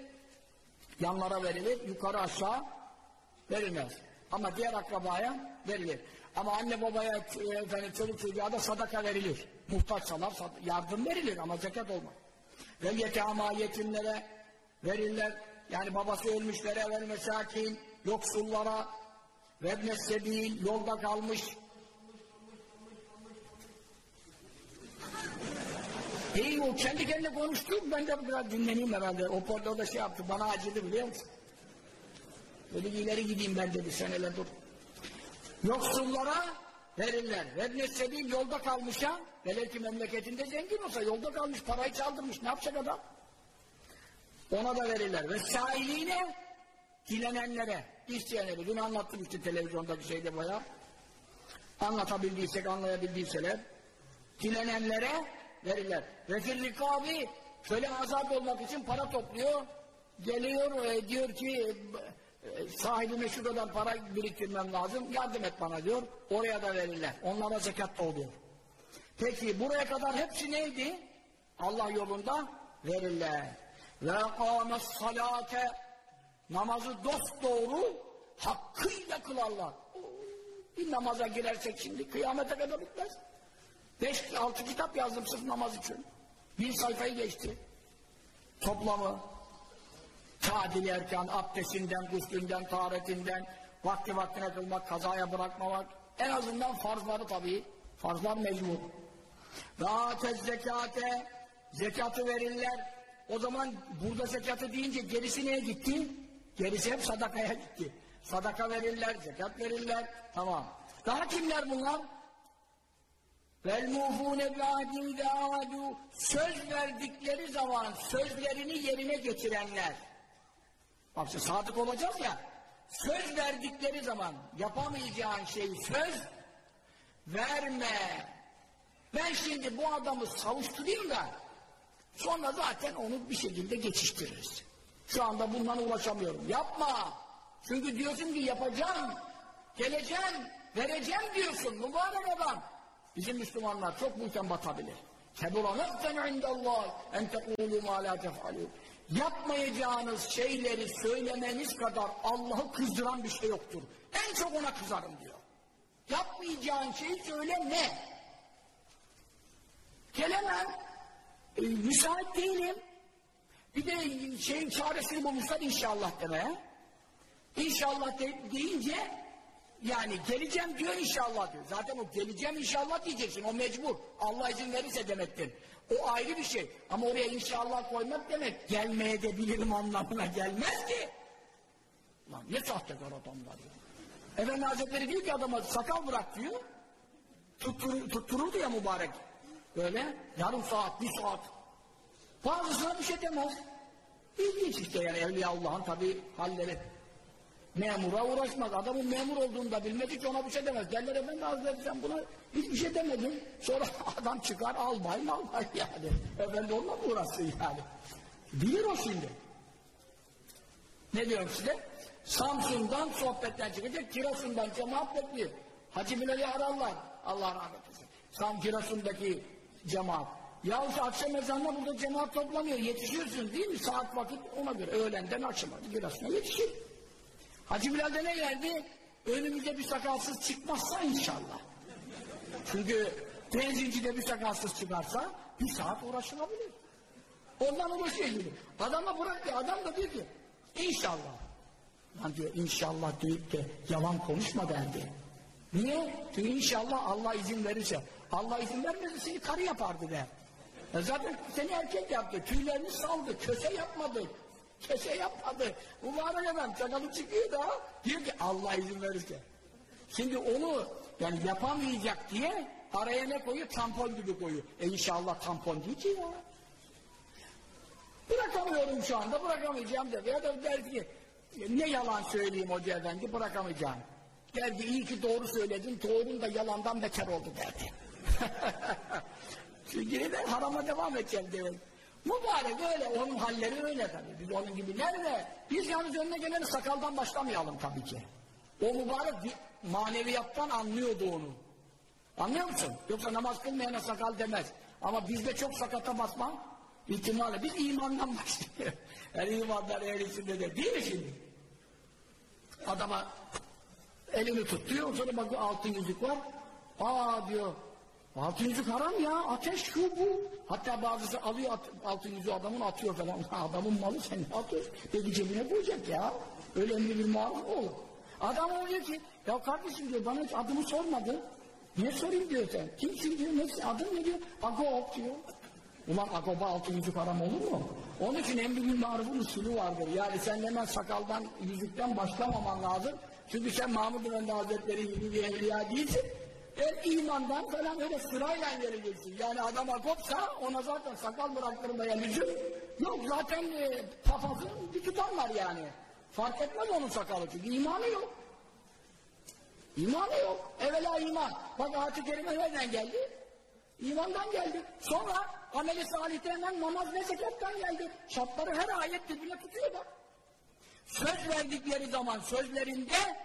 Yanlara verilir, yukarı aşağı verilmez. Ama diğer akrabaya verilir. Ama anne babaya, e, efendim, çocuk çocuğa da sadaka verilir. Muhtaçsalar yardım verilir ama zekat olmaz. Ve yetama yetimlere verirler. Yani babası ölmüşlere ve mesakin, yoksullara ve sebil, yolda kalmış İyi o kendi kendine konuştu, ben de biraz dinleneyim herhalde. O portada da şey yaptı, bana acıdı biliyor musun? Dedi ileri gideyim ben dedi, sen hele dur. Yoksullara verirler. Vebne sebil yolda kalmışa, velev ki memleketinde zengin olsa yolda kalmış, parayı çaldırmış, ne yapacak adam? Ona da verirler. Ve sahiline, dilenenlere, isteyenlere, dün anlattım işte televizyondaki şeyde bayağı, anlatabildiysek, anlayabildiyseler, dilenenlere verirler. Ve firrikabi, şöyle azat olmak için para topluyor, geliyor e, diyor ki, e, sahibime şu kadar para biriktirmem lazım, yardım et bana diyor, oraya da verirler. Onlara zekat da oluyor. Peki buraya kadar hepsi neydi? Allah yolunda verirler. Ve kâmes salate namazı dost doğru hakkıyla kılarlar. Bir namaza girersek şimdi kıyamete kadar bitmez. Beş, altı kitap yazdım sırf namaz için. Bin sayfayı geçti. Toplamı, tadil erken, abdestinden, guslünden, taharetinden, vakti vaktine kılmak, kazaya bırakmamak, en azından farzları tabii, farzlar mecbur. Ve atez zekate, zekatı verirler. O zaman burada zekatı deyince gerisi neye gitti? Gerisi hep sadakaya gitti. Sadaka verirler, zekat verirler, tamam. Daha kimler bunlar? وَالْمُوفُونَ بِعَدِمْ دَعَادُوا Söz verdikleri zaman sözlerini yerine getirenler. Bak işte sadık olacağız ya, söz verdikleri zaman yapamayacağın şeyi söz verme. Ben şimdi bu adamı savuşturayım da sonra zaten onu bir şekilde geçiştiririz. Şu anda bundan uğraşamıyorum. Yapma. Çünkü diyorsun ki yapacağım, geleceğim, vereceğim diyorsun. Mübarek adam. Bizim Müslümanlar çok muhtem batabilir. Neften indallah en tekulu ma la tef'alûn. Yapmayacağınız şeyleri söylemeniz kadar Allah'ı kızdıran bir şey yoktur. En çok ona kızarım diyor. Yapmayacağın şeyi söyleme. Gelemem. E, müsait değilim. Bir de şeyin çaresini bulmuşlar inşallah demeye. İnşallah de, deyince yani geleceğim diyor inşallah diyor. Zaten o geleceğim inşallah diyeceksin. O mecbur. Allah izin verirse demektir. O ayrı bir şey. Ama oraya inşallah koymak demek gelmeye de bilirim anlamına gelmez ki. Lan ne sahtekar adamlar ya. Efendi Hazretleri diyor ki adama sakal bırak diyor. Tuttur, tuttururdu ya mübarek. Böyle yarım saat, bir saat. Bazısına bir şey demez. İlginç işte yani Evliya Allah'ın tabi halleri. Memura uğraşmaz. Adamın memur olduğunu da bilmez hiç ona bir şey demez. Derler efendi hazretleri sen buna hiçbir şey demedin. Sonra adam çıkar albay albay yani. Efendi onunla mı uğraşsın yani? Bilir o şimdi. Ne diyorum size? Samsun'dan sohbetten çıkacak, Kirasun'dan cemaat bekliyor. Hacı Bilal'i ararlar. Allah rahmet eylesin. Sam Kirasun'daki cemaat. Yahut akşam ezanına burada cemaat toplanıyor. Yetişiyorsunuz değil mi? Saat vakit ona göre. Öğlenden akşama Kirasun'a yetişir. Hacı Bilal'de ne geldi? Önümüze bir sakalsız çıkmazsa inşallah. Çünkü benzincide bir sakalsız çıkarsa bir saat uğraşılabilir. Ondan uğraşıyor gibi. Adama bırak ki adam da diyor ki inşallah. Lan diyor inşallah deyip de yalan konuşma derdi. Niye? Çünkü inşallah Allah izin verirse. Allah izin vermezse seni karı yapardı der. E zaten seni erkek yaptı. Tüylerini saldı. Köse yapmadı. Köse yapmadı. Mübarek adam çakalı çıkıyor da diyor ki Allah izin verirse. Şimdi onu yani yapamayacak diye araya ne koyuyor? Tampon gibi koyuyor. E inşallah tampon değil ki ya. Bırakamıyorum şu anda bırakamayacağım dedi. Ya da der ki ne yalan söyleyeyim hoca efendi bırakamayacağım. Derdi iyi ki doğru söyledin doğrun da yalandan beter oldu derdi. Çünkü neden harama devam edeceğim dedim. Mübarek öyle, onun halleri öyle tabii. Biz onun gibi nerede? Biz yalnız önüne geleni sakaldan başlamayalım tabii ki. O mübarek bir maneviyattan anlıyordu onu. Anlıyor musun? Yoksa namaz kılmayana sakal demez. Ama bizde çok sakata basma ihtimali. Biz imandan başlıyoruz. Her imandan ehlisinde de değil mi şimdi? Adama elini tutuyor, sonra bakıyor altın yüzük var. Aa diyor, altın yüzük haram ya, ateş şu bu. Hatta bazısı alıyor at, altın yüzüğü adamın atıyor falan. Adamın malı sen ne atıyorsun? Peki cebine koyacak ya. Öyle emri bir maruf olur. Adam oluyor ki, ya kardeşim diyor bana hiç adımı sormadı. Niye sorayım diyor sen. Kimsin diyor, neyse adın ne diyor? Agop diyor. Ulan agoba altın yüzük haram olur mu? Onun için emri bir marufun usulü vardır. Yani sen hemen sakaldan, yüzükten başlamaman lazım. Çünkü sen Mahmud Efendi Hazretleri gibi bir evliya değilsin. E, imandan falan öyle sırayla geleceksin. Yani adam akopsa ona zaten sakal bıraktırmaya lüzum yok. Zaten e, papazın bir tutan var yani. Fark etmez onun sakalı çünkü imanı yok. İmanı yok. Evvela iman. Bak ayet-i kerime nereden geldi? İmandan geldi. Sonra ameli salihte hemen namaz ve zekattan geldi. Şartları her ayet birbirine tutuyor bak. Söz verdikleri zaman sözlerinde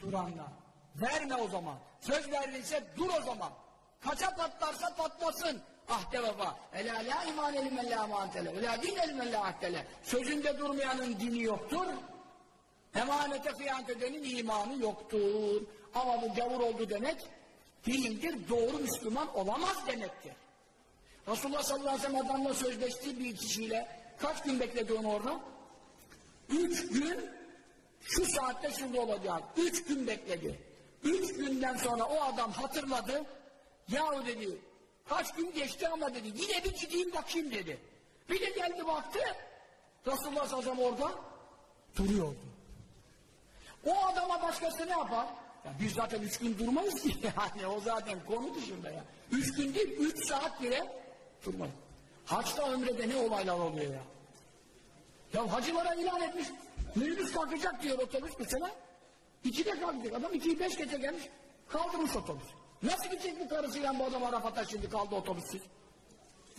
duranlar. Verme o zaman. Söz verdiyse dur o zaman. Kaça patlarsa patlasın. Ahde vefa. Ela la iman elimen la mantele. Ela din elimen la ahtele. Sözünde durmayanın dini yoktur. Emanete fiyat edenin imanı yoktur. Ama bu gavur oldu demek değildir. Doğru Müslüman olamaz demektir. Resulullah sallallahu aleyhi ve sellem adamla sözleştiği bir kişiyle kaç gün bekledi onu orada? Üç gün şu saatte şurada olacak. Üç gün bekledi. Üç günden sonra o adam hatırladı. Yahu dedi kaç gün geçti ama dedi yine bir gideyim bakayım dedi. Bir de geldi baktı Resulullah sallallahu aleyhi orada duruyordu. O adama başkası ne yapar? Ya biz zaten üç gün durmayız ki yani o zaten konu dışında ya. Üç gün değil, üç saat bile durmayız. Haçta ömrede ne olaylar oluyor ya. Ya hacılara ilan etmiş, minibüs kalkacak diyor otobüs mesela. İkide kalkacak, adam ikiyi beş gece gelmiş, kaldırmış otobüs. Nasıl gidecek bu karısıyla bu adam Arafat'a şimdi kaldı otobüssüz?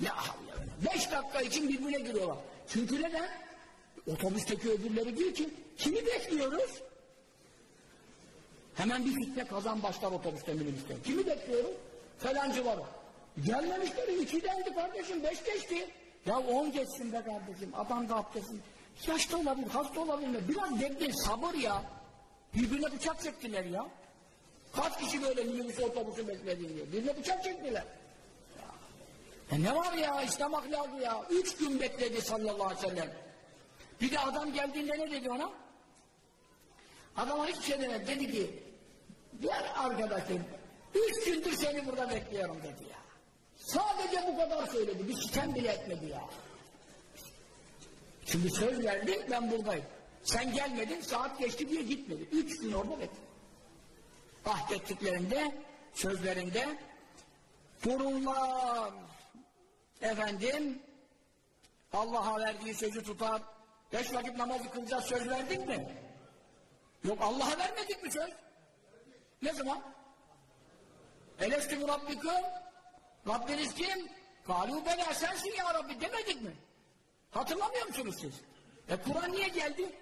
Ya Allah, beş dakika için birbirine giriyorlar. Çünkü neden? Otobüsteki öbürleri diyor ki, kimi bekliyoruz? Hemen bir fitne kazan başlar otobüste minibüste. Kimi bekliyoruz? Falancı var. Gelmemişler ikidendi kardeşim beş geçti. Ya on geçsin be kardeşim adam da abdestin. Yaşlı olabilir hasta olabilir. Biraz bekleyin sabır ya. Birbirine bıçak çektiler ya. Kaç kişi böyle minibüs otobüsü bekledi diyor. Birbirine bıçak çektiler. Ya. Ne var ya İslam ahlakı ya. Üç gün bekledi sallallahu aleyhi ve sellem. Bir de adam geldiğinde ne dedi ona? Adama hiçbir şey demedi. Dedi ki, diğer arkadaşım, üç gündür seni burada bekliyorum dedi ya. Sadece bu kadar söyledi. Bir sitem bile etmedi ya. Şimdi söz verdi, ben buradayım. Sen gelmedin, saat geçti diye gitmedi. Üç gün orada bekledim. Ahdettiklerinde, sözlerinde dururlar. Efendim, Allah'a verdiği sözü tutar. Beş vakit namazı kılacağız söz verdik mi? Yok Allah'a vermedik mi söz? Ne zaman? Elestü Rabbiküm Rabbiniz kim? Kalu bela sensin ya Rabbi demedik mi? Hatırlamıyor musunuz siz? E Kur'an niye geldi?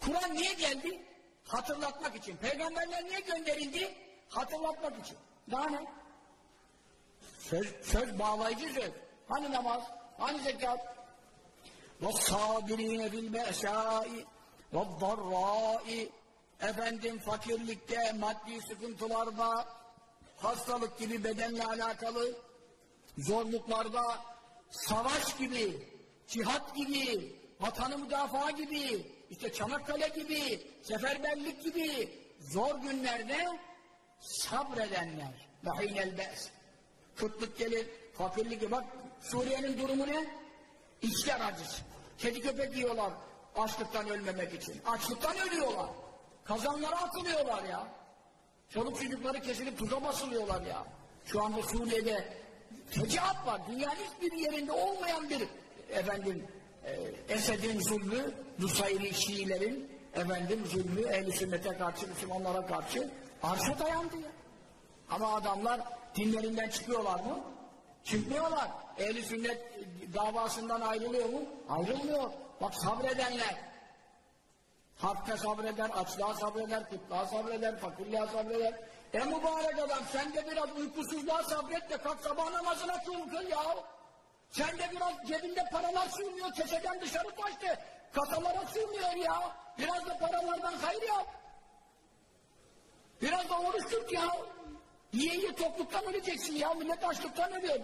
Kur'an niye geldi? Hatırlatmak için. Peygamberler niye gönderildi? Hatırlatmak için. Daha ne? Söz, söz bağlayıcı söz. Hani namaz? Hani zekat? وَالصَّابِرِينَ فِي الْبَأْسَاءِ وَالضَّرَّاءِ Efendim fakirlikte, maddi sıkıntılarda, hastalık gibi bedenle alakalı zorluklarda, savaş gibi, cihat gibi, vatanı müdafaa gibi, işte Çanakkale gibi, seferberlik gibi zor günlerde sabredenler. Lahinel be's. Kıtlık gelir, fakirlik Bak Suriye'nin durumu ne? İçler acısı. Kedi köpek yiyorlar açlıktan ölmemek için. Açlıktan ölüyorlar. Kazanlara atılıyorlar ya. Çoluk çocukları kesilip tuza basılıyorlar ya. Şu anda Suriye'de fecaat var. Dünyanın hiçbir yerinde olmayan bir efendim e, Esed'in zulmü, Nusayri Şiilerin efendim zulmü, ehl sünnete karşı, Müslümanlara karşı arşa dayandı ya. Ama adamlar dinlerinden çıkıyorlar mı? Çıkmıyorlar. Ehli sünnet davasından ayrılıyor mu? Ayrılmıyor. Bak sabredenler. Harpte sabreder, açlığa sabreder, kıtlığa sabreder, fakirliğe sabreder. E mübarek adam sen de biraz uykusuzluğa sabret de kalk sabah namazına kıl ya. Sen de biraz cebinde paralar sığmıyor, keseden dışarı taştı. Kasalara sığmıyor ya. Biraz da paralardan hayır yap. Biraz da oruç tut ya. Yiye yiye topluktan öleceksin ya. Millet açlıktan ölüyor.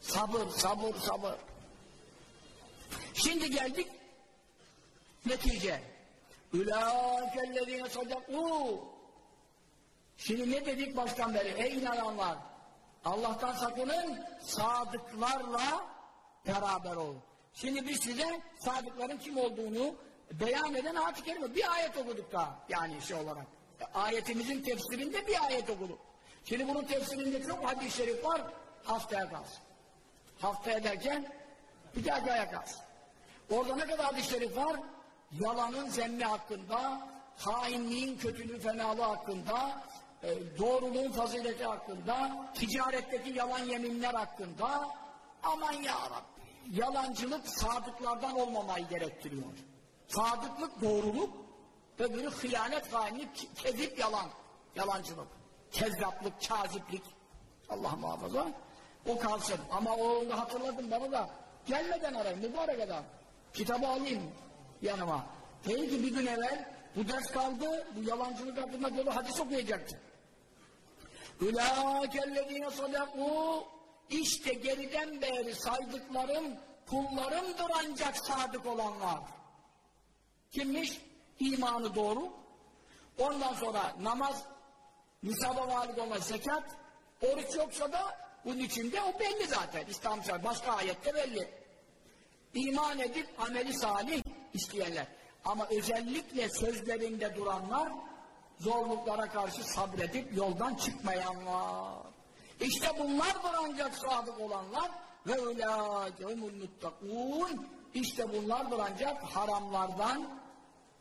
Sabır, sabır, sabır. Şimdi geldik netice. Ülâkellezîne sadakû. Şimdi ne dedik baştan beri? Ey inananlar! Allah'tan sakının, sadıklarla beraber olun. Şimdi biz size sadıkların kim olduğunu beyan eden ayet-i kerime. Bir ayet okuduk daha yani şey olarak. Ayetimizin tefsirinde bir ayet okuduk. Şimdi bunun tefsirinde çok hadis-i şerif var. Haftaya kalsın. Haftaya derken bir dahaki aya kalsın. Orada ne kadar hadis-i şerif var? Yalanın zemmi hakkında, hainliğin kötülüğü fenalığı hakkında, e, doğruluğun fazileti hakkında, ticaretteki yalan yeminler hakkında, aman ya Rabbi, yalancılık sadıklardan olmamayı gerektiriyor. Sadıklık doğruluk, öbürü hıyanet, hainlik, kezip yalan, yalancılık, kezzaplık, kaziplik, Allah muhafaza, o kalsın. Ama o hatırladım bana da, gelmeden arayın, mübarek adam, kitabı alayım yanıma. Değil ki bir gün evvel, bu ders kaldı, bu yalancılık hakkında böyle hadis okuyacaktı. Ülâkellezîne sadakû İşte geriden beri saydıklarım kullarımdır ancak sadık olanlar. Kimmiş? İmanı doğru. Ondan sonra namaz, nisaba valik olma zekat, oruç yoksa da bunun içinde o belli zaten. İslam başka ayette belli. İman edip ameli salih isteyenler. Ama özellikle sözlerinde duranlar zorluklara karşı sabredip yoldan çıkmayanlar. İşte bunlardır ancak sadık olanlar ve ulâkehumul muttakûn İşte bunlardır ancak haramlardan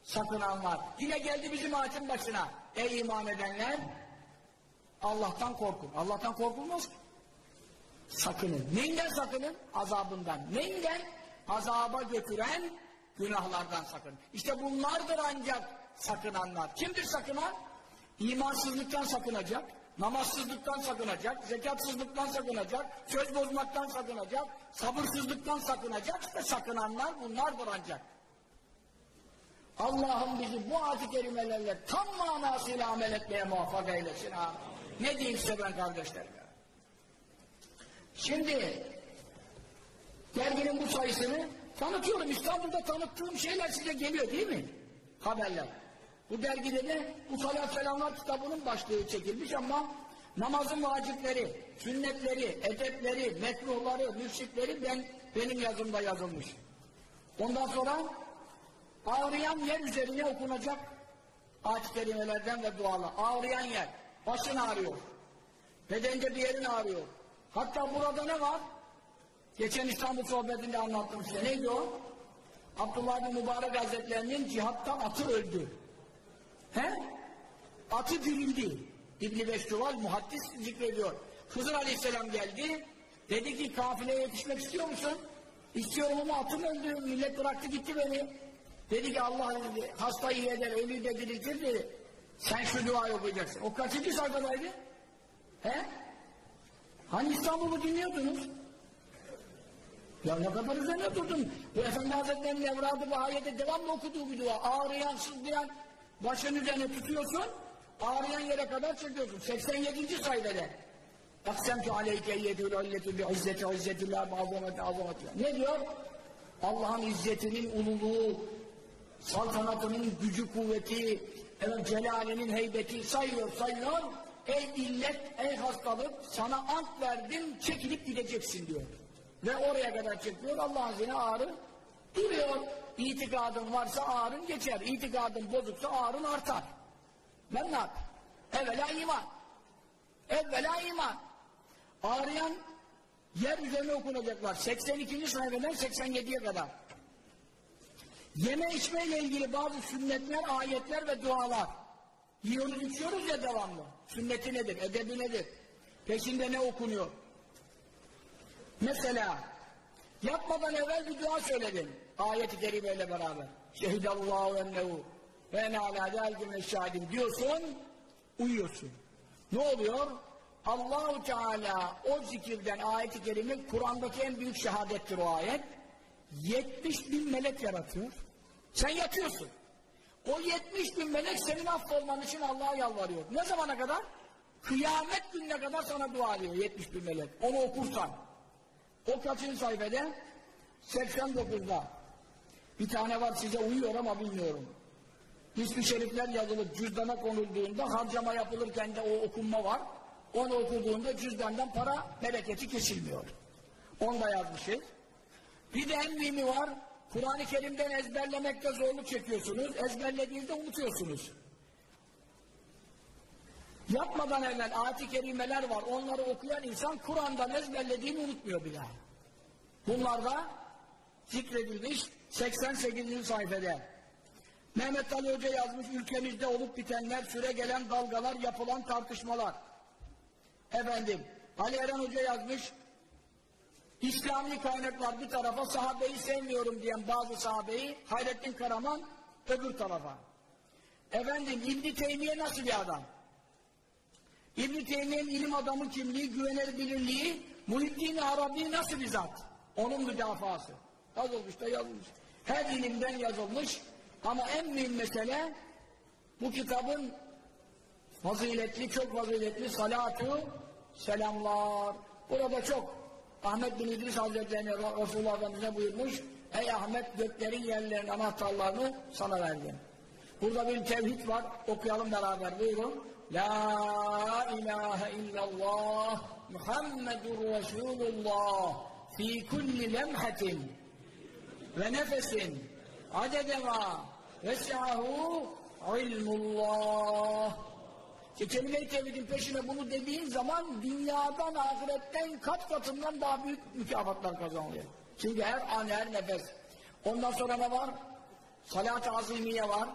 sakınanlar. Yine geldi bizim ağaçın başına. Ey iman edenler Allah'tan korkun. Allah'tan korkulmaz ki. Sakının. Neyinden sakının? Azabından. Neyinden? Azaba götüren günahlardan sakın. İşte bunlardır ancak sakınanlar. Kimdir sakınan? İmansızlıktan sakınacak, namazsızlıktan sakınacak, zekatsızlıktan sakınacak, söz bozmaktan sakınacak, sabırsızlıktan sakınacak. İşte sakınanlar bunlardır ancak. Allah'ım bizi bu ayet-i kerimelerle tam manasıyla amel etmeye muvaffak eylesin. Ha. Ne diyeyim size ben kardeşlerim? Şimdi derginin bu sayısını tanıtıyorum. İstanbul'da tanıttığım şeyler size geliyor değil mi? Haberler. Bu dergide de bu salat selamlar kitabının başlığı çekilmiş ama namazın vacipleri, sünnetleri, edepleri, mekruhları, mürşitleri ben, benim yazımda yazılmış. Ondan sonra ağrıyan yer üzerine okunacak ayet kelimelerden ve dualar. Ağrıyan yer. Başın ağrıyor. Bedende bir yerin ağrıyor. Hatta burada ne var? Geçen İstanbul sohbetinde anlattım size. Neydi o? Abdullah bin Mübarek Hazretlerinin cihattan atı öldü. He? Atı dirildi. İbn-i Beştuval muhaddis zikrediyor. Hızır Aleyhisselam geldi. Dedi ki kafileye yetişmek istiyor musun? İstiyorum ama atım öldü. Millet bıraktı gitti beni. Dedi ki Allah dedi, hasta iyi eder, ölüyü de diriltir dedi. Sen şu duayı okuyacaksın. O kaçıncı sayfadaydı? He? Hani İstanbul'u dinliyordunuz? Ya ne kadar üzerine durdun. Bu Efendi Hazretleri'nin evradı bu ayette devamlı okuduğu bir dua. Ağrıyan, sızlayan başın üzerine tutuyorsun. Ağrıyan yere kadar çekiyorsun. 87. sayfada. Aksemtu aleyke yedül alletü bi izzeti izzetillah azameti azametullah. Ne diyor? Allah'ın izzetinin ululuğu, saltanatının gücü kuvveti, evet, celalinin heybeti sayıyor sayıyor. Ey illet, ey hastalık sana ant verdim çekilip gideceksin diyor. Ve oraya kadar çekiyor Allah'ın izniyle ağrı duruyor. İtikadın varsa ağrın geçer. İtikadın bozuksa ağrın artar. Ben ne yapayım? Evvela iman. Evvela iman. Ağrıyan yer üzerine okunacaklar. 82. sayfadan 87'ye kadar. Yeme içme ile ilgili bazı sünnetler, ayetler ve dualar. Yiyoruz içiyoruz ya devamlı. Sünneti nedir? Edebi nedir? Peşinde ne okunuyor? Mesela yapmadan evvel bir dua söyledin. Ayet-i kerimeyle beraber. Şehidallahu ennehu ve ene alâ zâlgüm şahidim diyorsun, uyuyorsun. Ne oluyor? Allahu Teala o zikirden ayet-i kerime Kur'an'daki en büyük şehadettir o ayet. 70 bin melek yaratıyor. Sen yatıyorsun. O 70 bin melek senin affolman için Allah'a yalvarıyor. Ne zamana kadar? Kıyamet gününe kadar sana dua ediyor 70 bin melek. Onu okursan. O kaçıncı sayfada? 89'da. Bir tane var size uyuyor ama bilmiyorum. İsmi şerifler yazılıp cüzdana konulduğunda harcama yapılırken de o okunma var. Onu okuduğunda cüzdandan para bereketi kesilmiyor. Onu da yazmışız. Bir de en mühimi var. Kur'an-ı Kerim'den ezberlemekte zorluk çekiyorsunuz. Ezberlediğinizde unutuyorsunuz. Yapmadan evvel ayet-i kerimeler var. Onları okuyan insan Kur'an'dan ezberlediğini unutmuyor bile. Bunlar da zikredilmiş 88. sayfada. Mehmet Ali Hoca yazmış ülkemizde olup bitenler, süre gelen dalgalar, yapılan tartışmalar. Efendim, Ali Eren Hoca yazmış İslami kaynaklar bir tarafa sahabeyi sevmiyorum diyen bazı sahabeyi Hayrettin Karaman öbür tarafa. Efendim İbn Teymiye nasıl bir adam? İbn Teymiye'nin ilim adamı kimliği, güvenilirliği, Muhittin Arabi nasıl bir zat? Onun müdafası. Yazılmış da yazılmış. Her ilimden yazılmış ama en mühim mesele bu kitabın faziletli, çok faziletli salatu selamlar. Burada çok Ahmet bin İdris Hazretleri Resulullah Efendimiz'e buyurmuş Ey Ahmet göklerin yerlerin anahtarlarını sana verdim. Burada bir tevhid var. Okuyalım beraber. Buyurun. La ilahe illallah Muhammedur Resulullah fi kulli lemhatin ve nefesin adedema vesi'ahu ilmullah işte kelime-i tevhidin peşine bunu dediğin zaman dünyadan, ahiretten kat katından daha büyük mükafatlar kazanılıyor. Çünkü her an, her nefes. Ondan sonra ne var? Salat-ı azimiye var.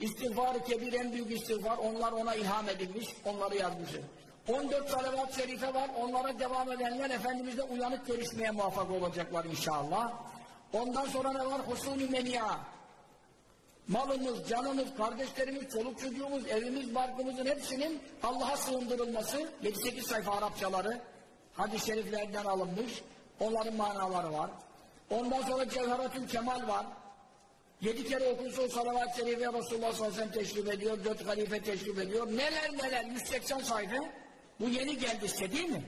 İstiğfar-ı kebir en büyük istiğfar. Onlar ona ilham edilmiş. Onları yazmışız. 14 salavat-ı şerife var. Onlara devam edenler Efendimiz'le uyanık görüşmeye muvaffak olacaklar inşallah. Ondan sonra ne var? Husun-ü meniya malımız, canımız, kardeşlerimiz, çoluk çocuğumuz, evimiz, barkımızın hepsinin Allah'a sığındırılması 7-8 sayfa Arapçaları hadis-i şeriflerden alınmış. Onların manaları var. Ondan sonra Cevheratül Kemal var. Yedi kere okunsa o salavat-ı şerife Resulullah sallallahu aleyhi ve teşrif ediyor, dört halife teşrif ediyor. Neler neler 180 sayfa. Bu yeni geldi size değil mi?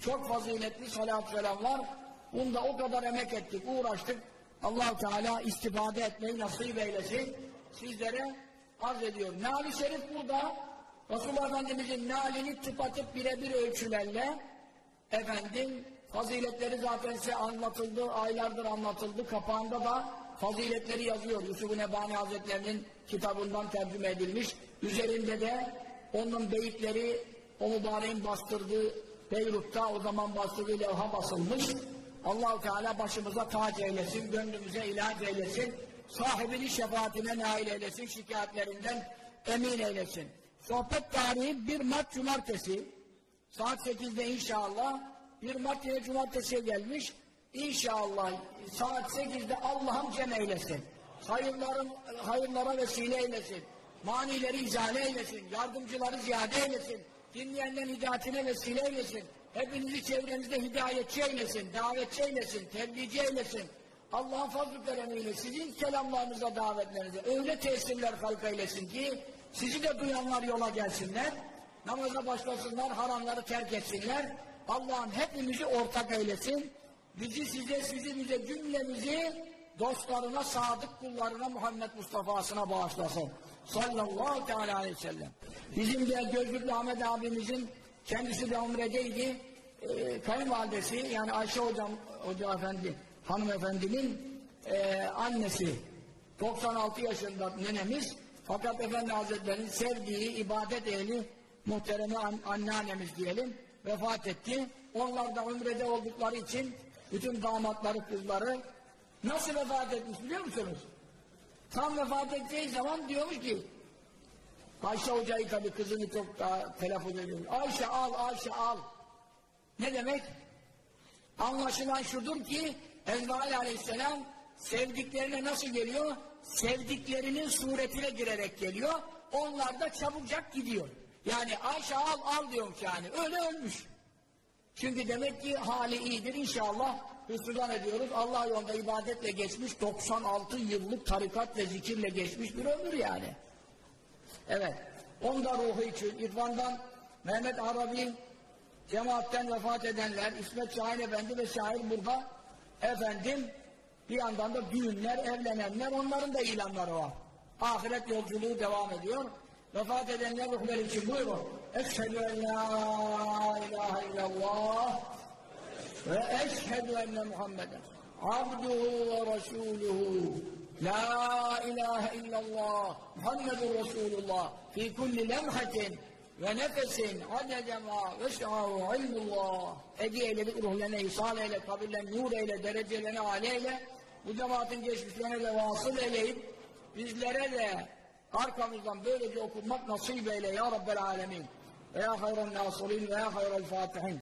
Çok faziletli salat selam var. Bunda o kadar emek ettik, uğraştık allah Teala istifade etmeyi nasip eylesin. Sizlere arz ediyor. Nali Şerif burada Resulullah Efendimizin nalini tıpatıp birebir ölçülerle efendim faziletleri zaten size anlatıldı, aylardır anlatıldı. Kapağında da faziletleri yazıyor. Yusuf-u Nebani Hazretlerinin kitabından tercüme edilmiş. Üzerinde de onun beyitleri o mübareğin bastırdığı Beyrut'ta o zaman bastırdığı levha basılmış allah Teala başımıza tac eylesin, gönlümüze ilaç eylesin, sahibini şefaatine nail eylesin, şikayetlerinden emin eylesin. Sohbet tarihi 1 Mart Cumartesi, saat 8'de inşallah, 1 Mart yine Cumartesi'ye gelmiş, İnşallah saat 8'de Allah'ım cem eylesin. Hayırların, hayırlara vesile eylesin. Manileri izale eylesin. Yardımcıları ziyade eylesin. Dinleyenlerin hidayetine vesile eylesin. Hepinizi çevrenizde hidayetçi eylesin, davetçi eylesin, tebliğci eylesin. Allah'ın fazl-ı sizin kelamlarınıza, davetlerinize öyle tesirler halk eylesin ki sizi de duyanlar yola gelsinler, namaza başlasınlar, haramları terk etsinler. Allah'ın hepimizi ortak eylesin. Bizi size, sizi bize cümlemizi dostlarına, sadık kullarına, Muhammed Mustafa'sına bağışlasın. Sallallahu teala aleyhi ve sellem. Bizim de Gözlüklü Ahmet abimizin kendisi de umredeydi. E, kayınvalidesi yani Ayşe hocam, hoca efendi, hanımefendinin e, annesi 96 yaşında nenemiz fakat Efendi Hazretleri'nin sevdiği ibadet ehli muhtereme an anneannemiz diyelim vefat etti. Onlar da umrede oldukları için bütün damatları, kızları nasıl vefat etmiş biliyor musunuz? Tam vefat edeceği zaman diyormuş ki Ayşe hocayı tabii kızını çok daha telaffuz ediyor. Ayşe al, Ayşe al. Ne demek? Anlaşılan şudur ki Ezrail aleyhisselam sevdiklerine nasıl geliyor? Sevdiklerinin suretine girerek geliyor. Onlar da çabucak gidiyor. Yani Ayşe al al diyormuş yani. Öyle ölmüş. Çünkü demek ki hali iyidir inşallah. Hüsnüdan ediyoruz. Allah yolunda ibadetle geçmiş 96 yıllık tarikat ve zikirle geçmiş bir ömür yani. Evet. Onda ruhu için İrfan'dan Mehmet Arabi cemaatten vefat edenler İsmet Şahin Efendi ve şair burada efendim bir yandan da düğünler, evlenenler onların da ilanları var. Ahiret yolculuğu devam ediyor. Vefat edenler ruhları için buyurun. Eşhedü en la ilahe illallah ve eşhedü enne Muhammeden abduhu ve resuluhu la ilahe illallah Muhammedur Resulullah fi kulli lemhatin ve nefesin adede ma veş'ahu ilmullah hediye eyledik ruhlarına ihsal eyle kabirlerine nur eyle derecelerine âle eyle. Bu cemaatin geçmişlerine de vasıl eyleyip bizlere de arkamızdan böylece okunmak nasip eyle ya Rabbel alemin ve ya hayran nasirin ve ya hayral fatihin